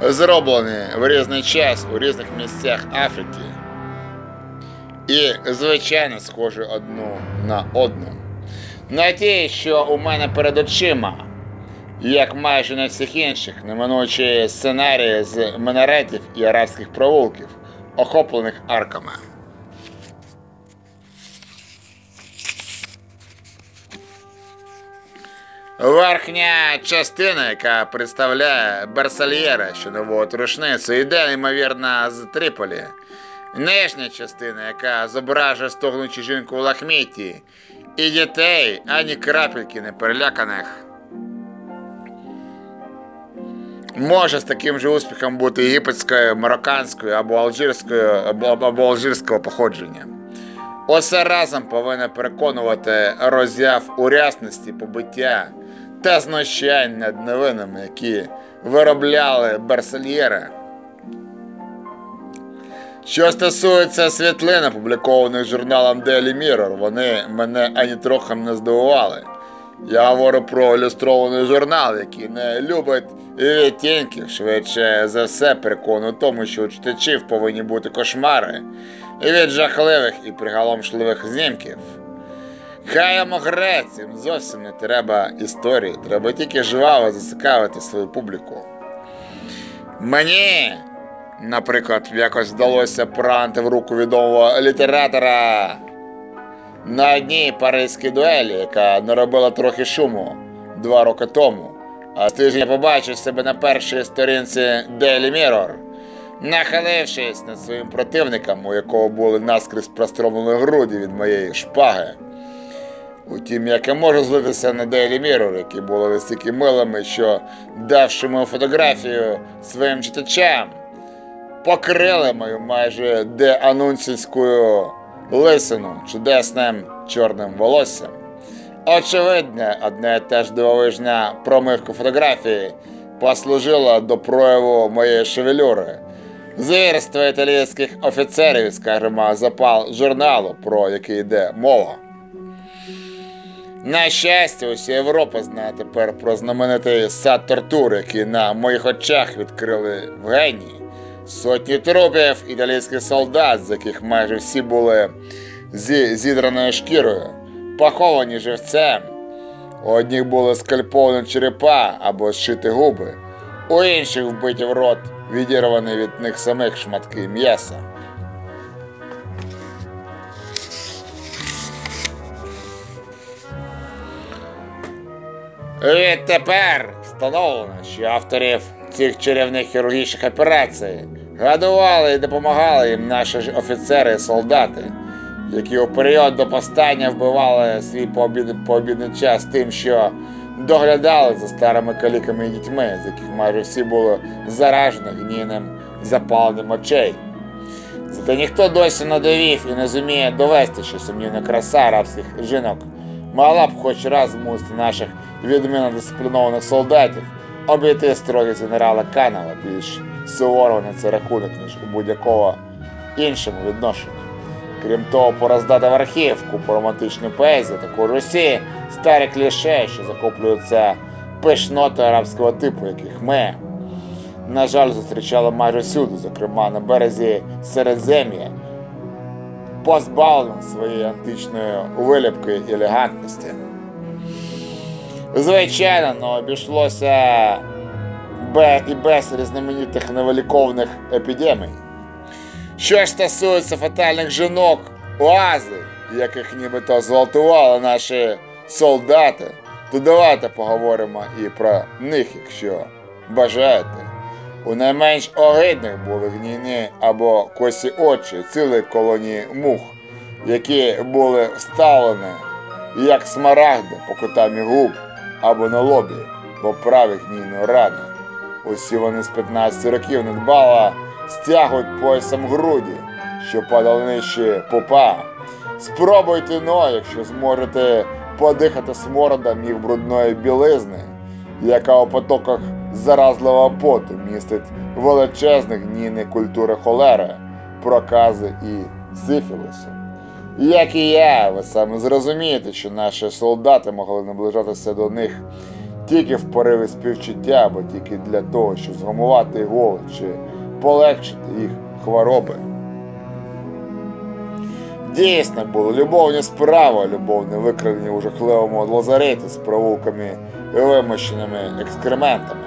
зроблені в різний час у різних місцях Африки. І, звичайно, схожі одну на одну. На ті, що у мене перед очима, як майже на всіх інших, неминучі сценарії з минаретів і арабських провулків, охоплених арками. Верхня частина, яка представляє Берсальєра, що нову рушницю, йде, ймовірно, з Триполі. Нижня частина, яка зображує стогнучу жінку в лахміті, і дітей, ані крапельки не. Може з таким же успіхом бути єгипетською, марокканською або алжирською або, або алжирського походження. Усе разом повинно переконувати роззяв у рясності побиття та знущань над новинами, які виробляли Берсельєра. Що стосується світлин, опублікованих журналом Daily Mirror, вони мене ані трохи не здивували. Я говорю про ілюстрований журнал, який не любить відтінків, швидше за все переконую тому, що у читачів повинні бути кошмари від жахливих і приголомшливих знімків. Йому грець, їм зовсім не треба історії, треба тільки жваво зацікавити свою публіку. Мені, наприклад, якось вдалося поранити в руку відомого літератора на одній паризькій дуелі, яка наробила трохи шуму два роки тому. А з тижня побачив себе на першій сторінці Daily Mirror, нахилившись над своїм противником, у якого були наскрізь простромлені груді від моєї шпаги. Утім, як я можу злитися на Daily Mirror, які були настільки милими, що, давши мою фотографію своїм читачам, покрили мою майже деанунцівську лисину чудесним чорним волоссям. Очевидно, одна і та ж дивовижна промивка фотографії послужила до прояву моєї шевелюри. Звірство італійських офіцерів, скажімо, запал журналу, про який йде мова. На щастя, уся Європа знає тепер про знаменитий сад тортур, який на моїх очах відкрили в Генії. Сотні трупів італійських солдат, з яких майже всі були зі зідраною шкірою, поховані живцем. У одних були скальповані черепа або зшиті губи, у інших вбиті в рот, відірвані від них самих шматки м'яса. Відтепер встановлено, що авторів цих чарівних хірургічних операцій Гадували і допомагали їм наші ж офіцери і солдати, які у період до повстання вбивали свій пообідний, пообідний час тим, що доглядали за старими каліками і дітьми, з яких майже всі були заражені гнійним запаленням очей. Зате ніхто досі не довів і не зуміє довести, що сумнівна краса арабських жінок могла б хоч раз змусити наших відмінно дисциплінованих солдатів обійти строгість генерала Канова більш суворо на цей рахунок, ніж у будь-якого іншому відношенні. Крім того, пороздати в архів купу романтичної поезії, також усі старі кліше, що захоплюються пишнотою арабського типу, яких ми, на жаль, зустрічали майже всюди, зокрема на березі Середзем'я, позбавленим своєї античної виліпки і елегантності. Звичайно, но обійшлося і без різноманітних невиліковних епідемій. Що ж стосується фатальних жінок оази, яких нібито зґвалтували наші солдати, то давайте поговоримо і про них, якщо бажаєте. У найменш огидних були гнійні або косі очі цілої колонії мух, які були вставлені як смарагди по кутамі губ або на лобі, по праві гнійної рани. Усі вони з 15 років недбало стягують поясом груді, що падали нижче пупа. Спробуйте но, якщо зможете подихати смородом їх брудної білизни, яка у потоках заразливого поту містить величезні гніни культури холери, прокази і сифілісу. Як і я, ви саме зрозумієте, що наші солдати могли наближатися до них тільки в пориві співчуття, або тільки для того, щоб згамувати голод чи полегшити їх хвороби. Дійсно було любовні справи, любовне викрадення у жахливому лазареті з провулками і вимощеними екскрементами,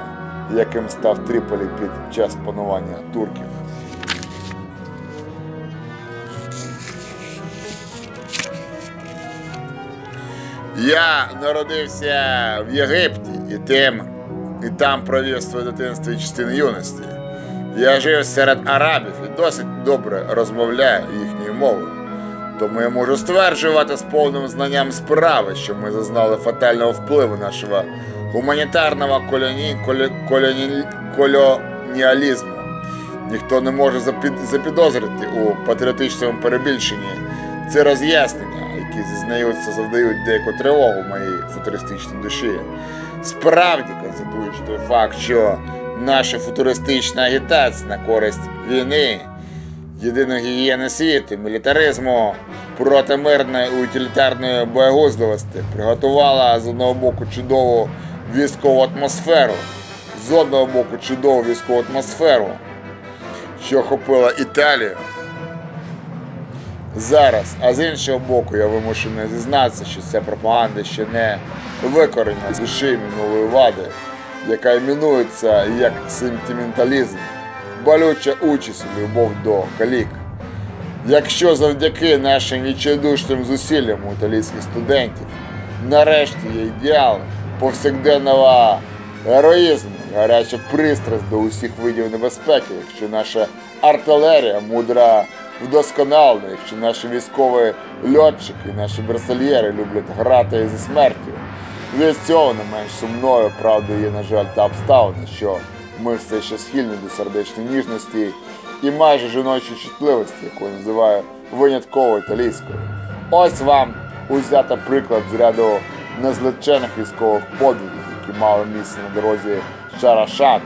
яким став Тріполі під час панування турків. Я народився в Єгипті і тим, і там провів своє дитинство і частину юності. Я жив серед арабів і досить добре розмовляю їхньою мовою. Тому я можу стверджувати з повним знанням справи, що ми зазнали фатального впливу нашого гуманітарного колоні... колі... колоні... колоніалізму. Ніхто не може запід... запідозрити у патріотичному перебільшенні це роз'яснення, які зізнаються, завдають деяку тривогу моїй футуристичній душі. Справді констатуючи той факт, що наша футуристична агітація на користь війни, єдиної гігієни світу, мілітаризму проти мирної утилітарної боєгузливості приготувала з одного боку чудову військову атмосферу, з одного боку чудову військову атмосферу, що охопила Італію. Зараз, а з іншого боку, я вимушений зізнатися, що ця пропаганда ще не викорена з душі минулої влади, яка іменується як сентименталізм, болюча участь і любов до калік. Якщо завдяки нашим відчайдушним зусиллям у італійських студентів нарешті є ідеал повсякденного героїзму, гаряча пристрасть до усіх видів небезпеки, якщо наша артилерія мудра вдосконалена, якщо наші військові льотчики, наші берсальєри люблять грати зі смертю. Від цього не менш сумною правдою є, на жаль, та обставина, що ми все ще схильні до сердечної ніжності і майже жіночої чутливості, яку я називаю винятково італійською. Ось вам узято приклад з ряду незлечених військових подвигів, які мали місце на дорозі Шарашан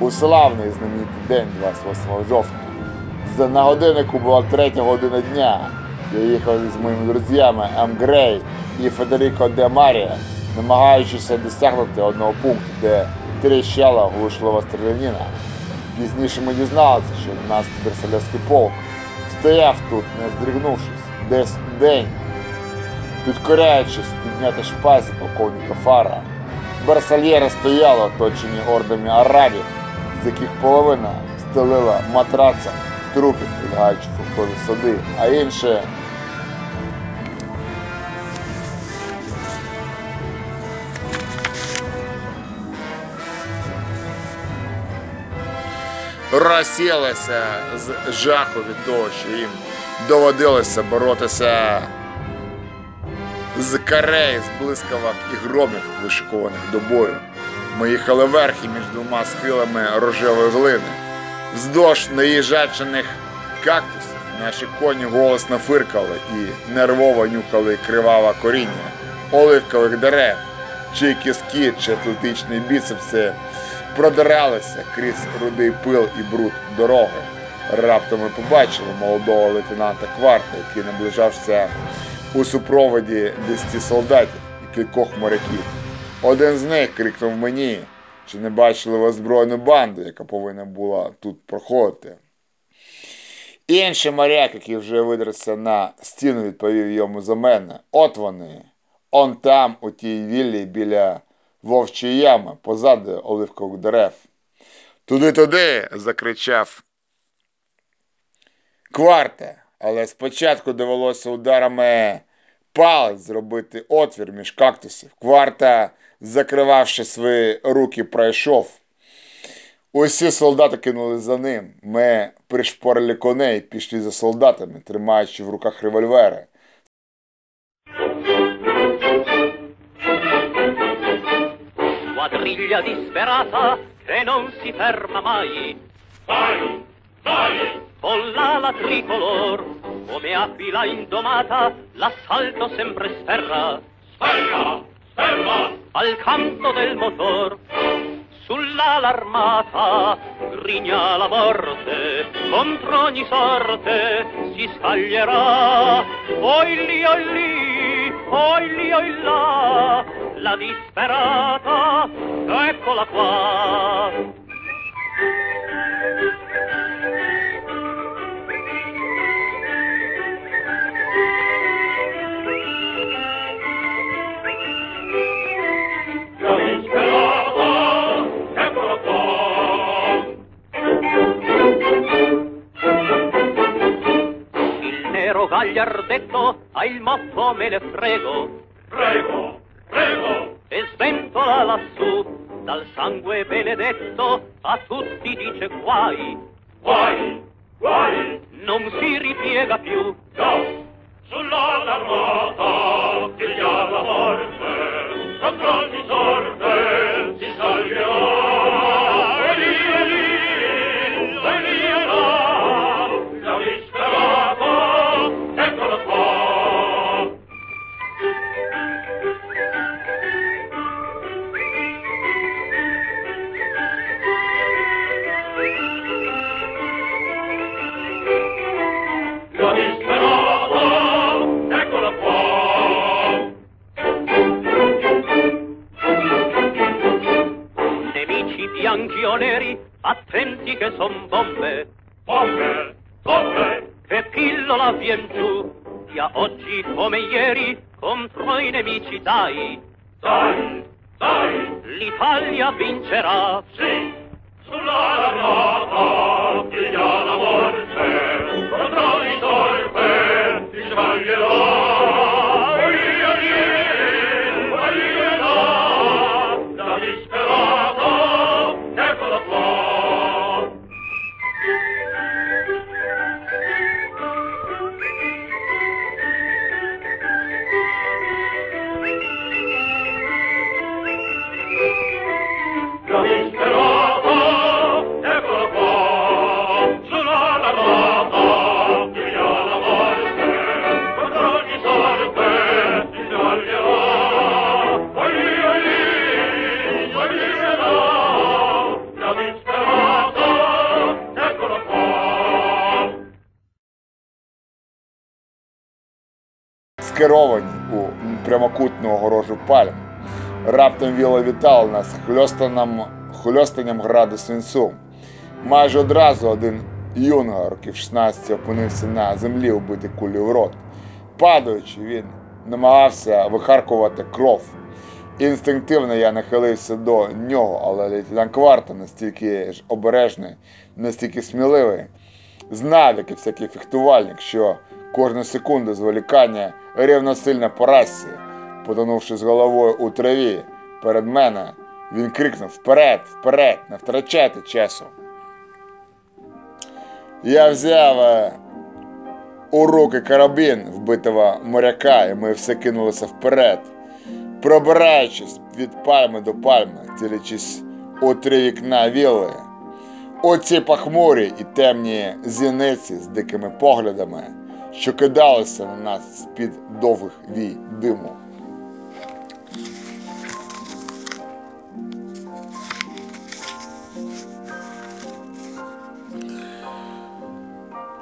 у славний знаменитий день 28 жовтня. На годиннику була третя година дня. Я їхав з моїми друзями М. Грей і Федеріко Де Марія, намагаючися досягнути одного пункту, де тріщала глушлива стріляніна. Пізніше ми дізналися, що 11 Берселевський полк стояв тут, не здригнувшись, десь день, підкоряючись підняти шпази полковника Фара. Берсальєри стояли оточені ордами арабів, з яких половина стелила матрацем трупів, підлягаючи фруктові сади, а інше розсілися з жаху від того, що їм доводилося боротися з карей, з блискавок і громів, вишикованих до бою. Ми їхали верхи між двома схилами рожевої глини. Вздовж наїжачених кактусів наші коні голосно фиркали і нервово нюхали криваве коріння оливкових дерев, чиї кіски чи атлетичні біцепси продиралися крізь рудий пил і бруд дороги. Раптом ми побачили молодого лейтенанта Кварта, який наближався у супроводі десяти солдатів і кількох моряків. Один з них крикнув мені, чи не бачили ви озброєну банду, яка повинна була тут проходити. Інший моряк, який вже видрався на стіну, відповів йому за мене. От вони. Он там, у тій віллі біля вовчої ями, позаду оливкових дерев. Туди-туди. закричав Кварте, але спочатку довелося ударами палець зробити отвір між кактусів. Кварта, закривавши свої руки, пройшов. Усі солдати кинули за ним. Ми пришпорили коней, пішли за солдатами, тримаючи в руках револьвери. Quadriglia disperata che non si ferma mai. Vai, vai, Con l'ala tricolor, come aquila indomata, l'assalto sempre sferra. sferra, sferra, Al canto del motor, sull'ala armata, grigna la morte, contro ogni sorte si scaglierà. Oi lì, oi lì, oi lì, oi là, la disperata, eccola qua. Gagliardetto ha il motto me ne frego Prego, prego, e sventola lassù dal sangue benedetto a tutti dice guai guai, guai, non si ripiega più attenti che son bombe. Bombe, bombe, che pillola vien giù. Sia oggi come ieri contro i nemici dai. Dai, dai, l'Italia vincerà. Sì, скеровані у прямокутну огорожу пальм. Раптом люто вітало нас хльостанням, граду свинцу. Майже одразу один юнга років 16 опинився на землі, убитий кулею в рот. Падаючи, він намагався вихаркувати кров. Інстинктивно я нахилився до нього, але лейтенант Кварта настільки ж обережний, настільки сміливий, знав, як і всякий фехтувальник, що кожна секунда зволікання рівносильна поразці. Потонувши з головою у траві перед мене, він крикнув Вперед, вперед, не втрачайте часу. Я взяв е, у руки карабін вбитого моряка, і ми все кинулися вперед, пробираючись від пальми до пальми, цілячись у три вікна вілли. Оці пахмурі і темні зіниці з дикими поглядами, що кидалися на нас з-під довгих вій диму.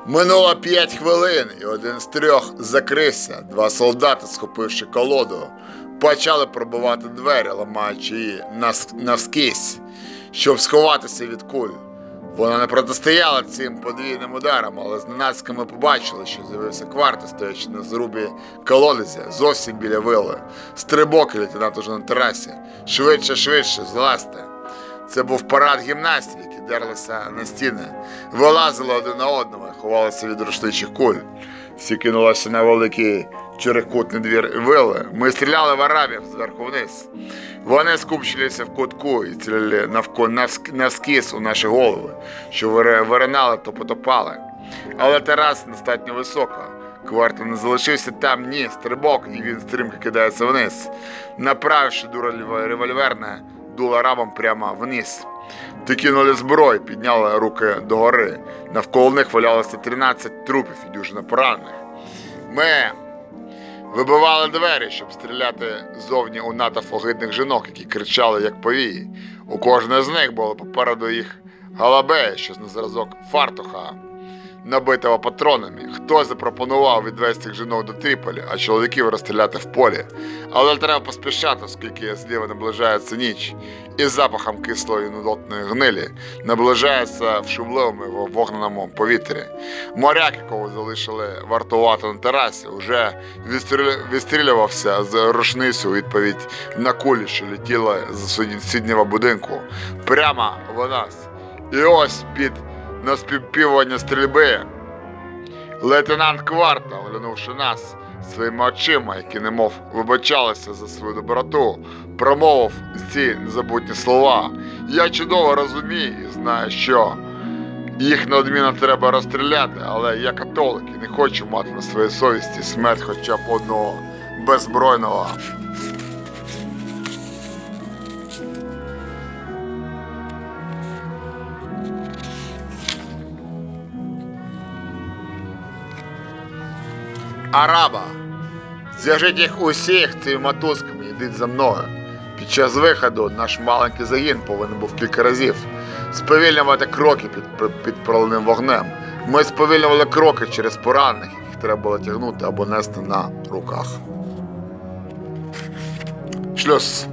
Минуло п'ять хвилин, і один з трьох закрився. Два солдати, схопивши колоду, почали пробивати двері, ламаючи її навскізь, щоб сховатися від куль. Вона не протистояла цим подвійним ударам, але зненацька ми побачили, що з'явився кварта, стоячи на зрубі колодязя, зовсім біля вили. Стрибок лейтенант уже на терасі. Швидше, швидше, злазьте. Це був парад гімнастів, які дерлися на стіни, вилазили один на одного, ховалися від рушничих куль. Всі кинулися на великий чотирикутний двір вили. Ми стріляли в арабів зверху вниз. Вони скупчилися в кутку і цілили навко навск- навскіз у наші голови, що вири- виринали то потопали. Але тераса достатньо висока. Кварта не залишився там ні стрибок, ні він стрімко кидається вниз, направивши дура револьверне дуло арабам прямо вниз. Ті кинули зброю, підняли руки догори. Навколо них валялося 13 трупів і дюжина поранених. Ми вибивали двері, щоб стріляти зовні у натовп огидних жінок, які кричали, як повії. У кожної з них було попереду їх галабея, що на зразок фартуха, набитого патронами. Хтось запропонував відвести жінок до Тріполі, а чоловіків розстріляти в полі. Але треба поспішати, оскільки зліва наближається ніч, і запахом кислої нудотної гнилі наближається в шумливому в- вогненому повітрі. Моряк, якого залишили вартувати на терасі, уже відстрілювався з рушницю відповідь на кулі, що летіли з сусіднього будинку, прямо в нас. І ось під наспівпівування стрільби лейтенант Кварта, оглянувши нас своїми очима, які немов вибачалися за свою доброту, промовив ці незабутні слова. Я чудово розумію і знаю, що їх неодмінно треба розстріляти, але я католик і не хочу мати на своїй совісті смерть хоча б одного беззбройного. Араба. Зв'яжіть їх усіх цим мотузками, йдіть за мною. Під час виходу наш маленький загін повинен був кілька разів сповільнювати кроки під, під проливним вогнем. Ми сповільнювали кроки через поранених, яких треба було тягнути або нести на руках. Шлюз.